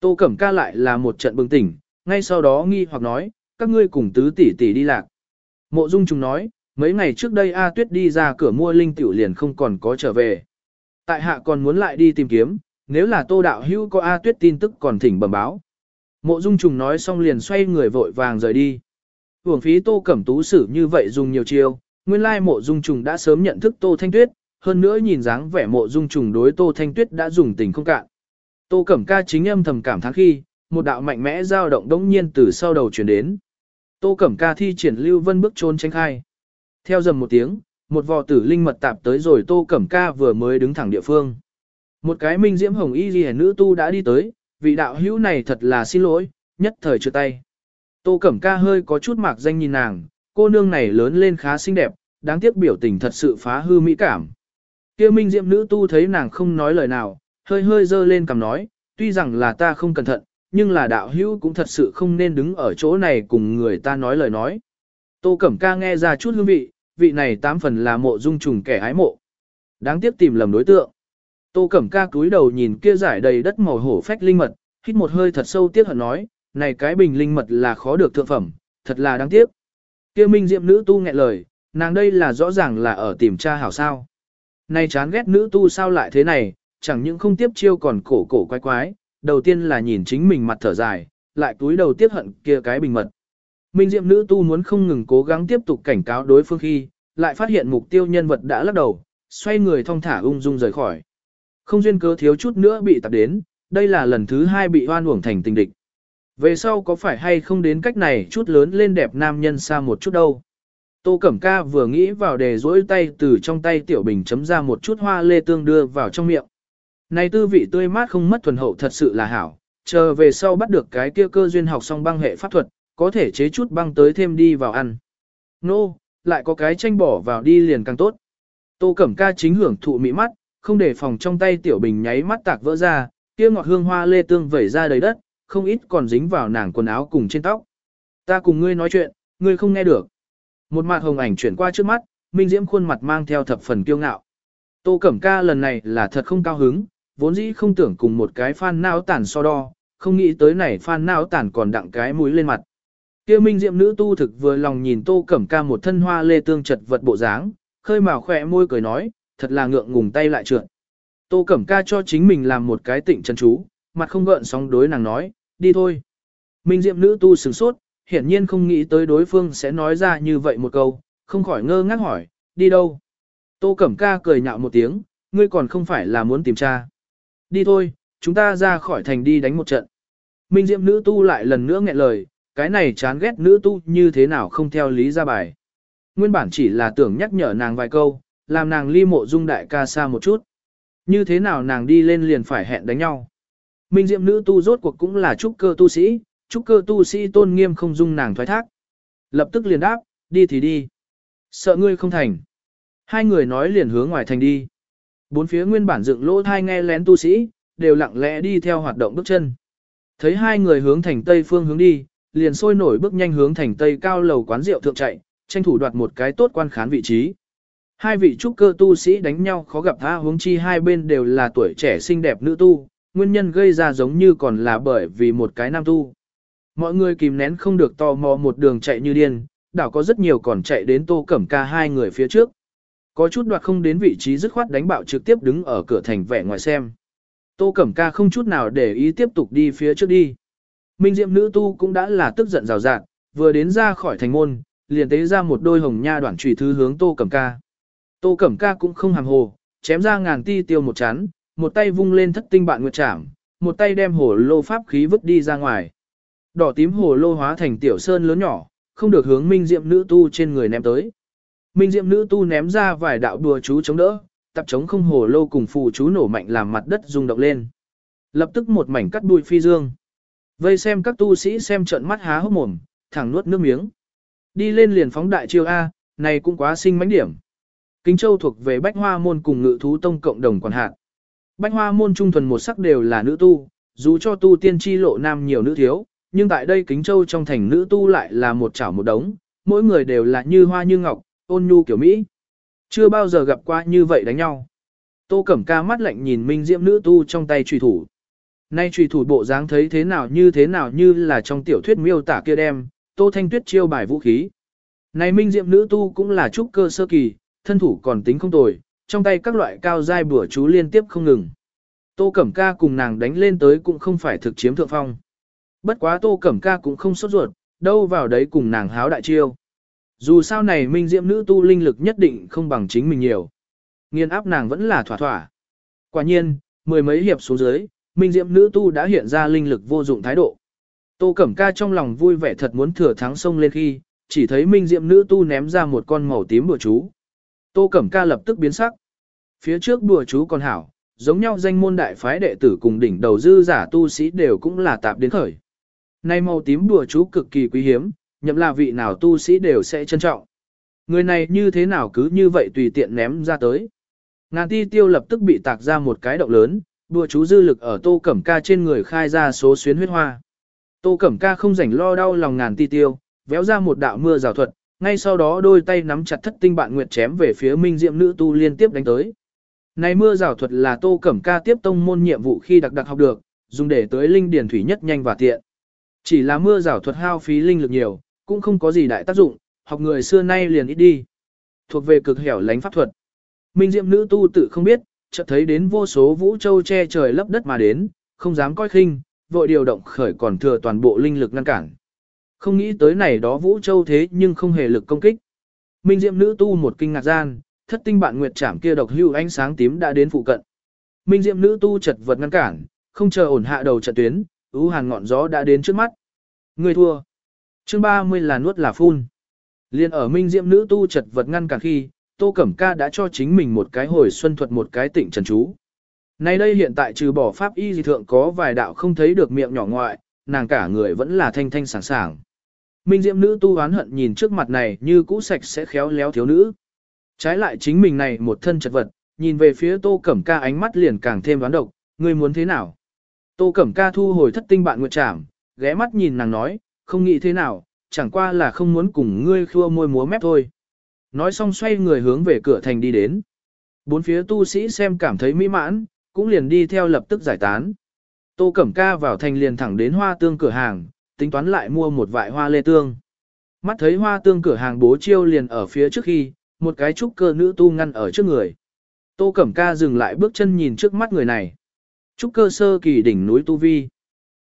Tô Cẩm Ca lại là một trận bừng tỉnh, ngay sau đó nghi hoặc nói, các ngươi cùng tứ tỷ tỷ đi lạc. Mộ dung trùng nói, mấy ngày trước đây A tuyết đi ra cửa mua linh tiểu liền không còn có trở về. Tại hạ còn muốn lại đi tìm kiếm, nếu là tô đạo hưu có A tuyết tin tức còn thỉnh bẩm báo. Mộ dung trùng nói xong liền xoay người vội vàng rời đi. Hưởng phí tô cẩm tú xử như vậy dùng nhiều chiêu, nguyên lai mộ dung trùng đã sớm nhận thức tô thanh tuyết, hơn nữa nhìn dáng vẻ mộ dung trùng đối tô thanh tuyết đã dùng tình không cạn. Tô cẩm ca chính âm thầm cảm thán khi, một đạo mạnh mẽ dao động đống nhiên từ sau đầu chuyển đến. Tô cẩm ca thi triển lưu vân bước trốn tránh khai. Theo dầm một tiếng, một vò tử linh mật tạp tới rồi tô cẩm ca vừa mới đứng thẳng địa phương. Một cái minh diễm hồng y ghi nữ tu đã đi tới, vị đạo hữu này thật là xin lỗi, nhất thời chưa tay. Tô cẩm ca hơi có chút mạc danh nhìn nàng, cô nương này lớn lên khá xinh đẹp, đáng tiếc biểu tình thật sự phá hư mỹ cảm. Kia minh Diệm nữ tu thấy nàng không nói lời nào, hơi hơi dơ lên cầm nói, tuy rằng là ta không cẩn thận, nhưng là đạo hữu cũng thật sự không nên đứng ở chỗ này cùng người ta nói lời nói. Tô Cẩm Ca nghe ra chút hương vị, vị này tám phần là mộ dung trùng kẻ hái mộ. Đáng tiếc tìm lầm đối tượng. Tô Cẩm Ca cúi đầu nhìn kia giải đầy đất màu hổ phách linh mật, hít một hơi thật sâu tiếc hận nói, này cái bình linh mật là khó được thượng phẩm, thật là đáng tiếc. Kia minh diệm nữ tu nghẹn lời, nàng đây là rõ ràng là ở tìm cha hảo sao. Này chán ghét nữ tu sao lại thế này, chẳng những không tiếp chiêu còn cổ cổ quái quái, đầu tiên là nhìn chính mình mặt thở dài, lại cúi đầu tiếc hận kia cái bình mật. Minh diệm nữ tu muốn không ngừng cố gắng tiếp tục cảnh cáo đối phương khi, lại phát hiện mục tiêu nhân vật đã lắc đầu, xoay người thong thả ung dung rời khỏi. Không duyên cớ thiếu chút nữa bị tập đến, đây là lần thứ hai bị hoan uổng thành tình địch. Về sau có phải hay không đến cách này chút lớn lên đẹp nam nhân xa một chút đâu. Tô Cẩm Ca vừa nghĩ vào đề rỗi tay từ trong tay tiểu bình chấm ra một chút hoa lê tương đưa vào trong miệng. Này tư vị tươi mát không mất thuần hậu thật sự là hảo, chờ về sau bắt được cái kia cơ duyên học xong băng hệ pháp thuật, có thể chế chút băng tới thêm đi vào ăn. Nô, no, lại có cái tranh bỏ vào đi liền càng tốt. Tô Cẩm Ca chính hưởng thụ mỹ mắt, không để phòng trong tay tiểu bình nháy mắt tạc vỡ ra, kia ngọt hương hoa lê tương vẩy ra đầy đất, không ít còn dính vào nàng quần áo cùng trên tóc. Ta cùng ngươi nói chuyện, ngươi không nghe được. Một mặt hồng ảnh chuyển qua trước mắt, Minh Diễm khuôn mặt mang theo thập phần kiêu ngạo. Tô Cẩm Ca lần này là thật không cao hứng, vốn dĩ không tưởng cùng một cái phan não tản so đo, không nghĩ tới này phan não tản còn đặng cái mũi lên mặt. Kia Minh Diệm nữ tu thực vừa lòng nhìn Tô Cẩm Ca một thân hoa lê tương chật vật bộ dáng, khơi mào khỏe môi cười nói, thật là ngượng ngùng tay lại trượt. Tô Cẩm Ca cho chính mình làm một cái tịnh chân chú, mặt không gợn sóng đối nàng nói, đi thôi. Minh Diệm nữ tu sửng sốt, hiển nhiên không nghĩ tới đối phương sẽ nói ra như vậy một câu, không khỏi ngơ ngác hỏi, đi đâu? Tô Cẩm Ca cười nhạo một tiếng, ngươi còn không phải là muốn tìm cha. Đi thôi, chúng ta ra khỏi thành đi đánh một trận. Minh Diệm nữ tu lại lần nữa nghẹn lời, cái này chán ghét nữ tu như thế nào không theo lý ra bài. Nguyên bản chỉ là tưởng nhắc nhở nàng vài câu, làm nàng ly mộ dung đại ca xa một chút. Như thế nào nàng đi lên liền phải hẹn đánh nhau. minh diệm nữ tu rốt cuộc cũng là trúc cơ tu sĩ, trúc cơ tu sĩ tôn nghiêm không dung nàng thoái thác. Lập tức liền đáp, đi thì đi. Sợ ngươi không thành. Hai người nói liền hướng ngoài thành đi. Bốn phía nguyên bản dựng lỗ thai nghe lén tu sĩ, đều lặng lẽ đi theo hoạt động bước chân. Thấy hai người hướng thành tây phương hướng đi, liền sôi nổi bước nhanh hướng thành tây cao lầu quán rượu thượng chạy, tranh thủ đoạt một cái tốt quan khán vị trí. Hai vị trúc cơ tu sĩ đánh nhau khó gặp tha hướng chi hai bên đều là tuổi trẻ xinh đẹp nữ tu, nguyên nhân gây ra giống như còn là bởi vì một cái nam tu. Mọi người kìm nén không được tò mò một đường chạy như điên, đảo có rất nhiều còn chạy đến tô cẩm ca hai người phía trước. Có chút đoạt không đến vị trí dứt khoát đánh bạo trực tiếp đứng ở cửa thành vẻ ngoài xem. Tô cẩm ca không chút nào để ý tiếp tục đi phía trước đi. Minh diệm nữ tu cũng đã là tức giận rào rạt, vừa đến ra khỏi thành môn, liền tế ra một đôi hồng nha đoạn trùy thứ hướng tô cẩm ca. Tô cẩm ca cũng không hàm hồ, chém ra ngàn ti tiêu một chán, một tay vung lên thất tinh bạn nguyệt trảm, một tay đem hồ lô pháp khí vứt đi ra ngoài. Đỏ tím hồ lô hóa thành tiểu sơn lớn nhỏ, không được hướng minh diệm nữ tu trên người ném tới. Minh diệm nữ tu ném ra vài đạo đùa chú chống đỡ, tập chống không hồ lô cùng phù chú nổ mạnh làm mặt đất rung động lên. Lập tức một mảnh cắt đuôi phi dương. Vây xem các tu sĩ xem trận mắt há hốc mồm, thẳng nuốt nước miếng. Đi lên liền phóng đại chiêu A, này cũng quá sinh mánh điểm. Kính Châu thuộc về Bách Hoa môn cùng Ngự thú tông cộng đồng quản hạt. Bách Hoa môn trung thuần một sắc đều là nữ tu, dù cho tu tiên chi lộ nam nhiều nữ thiếu, nhưng tại đây Kính Châu trong thành nữ tu lại là một chảo một đống, mỗi người đều là như hoa như ngọc, ôn nhu kiểu Mỹ. Chưa bao giờ gặp qua như vậy đánh nhau. Tô Cẩm Ca mắt lạnh nhìn Minh Diễm nữ tu trong tay trùy thủ. Nay trùy thủ bộ dáng thấy thế nào như thế nào như là trong tiểu thuyết miêu tả kia đem, Tô Thanh Tuyết chiêu bài vũ khí. Này Minh Diệm nữ tu cũng là trúc cơ sơ kỳ, thân thủ còn tính không tồi, trong tay các loại cao giai bữa chú liên tiếp không ngừng. Tô Cẩm Ca cùng nàng đánh lên tới cũng không phải thực chiếm thượng phong. Bất quá Tô Cẩm Ca cũng không sốt ruột, đâu vào đấy cùng nàng háo đại chiêu. Dù sao này minh diệm nữ tu linh lực nhất định không bằng chính mình nhiều. Nghiên áp nàng vẫn là thỏa thỏa. Quả nhiên, mười mấy hiệp xuống dưới, minh diệm nữ tu đã hiện ra linh lực vô dụng thái độ. Tô Cẩm Ca trong lòng vui vẻ thật muốn thừa thắng sông lên khi, chỉ thấy minh diệm nữ tu ném ra một con màu tím bùa chú. Tô Cẩm Ca lập tức biến sắc. Phía trước bùa chú còn hảo, giống nhau danh môn đại phái đệ tử cùng đỉnh đầu dư giả tu sĩ đều cũng là tạp đến khởi. Nay màu tím đùa chú cực kỳ quý hiếm, nhậm là vị nào tu sĩ đều sẽ trân trọng. Người này như thế nào cứ như vậy tùy tiện ném ra tới. Ngàn ti tiêu lập tức bị tạc ra một cái động lớn, đùa chú dư lực ở tô cẩm ca trên người khai ra số xuyến huyết hoa. Tô cẩm ca không rảnh lo đau lòng ngàn ti tiêu, véo ra một đạo mưa rào thuật, ngay sau đó đôi tay nắm chặt thất tinh bạn nguyệt chém về phía minh diệm nữ tu liên tiếp đánh tới. Này mưa rào thuật là tô cẩm ca tiếp tông môn nhiệm vụ khi đặc đặc học được, dùng để tới linh điển thủy nhất nhanh và tiện. Chỉ là mưa rào thuật hao phí linh lực nhiều, cũng không có gì đại tác dụng, học người xưa nay liền ít đi. Thuộc về cực hẻo lánh pháp thuật. Minh Diệm nữ tu tự không biết, chợt thấy đến vô số vũ châu che trời lấp đất mà đến, không dám coi khinh, vội điều động khởi còn thừa toàn bộ linh lực ngăn cản. Không nghĩ tới này đó vũ châu thế nhưng không hề lực công kích. Minh Diệm nữ tu một kinh ngạc gian, thất tinh bạn nguyệt trảm kia độc hưu ánh sáng tím đã đến phụ cận. Minh Diệm nữ tu chật vật ngăn cản, không chờ ổn hạ đầu trận tuyến, ưu hàn ngọn gió đã đến trước mắt. Người thua. Chương 30 là nuốt là phun. Liên ở minh diệm nữ tu chật vật ngăn cản khi, Tô Cẩm Ca đã cho chính mình một cái hồi xuân thuật một cái tịnh trần chú. Nay đây hiện tại trừ bỏ pháp y dị thượng có vài đạo không thấy được miệng nhỏ ngoại, nàng cả người vẫn là thanh thanh sảng sảng. Minh diệm nữ tu oán hận nhìn trước mặt này như cũ sạch sẽ khéo léo thiếu nữ. Trái lại chính mình này một thân chật vật, nhìn về phía Tô Cẩm Ca ánh mắt liền càng thêm đoán độc, ngươi muốn thế nào? Tô Cẩm Ca thu hồi thất tinh bạn nguyện trảm, ghé mắt nhìn nàng nói, không nghĩ thế nào, chẳng qua là không muốn cùng ngươi khua môi múa mép thôi. Nói xong xoay người hướng về cửa thành đi đến. Bốn phía tu sĩ xem cảm thấy mỹ mãn, cũng liền đi theo lập tức giải tán. Tô Cẩm Ca vào thành liền thẳng đến hoa tương cửa hàng, tính toán lại mua một vại hoa lê tương. Mắt thấy hoa tương cửa hàng bố chiêu liền ở phía trước khi, một cái trúc cơ nữ tu ngăn ở trước người. Tô Cẩm Ca dừng lại bước chân nhìn trước mắt người này. Trúc cơ sơ kỳ đỉnh núi Tu Vi.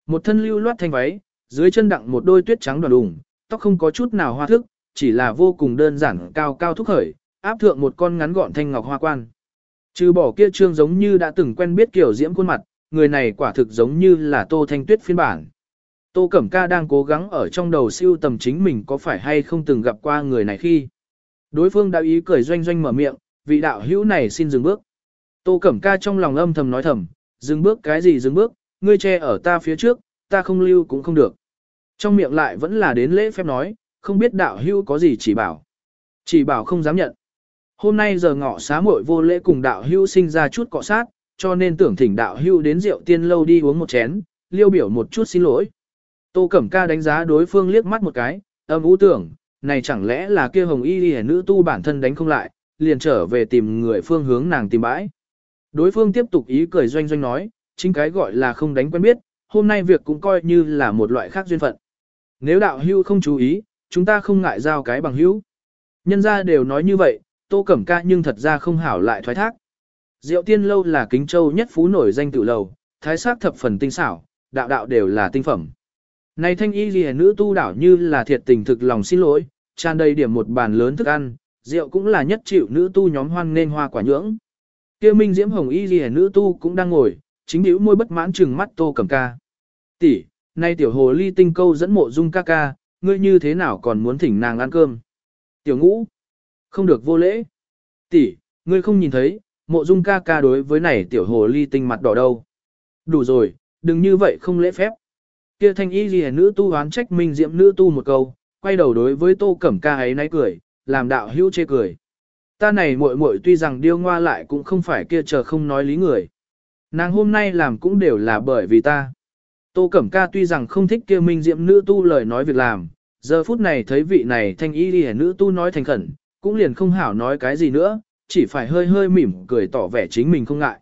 Một thân lưu loát thanh váy, dưới chân đặng một đôi tuyết trắng đoàn đùng, tóc không có chút nào hoa thức, chỉ là vô cùng đơn giản cao cao thúc khởi, áp thượng một con ngắn gọn thanh ngọc hoa quan. Trừ bỏ kia trương giống như đã từng quen biết kiểu diễm khuôn mặt, người này quả thực giống như là Tô Thanh Tuyết phiên bản. Tô Cẩm Ca đang cố gắng ở trong đầu siêu tầm chính mình có phải hay không từng gặp qua người này khi. Đối phương đã ý cười doanh doanh mở miệng, vị đạo hữu này xin dừng bước. Tô Cẩm Ca trong lòng âm thầm nói thầm, dừng bước cái gì dừng bước, ngươi che ở ta phía trước, ta không lưu cũng không được. Trong miệng lại vẫn là đến lễ phép nói, không biết đạo hưu có gì chỉ bảo. Chỉ bảo không dám nhận. Hôm nay giờ ngọ xá muội vô lễ cùng đạo hưu sinh ra chút cọ sát, cho nên tưởng thỉnh đạo hưu đến rượu tiên lâu đi uống một chén, liêu biểu một chút xin lỗi. Tô Cẩm Ca đánh giá đối phương liếc mắt một cái, âm u tưởng, này chẳng lẽ là kia hồng y y nữ tu bản thân đánh không lại, liền trở về tìm người phương hướng nàng tìm bãi. Đối phương tiếp tục ý cười doanh doanh nói, chính cái gọi là không đánh quen biết, hôm nay việc cũng coi như là một loại khác duyên phận. Nếu đạo hưu không chú ý, chúng ta không ngại giao cái bằng hữu. Nhân ra đều nói như vậy, tô cẩm ca nhưng thật ra không hảo lại thoái thác. Diệu tiên lâu là kính châu nhất phú nổi danh tự lầu, thái sắc thập phần tinh xảo, đạo đạo đều là tinh phẩm. Này thanh y ghi nữ tu đảo như là thiệt tình thực lòng xin lỗi, tràn đầy điểm một bàn lớn thức ăn, rượu cũng là nhất chịu nữ tu nhóm hoan nên hoa quả nhưỡng. Kia Minh Diễm Hồng y ghi nữ tu cũng đang ngồi, chính hữu môi bất mãn trừng mắt tô cẩm ca. Tỷ, nay tiểu hồ ly tinh câu dẫn mộ dung ca ca, ngươi như thế nào còn muốn thỉnh nàng ăn cơm? Tiểu ngũ, không được vô lễ. Tỷ, ngươi không nhìn thấy, mộ dung ca ca đối với này tiểu hồ ly tinh mặt đỏ đâu. Đủ rồi, đừng như vậy không lễ phép. Kia thanh y ghi nữ tu oán trách minh Diễm nữ tu một câu, quay đầu đối với tô cẩm ca ấy náy cười, làm đạo hữu chê cười. Ta này muội muội tuy rằng điêu ngoa lại cũng không phải kia chờ không nói lý người. Nàng hôm nay làm cũng đều là bởi vì ta. Tô Cẩm Ca tuy rằng không thích kia minh diệm nữ tu lời nói việc làm, giờ phút này thấy vị này thanh y đi nữ tu nói thành khẩn, cũng liền không hảo nói cái gì nữa, chỉ phải hơi hơi mỉm cười tỏ vẻ chính mình không ngại.